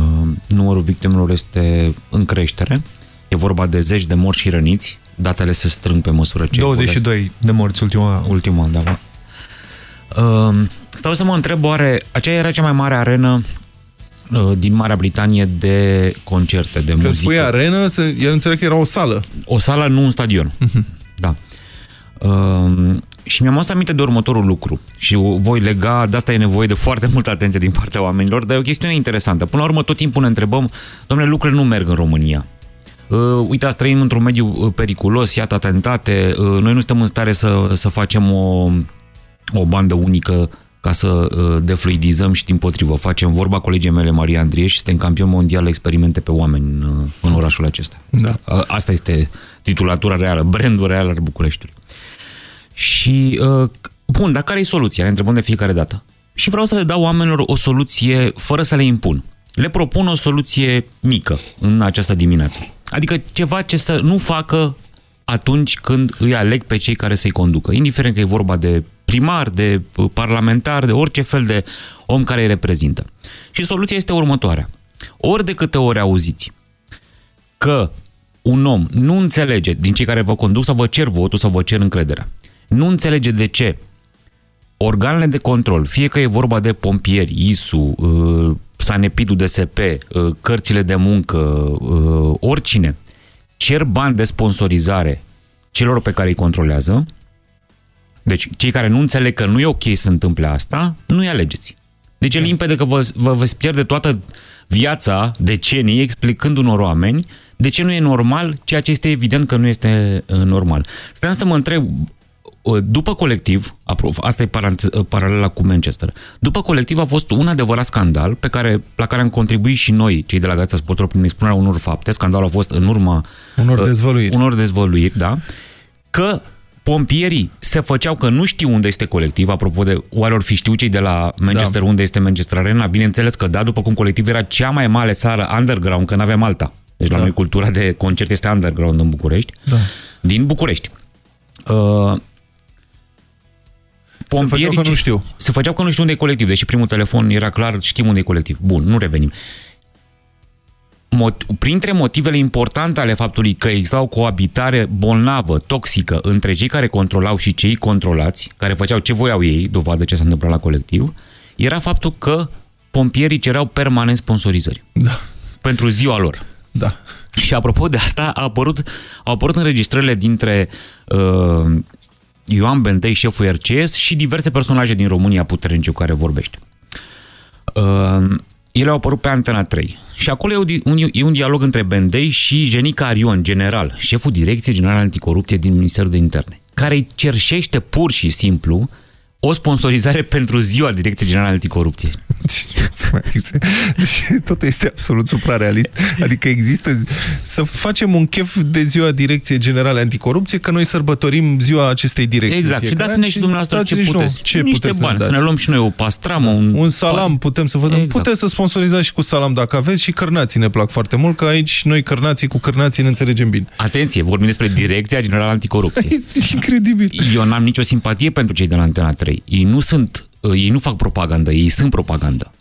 S65: numărul victimelor este în creștere. E vorba de zeci de morți și răniți. Datele se strâng pe măsură ce...
S1: 22 de morți ultima...
S65: Ultima, da. da. Uh, stau să mă întreb, oare aceea era cea mai mare arenă uh, din Marea Britanie de concerte, de
S64: Când
S65: muzică?
S64: spui arenă, se- el înțeleg că era o sală.
S65: O sală, nu un stadion. Da. Uh, și mi-am adus aminte de următorul lucru și o voi lega, de asta e nevoie de foarte multă atenție din partea oamenilor, dar e o chestiune interesantă. Până la urmă, tot timpul ne întrebăm, domnule, lucrurile nu merg în România. Uh, uite, azi trăim într-un mediu uh, periculos, iată atentate, uh, noi nu suntem în stare să, să facem o, o bandă unică ca să uh, defluidizăm și din potrivă. Facem vorba colegii mele Maria Andrie și suntem campion mondial la experimente pe oameni în, uh, în orașul acesta.
S64: Da.
S65: Uh, Asta este titulatura reală, brandul real al Bucureștiului. Și, uh, bun, dar care e soluția? Ne întrebăm de fiecare dată. Și vreau să le dau oamenilor o soluție fără să le impun. Le propun o soluție mică în această dimineață. Adică ceva ce să nu facă atunci când îi aleg pe cei care să-i conducă. Indiferent că e vorba de primar, de uh, parlamentar, de orice fel de om care îi reprezintă. Și soluția este următoarea. Ori de câte ori auziți că un om nu înțelege din cei care vă conduc să vă cer votul, să vă cer încrederea, nu înțelege de ce organele de control, fie că e vorba de pompieri, ISU, uh, Sanepidul DSP, uh, cărțile de muncă, uh, oricine, cer bani de sponsorizare celor pe care îi controlează, deci cei care nu înțeleg că nu e ok să întâmple asta, nu-i alegeți. Deci e limpede că vă, vă veți pierde toată viața, decenii, explicând unor oameni de ce nu e normal, ceea ce este evident că nu este uh, normal. Stăteam să mă întreb, uh, după colectiv, apro- asta e parant- uh, paralela cu Manchester, după colectiv a fost un adevărat scandal pe care, la care am contribuit și noi, cei de la Gazeta Sportor, prin expunerea unor fapte. Scandalul a fost în urma
S64: Unor
S65: uh,
S64: dezvăluiri.
S65: unor dezvăluiri, da, că pompierii se făceau că nu știu unde este colectiv, apropo de oare ori fi știu cei de la Manchester da. unde este Manchester Arena, bineînțeles că da, după cum colectiv era cea mai mare sală underground, că n-aveam alta. Deci la
S64: Da.
S65: noi cultura de concert este underground în București.
S64: Da.
S65: Din București. Uh,
S64: făceau că nu știu.
S65: Se făceau că nu știu unde e colectiv, deși primul telefon era clar, știm unde e colectiv. Bun, nu revenim. Mot- printre motivele importante ale faptului că exista o coabitare bolnavă, toxică, între cei care controlau și cei controlați, care făceau ce voiau ei, dovadă ce s-a întâmplat la colectiv, era faptul că pompierii cereau permanent sponsorizări.
S64: Da.
S65: Pentru ziua lor.
S64: Da.
S65: Și apropo de asta, a apărut, au apărut înregistrările dintre uh, Ioan Bentei, șeful RCS, și diverse personaje din România puternice cu care vorbește. Uh, ele au apărut pe Antena 3. Și acolo e, o di- un, e un dialog între Bendei și Jenica Arion, general, șeful Direcției Generale Anticorupție din Ministerul de Interne, care îi cerșește pur și simplu o sponsorizare pentru ziua Direcției Generale Anticorupție.
S2: Deci (laughs) totul este absolut suprarealist. Adică există... Să facem un chef de ziua Direcției Generale Anticorupție, că noi sărbătorim ziua acestei direcții.
S65: Exact. Și
S2: Fiecare
S65: dați-ne
S2: an
S65: și dumneavoastră ce
S2: dați-ne și
S65: puteți.
S2: nouă. Ce
S65: Niște
S2: puteți
S65: bani,
S2: să,
S65: să ne luăm și noi o pastramă, un...
S2: un salam putem să vă dăm.
S65: Exact.
S2: Puteți să sponsorizați și cu salam dacă aveți și cărnații ne plac foarte mult, că aici noi cărnații cu cărnații ne înțelegem bine.
S65: Atenție, vorbim despre Direcția Generală Anticorupție.
S2: Este incredibil.
S65: Eu n-am nicio simpatie pentru cei de la Antena 3. Ei nu sunt, uh, ei nu fac propagandă, ei sunt propagandă.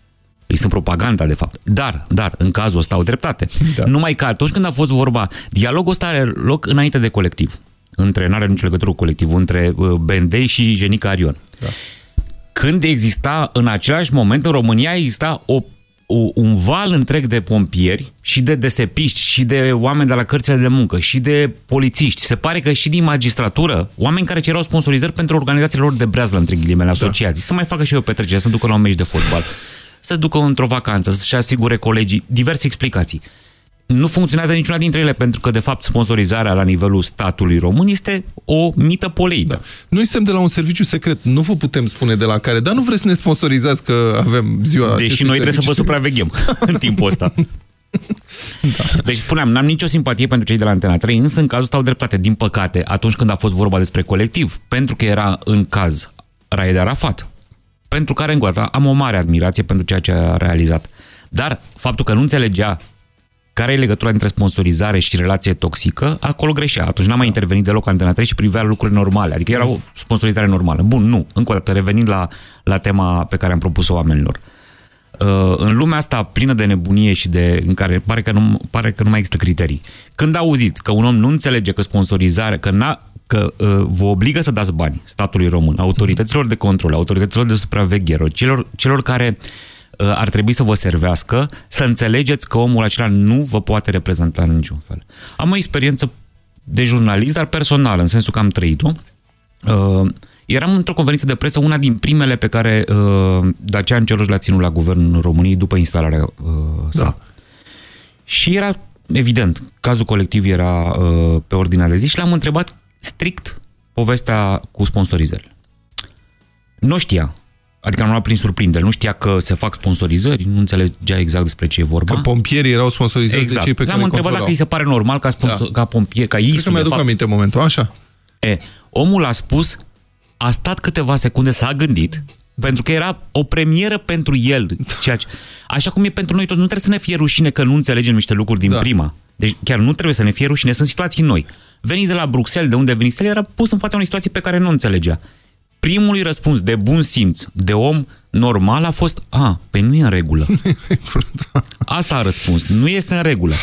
S65: Ei sunt propaganda, de fapt. Dar, dar, în cazul ăsta au dreptate. Da. Numai că atunci când a fost vorba, dialogul ăsta are loc înainte de colectiv. Între, n-are nicio legătură cu colectivul, între uh, Bendei și Jenica Arion. Da. Când exista, în același moment, în România, exista o o, un val întreg de pompieri și de desepiști și de oameni de la cărțile de muncă și de polițiști. Se pare că și din magistratură, oameni care cerau sponsorizări pentru organizațiile lor de breazlă, între ghilimele, asociații. Da. Să mai facă și eu petrecere, să ducă la un meci de fotbal, să ducă într-o vacanță, să-și asigure colegii, diverse explicații. Nu funcționează niciuna dintre ele pentru că, de fapt, sponsorizarea la nivelul statului român este o mită poleită. Da.
S2: Noi suntem de la un serviciu secret, nu vă putem spune de la care, dar nu vreți să ne sponsorizați că avem ziua
S65: Deși noi trebuie să vă supraveghem (laughs) în timpul ăsta. (laughs) Da. Deci spuneam, n-am nicio simpatie pentru cei de la Antena 3, însă în cazul ăsta au dreptate. Din păcate, atunci când a fost vorba despre colectiv, pentru că era în caz Raed Arafat, pentru care încă o dată am o mare admirație pentru ceea ce a realizat. Dar faptul că nu înțelegea care e legătura între sponsorizare și relație toxică, acolo greșea. Atunci n-am mai intervenit deloc Antena 3 și privea lucruri normale. Adică era o sponsorizare normală. Bun, nu. Încă o dată, revenind la, la tema pe care am propus-o oamenilor. Uh, în lumea asta plină de nebunie și de, în care pare că, nu, pare că nu mai există criterii. Când auziți că un om nu înțelege că sponsorizare, că, n-a, că uh, vă obligă să dați bani statului român, autorităților de control, autorităților de supraveghere, celor, celor care uh, ar trebui să vă servească, să înțelegeți că omul acela nu vă poate reprezenta în niciun fel. Am o experiență de jurnalist, dar personală, în sensul că am trăit-o. Uh, eram într-o conferință de presă, una din primele pe care uh, Dacian Cioloș le-a ținut la guvernul României după instalarea uh, sa. Da. Și era evident, cazul colectiv era uh, pe ordinea de zi și l-am întrebat strict povestea cu sponsorizările. Nu știa. Adică nu l-a prin surprindere. Nu știa că se fac sponsorizări, nu înțelegea exact despre ce e vorba.
S2: Că pompierii erau sponsorizați
S65: exact.
S2: de cei pe care
S65: L-am întrebat dacă îi se pare normal ca, sponsor, da. ca pompier, ca
S2: Cred
S65: ISU,
S2: că mi-aduc
S65: fapt.
S2: aminte momentul, așa?
S65: E, omul a spus, a stat câteva secunde, s-a gândit, pentru că era o premieră pentru el. Ceea ce, așa cum e pentru noi toți, nu trebuie să ne fie rușine că nu înțelegem niște lucruri din da. prima. Deci chiar nu trebuie să ne fie rușine, sunt situații noi. Venit de la Bruxelles, de unde venise, el era pus în fața unei situații pe care nu înțelegea. Primul răspuns de bun simț, de om normal, a fost, a, pe nu e în regulă. (laughs) Asta a răspuns, nu este în regulă.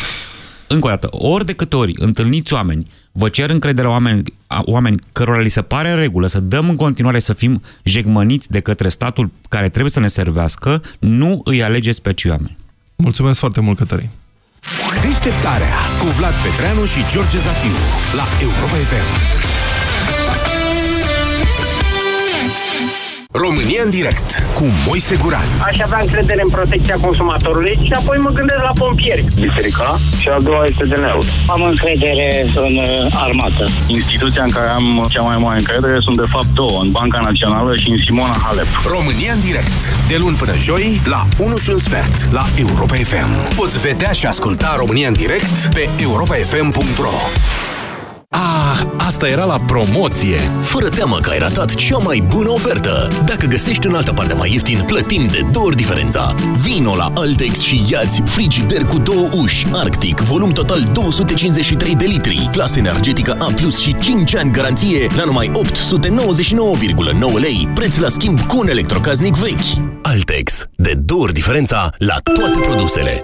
S65: Încă o dată, ori de câte ori întâlniți oameni, vă cer încrederea oameni, a- oameni cărora li se pare în regulă să dăm în continuare să fim jegmăniți de către statul care trebuie să ne servească, nu îi alegeți pe cei oameni.
S2: Mulțumesc foarte mult, Cătălin.
S14: Deșteptarea cu Vlad Petreanu și George Zafiu la Europa FM. România în direct cu Moise Guran.
S66: Aș avea încredere în protecția consumatorului și apoi mă gândesc la pompieri. Biserica și a doua este DNA-ul. Am încredere în uh, armată.
S67: Instituția în care am cea mai mare încredere sunt de fapt două, în Banca Națională și în Simona Halep.
S14: România în direct, de luni până joi, la 1 și un sfert, la Europa FM. Poți vedea și asculta România în direct pe europafm.ro
S6: Ah, asta era la promoție! Fără teamă că ai ratat cea mai bună ofertă! Dacă găsești în altă parte mai ieftin, plătim de două ori diferența. Vino la Altex și iați frigider cu două uși, Arctic, volum total 253 de litri, clasă energetică A+, și 5 ani garanție la numai 899,9 lei, preț la schimb cu un electrocaznic vechi. Altex, de două ori diferența la toate produsele.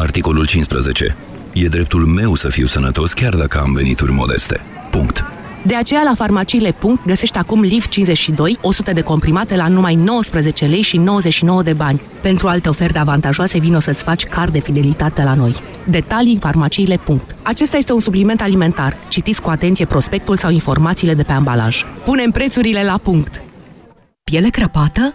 S29: Articolul 15. E dreptul meu să fiu sănătos chiar dacă am venituri modeste. Punct.
S30: De aceea la farmaciile. găsești acum LIV 52, 100 de comprimate la numai 19 lei și 99 de bani. Pentru alte oferte avantajoase vino să-ți faci card de fidelitate la noi. Detalii în farmaciile. Acesta este un supliment alimentar. Citiți cu atenție prospectul sau informațiile de pe ambalaj. Punem prețurile la punct.
S68: Piele crăpată?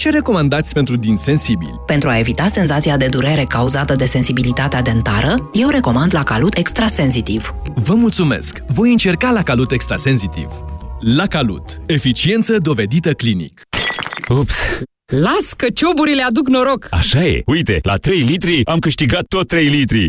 S69: ce recomandați pentru dinți sensibili?
S30: Pentru a evita senzația de durere cauzată de sensibilitatea dentară, eu recomand la Calut Extra Sensitiv.
S69: Vă mulțumesc! Voi încerca la Calut Extra Sensitiv. La Calut. Eficiență dovedită clinic.
S31: Ups!
S30: Las că cioburile aduc noroc!
S31: Așa e! Uite, la 3 litri am câștigat tot 3 litri!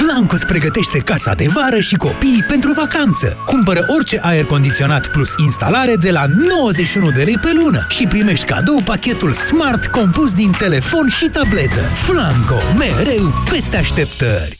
S10: Flancos pregătește casa de vară și copiii pentru vacanță. Cumpără orice aer condiționat plus instalare de la 91 de lei pe lună și primești cadou pachetul Smart compus din telefon și tabletă. Flanco, mereu peste așteptări.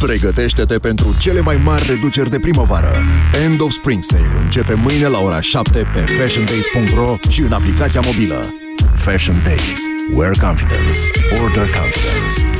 S70: Pregătește-te pentru cele mai mari reduceri de primăvară. End of Spring Sale începe mâine la ora 7 pe fashiondays.ro și în aplicația mobilă. Fashion Days. Wear confidence. Order confidence.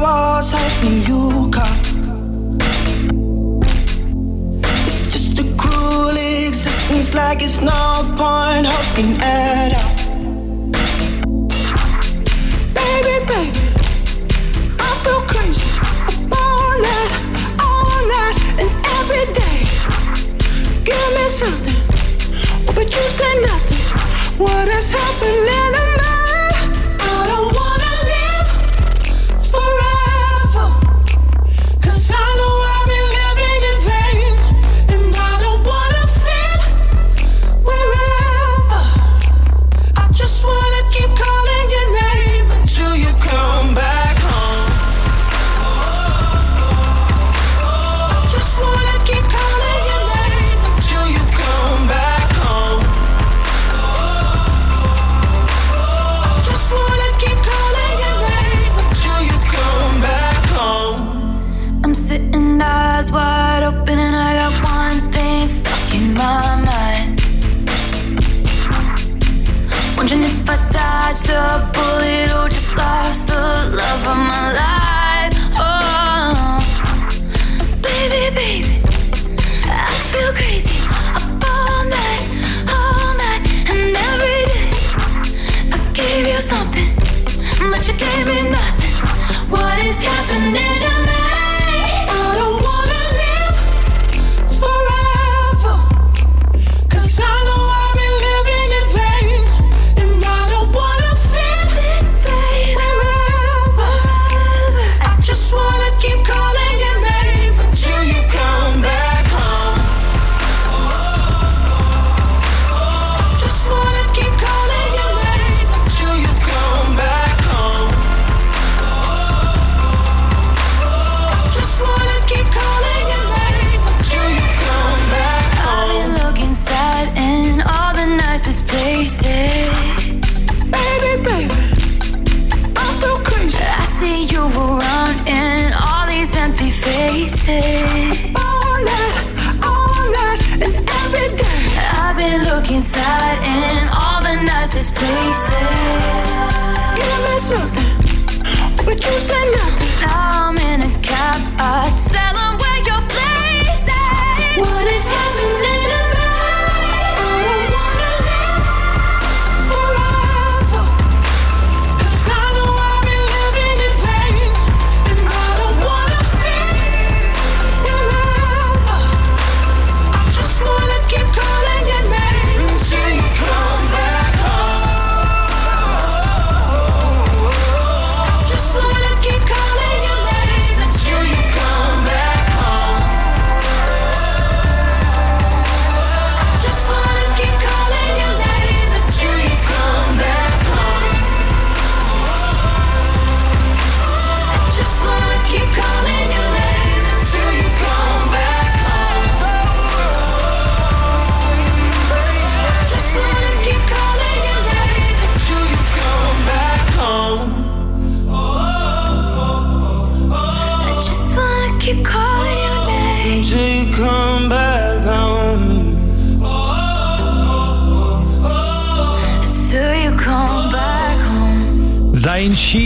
S24: Was hoping you come. It's just a cruel existence, like it's no point hoping at all. Baby, baby, I feel crazy. All night, all night, and every day. Give me something, oh, but you say nothing. What is happening you
S23: said nothing.
S24: I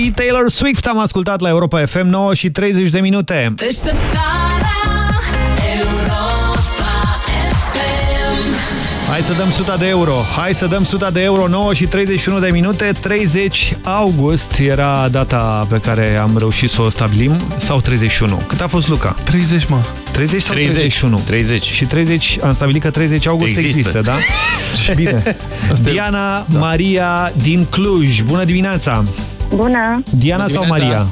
S1: și Taylor Swift am ascultat la Europa FM 9 și 30 de minute.
S23: Deșteptarea Europa FM
S1: Hai să dăm 100 de euro. Hai să dăm 100 de euro 9 și 31 de minute. 30 august era data pe care am reușit să o stabilim. Sau 31? Cât a fost, Luca?
S2: 30, mă.
S1: 30 sau
S2: 30.
S1: 31?
S2: 30.
S1: Și 30, am stabilit că 30 august există,
S2: Există.
S1: da? (laughs) Bine. Diana Maria din Cluj. Bună dimineața!
S71: Bună!
S1: Diana
S71: Bună
S1: sau
S71: dimineața.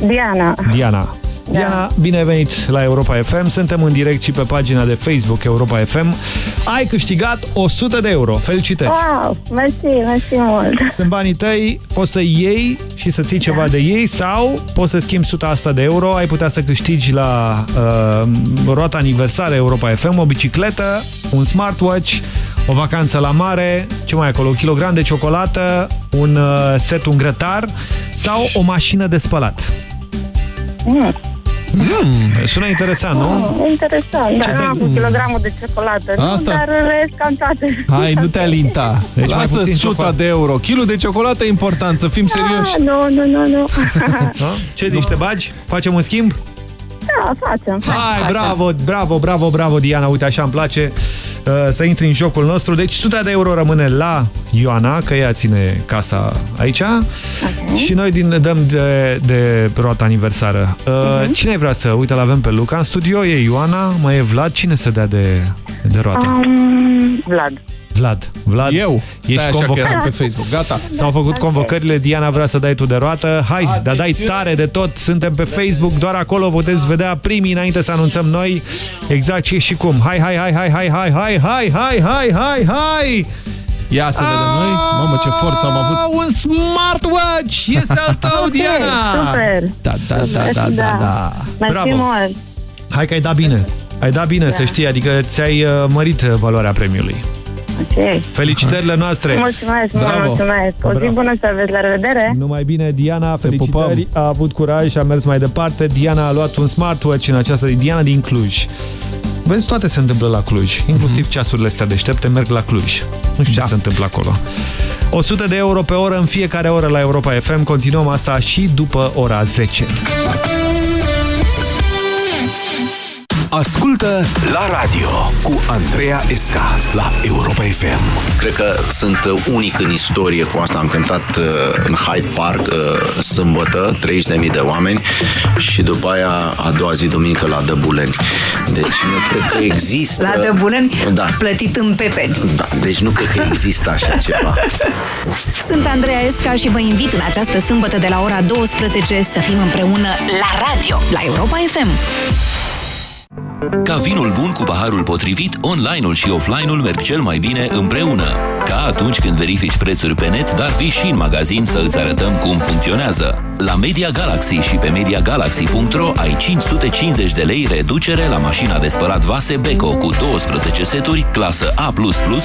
S1: Maria?
S71: Diana.
S1: Diana. Diana, bine ai venit la Europa FM. Suntem în direct și pe pagina de Facebook Europa FM. Ai câștigat 100 de euro. Felicitări!
S71: Wow, mersi, mersi mult.
S1: Sunt banii tăi, poți să iei și să ții ceva de ei sau poți să schimbi 100 asta de euro. Ai putea să câștigi la uh, roata aniversare Europa FM o bicicletă, un smartwatch, o vacanță la mare, ce mai e acolo, un kilogram de ciocolată, un uh, set un grătar sau o mașină de spălat.
S71: Mm.
S1: Mm, sună interesant, nu?
S71: Oh, interesant,
S1: Ce
S71: dar
S1: te-
S71: am cu kilogramul de ciocolată, nu,
S2: Asta.
S71: dar în rest cam toate.
S2: Hai, nu te alinta.
S1: Deci mai
S2: Lasă
S1: puțin
S2: 100
S1: ciocolată.
S2: de euro. Kilul de ciocolată e important, să fim serioși.
S71: Ah, nu, nu, nu, nu. (laughs)
S1: Da? Ce zici, te bagi? Facem un schimb?
S71: Da, facem.
S1: Hai, bravo, bravo, bravo, bravo, Diana. Uite, așa îmi place uh, să intri în jocul nostru. Deci 100 de euro rămâne la Ioana, că ea ține casa aici. Și noi din, dăm de, de roata aniversară. Uh, Cine vrea să... Uite, l-avem pe Luca în studio, e Ioana, mai e Vlad. Cine să dea de, de roată?
S71: Um, Vlad.
S1: Vlad. Vlad,
S2: Eu. Stai
S1: ești
S2: așa că
S1: convocat.
S2: eram pe Facebook. Gata.
S1: S-au făcut convocările, Diana vrea să dai tu de roată. Hai, dar dai
S2: Atențiune.
S1: tare de tot. Suntem pe Facebook, doar acolo puteți vedea primii înainte să anunțăm noi exact ce și cum. Hai, hai, hai, hai, hai, hai, hai, hai, hai, hai, hai, hai!
S2: Ia să vedem noi. Mamă, ce forță am avut.
S1: Ah, Un smartwatch! Este al tău,
S71: Ok,
S1: Diana!
S71: super.
S2: Da, da, da, da, da, da.
S71: Mersi
S1: Bravo.
S71: mult.
S1: Hai că ai dat bine. Ai dat bine, să știi, adică ți-ai uh, mărit uh, valoarea premiului.
S71: Ok.
S1: Felicitările noastre!
S71: Mulțumesc,
S2: Bravo.
S71: mult mulțumesc. O zi
S1: Bravo.
S71: bună să aveți, la revedere.
S1: Numai bine, Diana, felicitări,
S2: pupăm.
S1: a avut curaj și a mers mai departe. Diana a luat un smartwatch în această Diana din Cluj. Vezi, toate se întâmplă la Cluj, inclusiv ceasurile astea deștepte merg la Cluj. Nu știu ce se întâmplă acolo. 100 de euro pe oră în fiecare oră la Europa FM. Continuăm asta și după ora 10.
S14: Ascultă la radio cu Andreea Esca la Europa FM.
S72: Cred că sunt unic în istorie cu asta. Am cântat uh, în Hyde Park uh, sâmbătă, 30.000 de oameni și după aia a doua zi duminică la Dăbuleni. Deci nu cred că există...
S73: La Dăbuleni,
S72: Da.
S73: plătit în pepeni.
S72: Da, deci nu cred că există așa ceva.
S73: Sunt Andreea Esca și vă invit în această sâmbătă de la ora 12 să fim împreună la radio, la Europa FM.
S29: Ca vinul bun cu paharul potrivit, online-ul și offline-ul merg cel mai bine împreună. Ca atunci când verifici prețuri pe net, dar vii și în magazin să îți arătăm cum funcționează. La Media Galaxy și pe MediaGalaxy.ro ai 550 de lei reducere la mașina de spălat vase Beko cu 12 seturi, clasă A++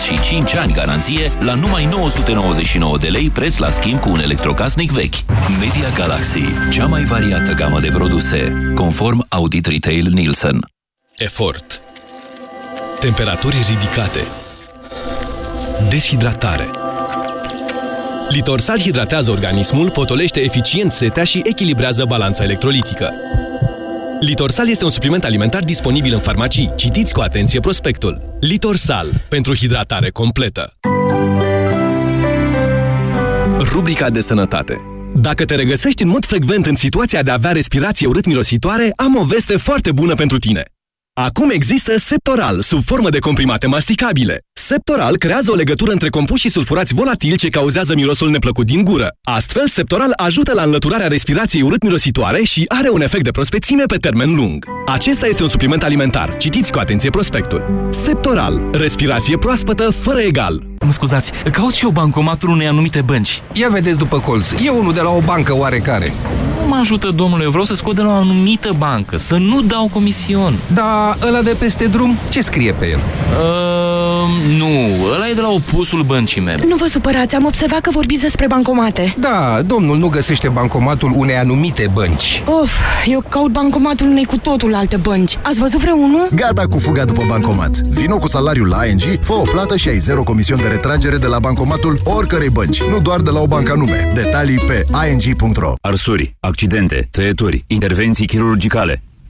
S29: și 5 ani garanție la numai 999 de lei preț la schimb cu un electrocasnic vechi. Media Galaxy, cea mai variată gamă de produse, conform Audit Retail Nielsen.
S20: Efort. Temperaturi ridicate. Deshidratare. Litorsal hidratează organismul, potolește eficient setea și echilibrează balanța electrolitică. Litorsal este un supliment alimentar disponibil în farmacii. Citiți cu atenție prospectul. Litorsal. Pentru hidratare completă. Rubrica de sănătate. Dacă te regăsești în mod frecvent în situația de a avea respirație urât-mirositoare, am o veste foarte bună pentru tine. Acum există Septoral, sub formă de comprimate masticabile. Septoral creează o legătură între compuși sulfurați volatili ce cauzează mirosul neplăcut din gură. Astfel, Septoral ajută la înlăturarea respirației urât-mirositoare și are un efect de prospețime pe termen lung. Acesta este un supliment alimentar. Citiți cu atenție prospectul. Septoral. Respirație proaspătă, fără egal.
S74: Mă scuzați, caut și eu bancomatul unei anumite bănci.
S75: Ia vedeți după colț. E unul de la o bancă oarecare.
S74: Nu mă ajută, domnule, eu vreau să scot de la o anumită bancă, să nu dau comision.
S75: Da, ăla de peste drum, ce scrie pe el?
S74: Uh, nu, ăla e de la opusul băncii mele.
S76: Nu vă supărați, am observat că vorbiți despre bancomate.
S75: Da, domnul nu găsește bancomatul unei anumite bănci.
S76: Of, eu caut bancomatul unei cu totul alte bănci. Ați văzut vreunul?
S7: Gata cu fuga după bancomat. Vino cu salariul la ING, fă o plată și ai zero comision de retragere de la bancomatul oricărei bănci, nu doar de la o bancă anume. Detalii pe ing.ro
S31: Arsuri, accidente, tăieturi, intervenții chirurgicale.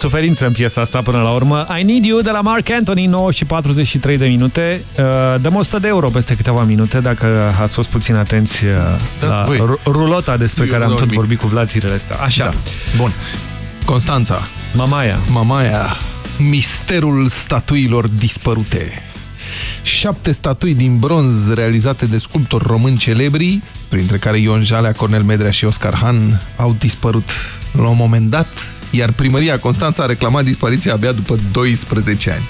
S1: Suferință în piesa asta până la urmă. I Need You de la Mark Anthony, 9 și 43 de minute. Uh, Dăm 100 de euro peste câteva minute, dacă ați fost puțin atenți uh, la
S2: voi.
S1: ru- rulota despre
S2: Eu
S1: care am
S2: nu
S1: tot
S2: nimic.
S1: vorbit cu Vlad zilele astea. Așa.
S2: Da. Bun. Constanța.
S1: Mamaia.
S2: Mamaia. Misterul statuilor dispărute. Șapte statui din bronz realizate de sculptori români celebri, printre care Ion Jalea, Cornel Medrea și Oscar Han, au dispărut la un moment dat, iar primăria Constanța a reclamat dispariția abia după 12 ani.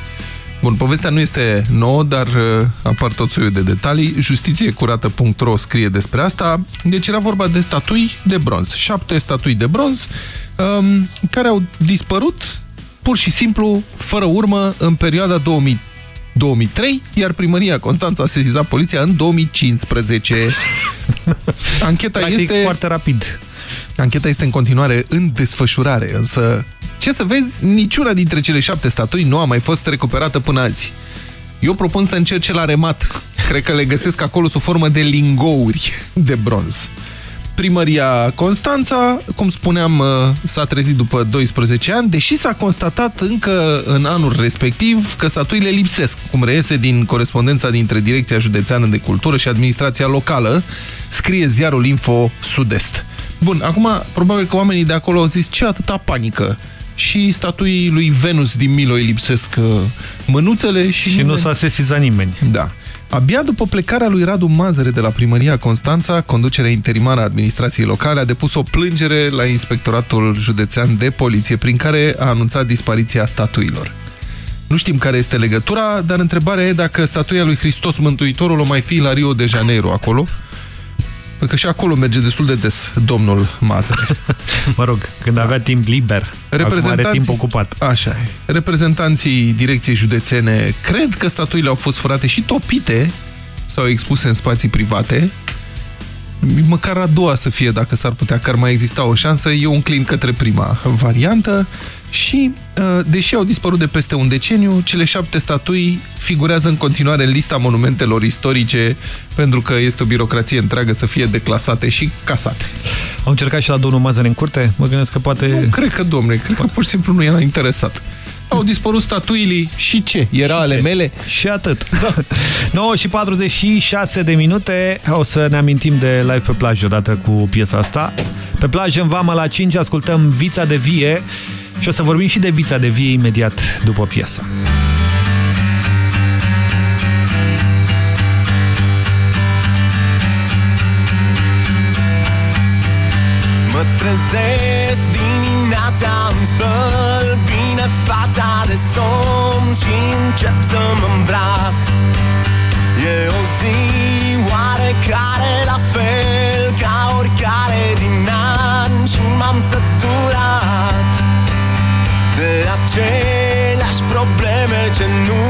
S2: Bun, povestea nu este nouă, dar uh, apar tot soiul de detalii. Justițiecurată.ro scrie despre asta. Deci era vorba de statui de bronz. Șapte statui de bronz um, care au dispărut pur și simplu, fără urmă, în perioada 2000 2003, iar primăria Constanța a sesizat poliția în 2015. (laughs) Ancheta
S1: Practic,
S2: este...
S1: foarte rapid.
S2: Ancheta este în continuare în desfășurare, însă, ce să vezi, niciuna dintre cele șapte statui nu a mai fost recuperată până azi. Eu propun să încerce la remat. Cred că le găsesc acolo sub formă de lingouri de bronz. Primăria Constanța, cum spuneam, uh, s-a trezit după 12 ani, deși s-a constatat încă în anul respectiv că statuile lipsesc, cum reiese din corespondența dintre Direcția Județeană de Cultură și Administrația Locală, scrie ziarul Info Sud-Est. Bun, acum, probabil că oamenii de acolo au zis ce atâta panică. Și statuii lui Venus din Milo îi lipsesc uh, mânuțele și,
S1: Și nu
S2: nimeni-
S1: s-a sesizat nimeni.
S2: da. Abia după plecarea lui Radu Mazăre de la primăria Constanța, conducerea interimară a administrației locale a depus o plângere la Inspectoratul Județean de Poliție, prin care a anunțat dispariția statuilor. Nu știm care este legătura, dar întrebarea e dacă statuia lui Hristos Mântuitorul o mai fi la Rio de Janeiro acolo, pentru că și acolo merge destul de des domnul Mazăre. (laughs)
S1: Mă rog, când avea timp liber, acum are timp ocupat.
S2: Așa e. Reprezentanții direcției județene cred că statuile au fost furate și topite sau expuse în spații private. Măcar a doua să fie, dacă s-ar putea, că ar mai exista o șansă, eu înclin către prima variantă și, uh, deși au dispărut de peste un deceniu, cele șapte statui figurează în continuare în lista monumentelor istorice, pentru că este o birocrație întreagă să fie declasate și casate.
S1: Au încercat și la domnul Mazăre în curte? Mă gândesc că poate...
S2: Nu, cred că, domnule, cred că pur și simplu nu era interesat. Au dispărut statuile și ce? Era ale mele?
S1: Și atât. (laughs) Da. 9 și 46 de minute. O să ne amintim de live pe plajă odată cu piesa asta. Pe plajă în Vama la 5 ascultăm Vița de Vie și o să vorbim și de Vița de Vie imediat după piesă.
S77: Mă trezesc dimineața, îmi spăl bine fața de somn Și încep să mă îmbrac E o zi oarecare la fel ca oricare din an Și m-am săturat de aceleași probleme ce nu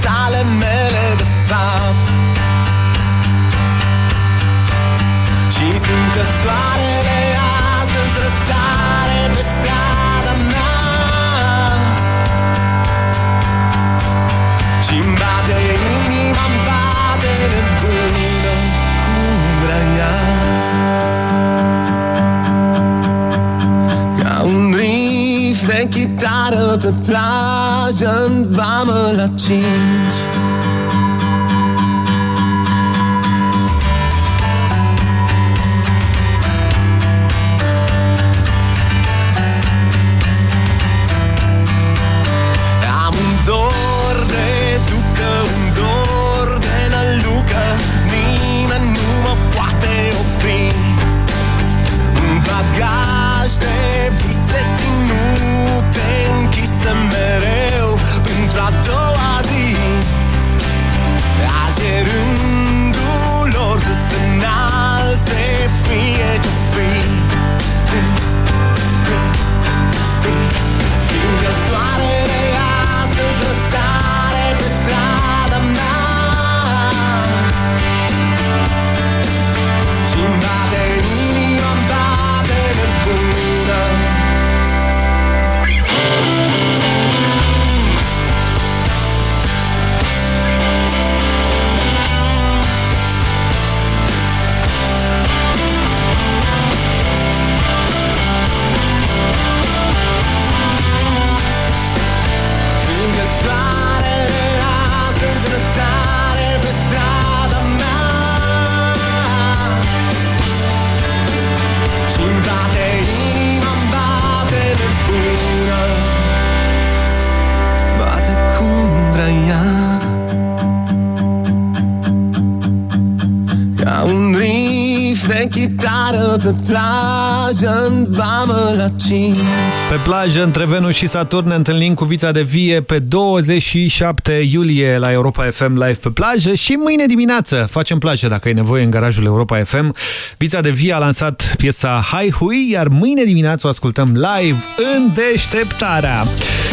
S77: sale mele de fapt. Și simt că soarele chitară pe plajă în vamă la cinci ea Ca un
S78: riff de chitară pe plajă în bamă la 5
S1: Pe plajă, între Venus și Saturn, ne întâlnim cu Vița de Vie pe 27 iulie la Europa FM Live pe plajă și mâine dimineață facem plajă, dacă e nevoie, în garajul Europa FM. Vița de Vie a lansat piesa Hai Hui, iar mâine dimineață o ascultăm live în Deșteptarea.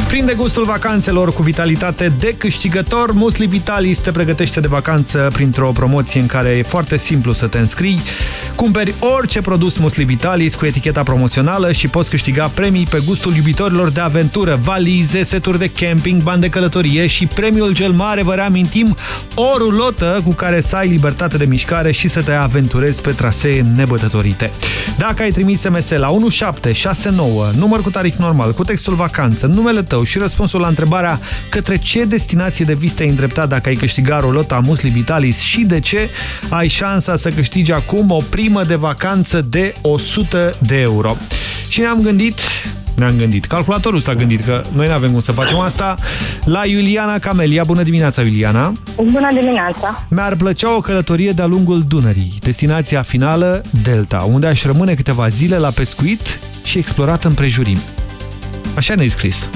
S1: Prinde gustul vacanțelor cu vitalitate de câștigător. Musli Vitalis te pregătește de vacanță printr-o promoție în care e foarte simplu să te înscrii. Cumperi orice produs Musli Vitalis cu eticheta promoțională și poți câștiga premii pe gustul iubitorilor de aventură, valize, seturi de camping, bani de călătorie și premiul cel mare, vă reamintim, o rulotă cu care să ai libertate de mișcare și să te aventurezi pe trasee nebătătorite. Dacă ai trimis SMS la 1769, număr cu tarif normal, cu textul vacanță, numele tău și răspunsul la întrebarea către ce destinație de vis te-ai îndreptat dacă ai câștigat rulota Musli Vitalis și de ce, ai șansa să câștigi acum o primă de vacanță de 100 de euro. Și ne-am gândit ne-am gândit. Calculatorul s-a gândit că noi nu avem cum să facem asta. La Iuliana Camelia. Bună dimineața, Iuliana!
S71: Bună dimineața!
S1: Mi-ar plăcea o călătorie de-a lungul Dunării. Destinația finală, Delta, unde aș rămâne câteva zile la pescuit și explorat împrejurimi. Așa ne-ai scris.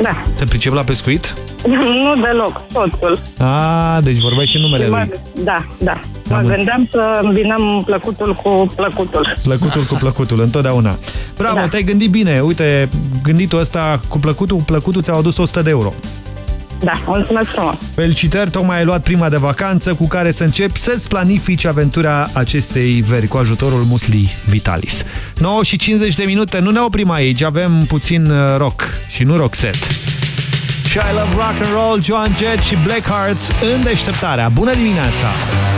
S71: Da.
S1: Te pricep la pescuit? (laughs)
S71: Nu deloc, totul.
S1: A, deci vorbeai și numele
S71: Mă-
S1: lui.
S71: Da, da. Mă
S1: Am-
S71: gândeam să îmbinăm plăcutul cu plăcutul.
S1: Plăcutul cu plăcutul, întotdeauna. Bravo,
S71: Da.
S1: te-ai gândit bine. Uite, gânditul ăsta cu plăcutul, cu plăcutul ți-au adus 100 de euro.
S71: Da, mulțumesc frumos.
S1: Felicitări, tocmai ai luat prima de vacanță cu care să începi să-ți planifici aventura acestei veri cu ajutorul Musli Vitalis. 9 și 50 de minute, nu ne oprim aici, avem puțin uh, rock și nu rock set. Și I Love Rock and Roll, Joan Jett și Blackhearts în deșteptarea. Bună dimineața!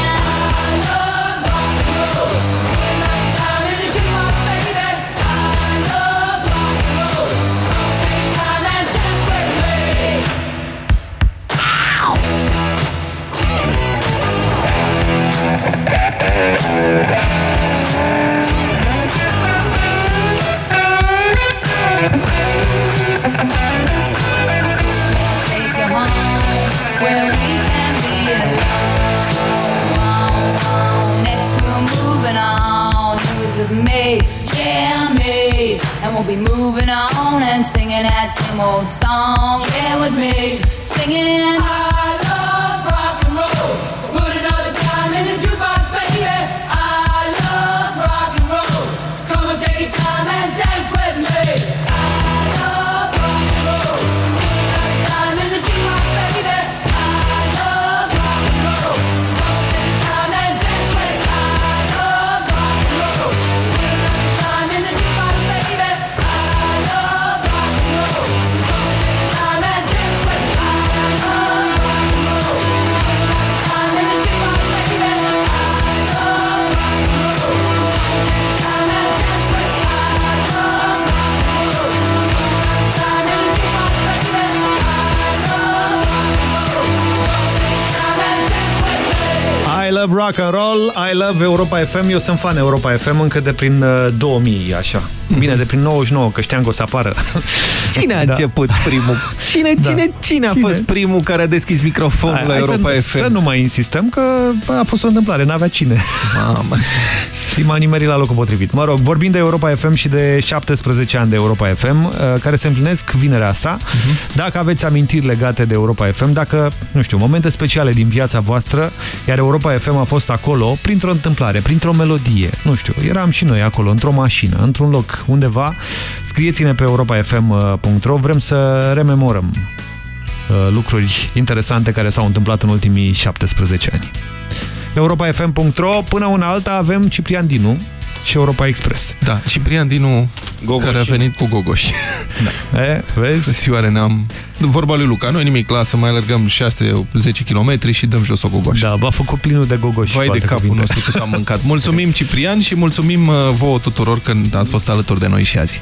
S79: singing that same old song, yeah, with me. Singing, time and dance with me. Love rock and roll, I love
S1: Europa FM. Eu sunt fan Europa FM încă de prin uh, 2000, așa. Bine, de prin 99, că știam că o să apară.
S2: Cine a
S1: Da.
S2: început primul? Cine,
S1: Da.
S2: cine, cine a
S1: Cine?
S2: fost primul care a deschis microfonul
S1: Hai,
S2: la
S1: hai
S2: Europa
S1: să,
S2: FM?
S1: Să nu mai insistăm că bă, a fost o întâmplare, n-avea cine.
S2: Mamă.
S1: Și m-a nimerit la locul potrivit. Mă rog, vorbim de Europa FM și de 17 ani de Europa FM, uh, care se împlinesc vinerea asta.
S2: Mhm.
S1: Dacă aveți amintiri legate de Europa FM, dacă, nu știu, momente speciale din viața voastră, iar Europa FM a fost acolo printr-o întâmplare, printr-o melodie, nu știu, eram și noi acolo, într-o mașină, într-un loc, undeva, scrieți-ne pe europafm.ro, vrem să rememorăm uh, lucruri interesante care s-au întâmplat în ultimii 17 ani. europafm.ro, până una alta avem Ciprian Dinu și Europa Express.
S2: Da, Ciprian Dinu, Gogoși. care a venit cu Gogoș.
S1: Da. E, vezi?
S2: Sioare ne-am... Vorba lui Luca, noi nimic, lasă, mai alergăm 6-10 km și dăm jos o Gogoș.
S1: Da, v-a făcut plinul de Gogoș.
S2: Vai de capul nostru cât am (laughs) mâncat. Mulțumim, Ciprian, și mulțumim uh, vouă tuturor că ați fost alături de noi și azi.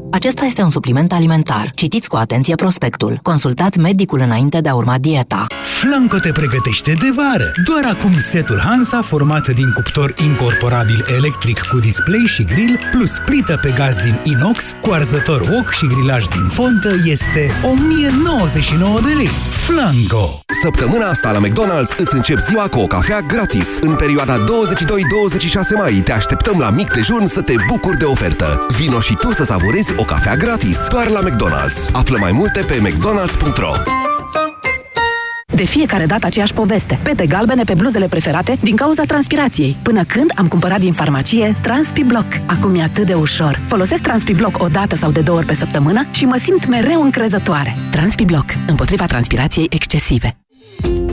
S80: Acesta este un supliment alimentar. Citiți cu atenție prospectul. Consultați medicul înainte de a urma dieta.
S10: Flanco te pregătește de vară. Doar acum setul Hansa, format din cuptor incorporabil electric cu display și grill, plus plită pe gaz din inox, cu arzător wok și grilaj din fontă, este 1099 de lei. Flanco!
S14: Săptămâna asta la McDonald's îți încep ziua cu o cafea gratis. În perioada 22-26 mai te așteptăm la mic dejun să te bucuri de ofertă. Vino și tu să savurezi o cafea gratis. Doar la McDonald's. Află mai multe pe mcdonalds.ro
S30: De fiecare dată aceeași poveste. Pete galbene pe bluzele preferate din cauza transpirației. Până când am cumpărat din farmacie TranspiBlock. Acum e atât de ușor. Folosesc TranspiBlock o dată sau de două ori pe săptămână și mă simt mereu încrezătoare. TranspiBlock. Împotriva transpirației excesive.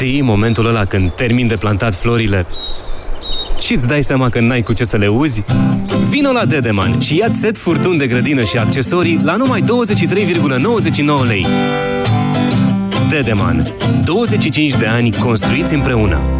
S81: Știi momentul ăla când termin de plantat florile și îți dai seama că n-ai cu ce să le uzi? Vino la Dedeman și ia set furtun de grădină și accesorii la numai 23,99 lei. Dedeman. 25 de ani construiți împreună.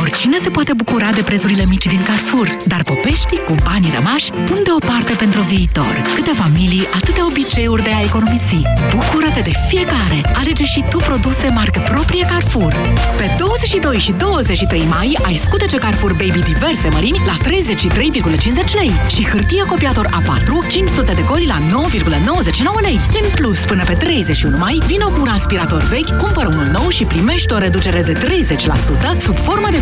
S68: Oricine se poate bucura de prețurile mici din Carrefour, dar popeștii cu banii rămași pun deoparte pentru viitor. Câte familii, atâtea obiceiuri de a economisi. Bucură-te de fiecare! Alege și tu produse marcă proprie Carrefour.
S30: Pe 22 și 23 mai ai scutece Carrefour Baby diverse mărimi la 33,50 lei și hârtie copiator A4 500 de goli la 9,99 lei. În plus, până pe 31 mai, vino cu un aspirator vechi, cumpără unul nou și primești o reducere de 30% sub formă de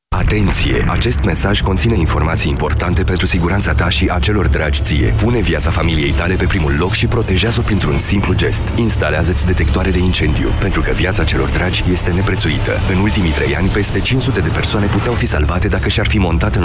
S82: Atenție! Acest mesaj conține informații importante pentru siguranța ta și a celor dragi ție. Pune viața familiei tale pe primul loc și protejează-o printr-un simplu gest. Instalează-ți detectoare de incendiu, pentru că viața celor dragi este neprețuită. În ultimii trei ani, peste 500 de persoane puteau fi salvate dacă și-ar fi montat în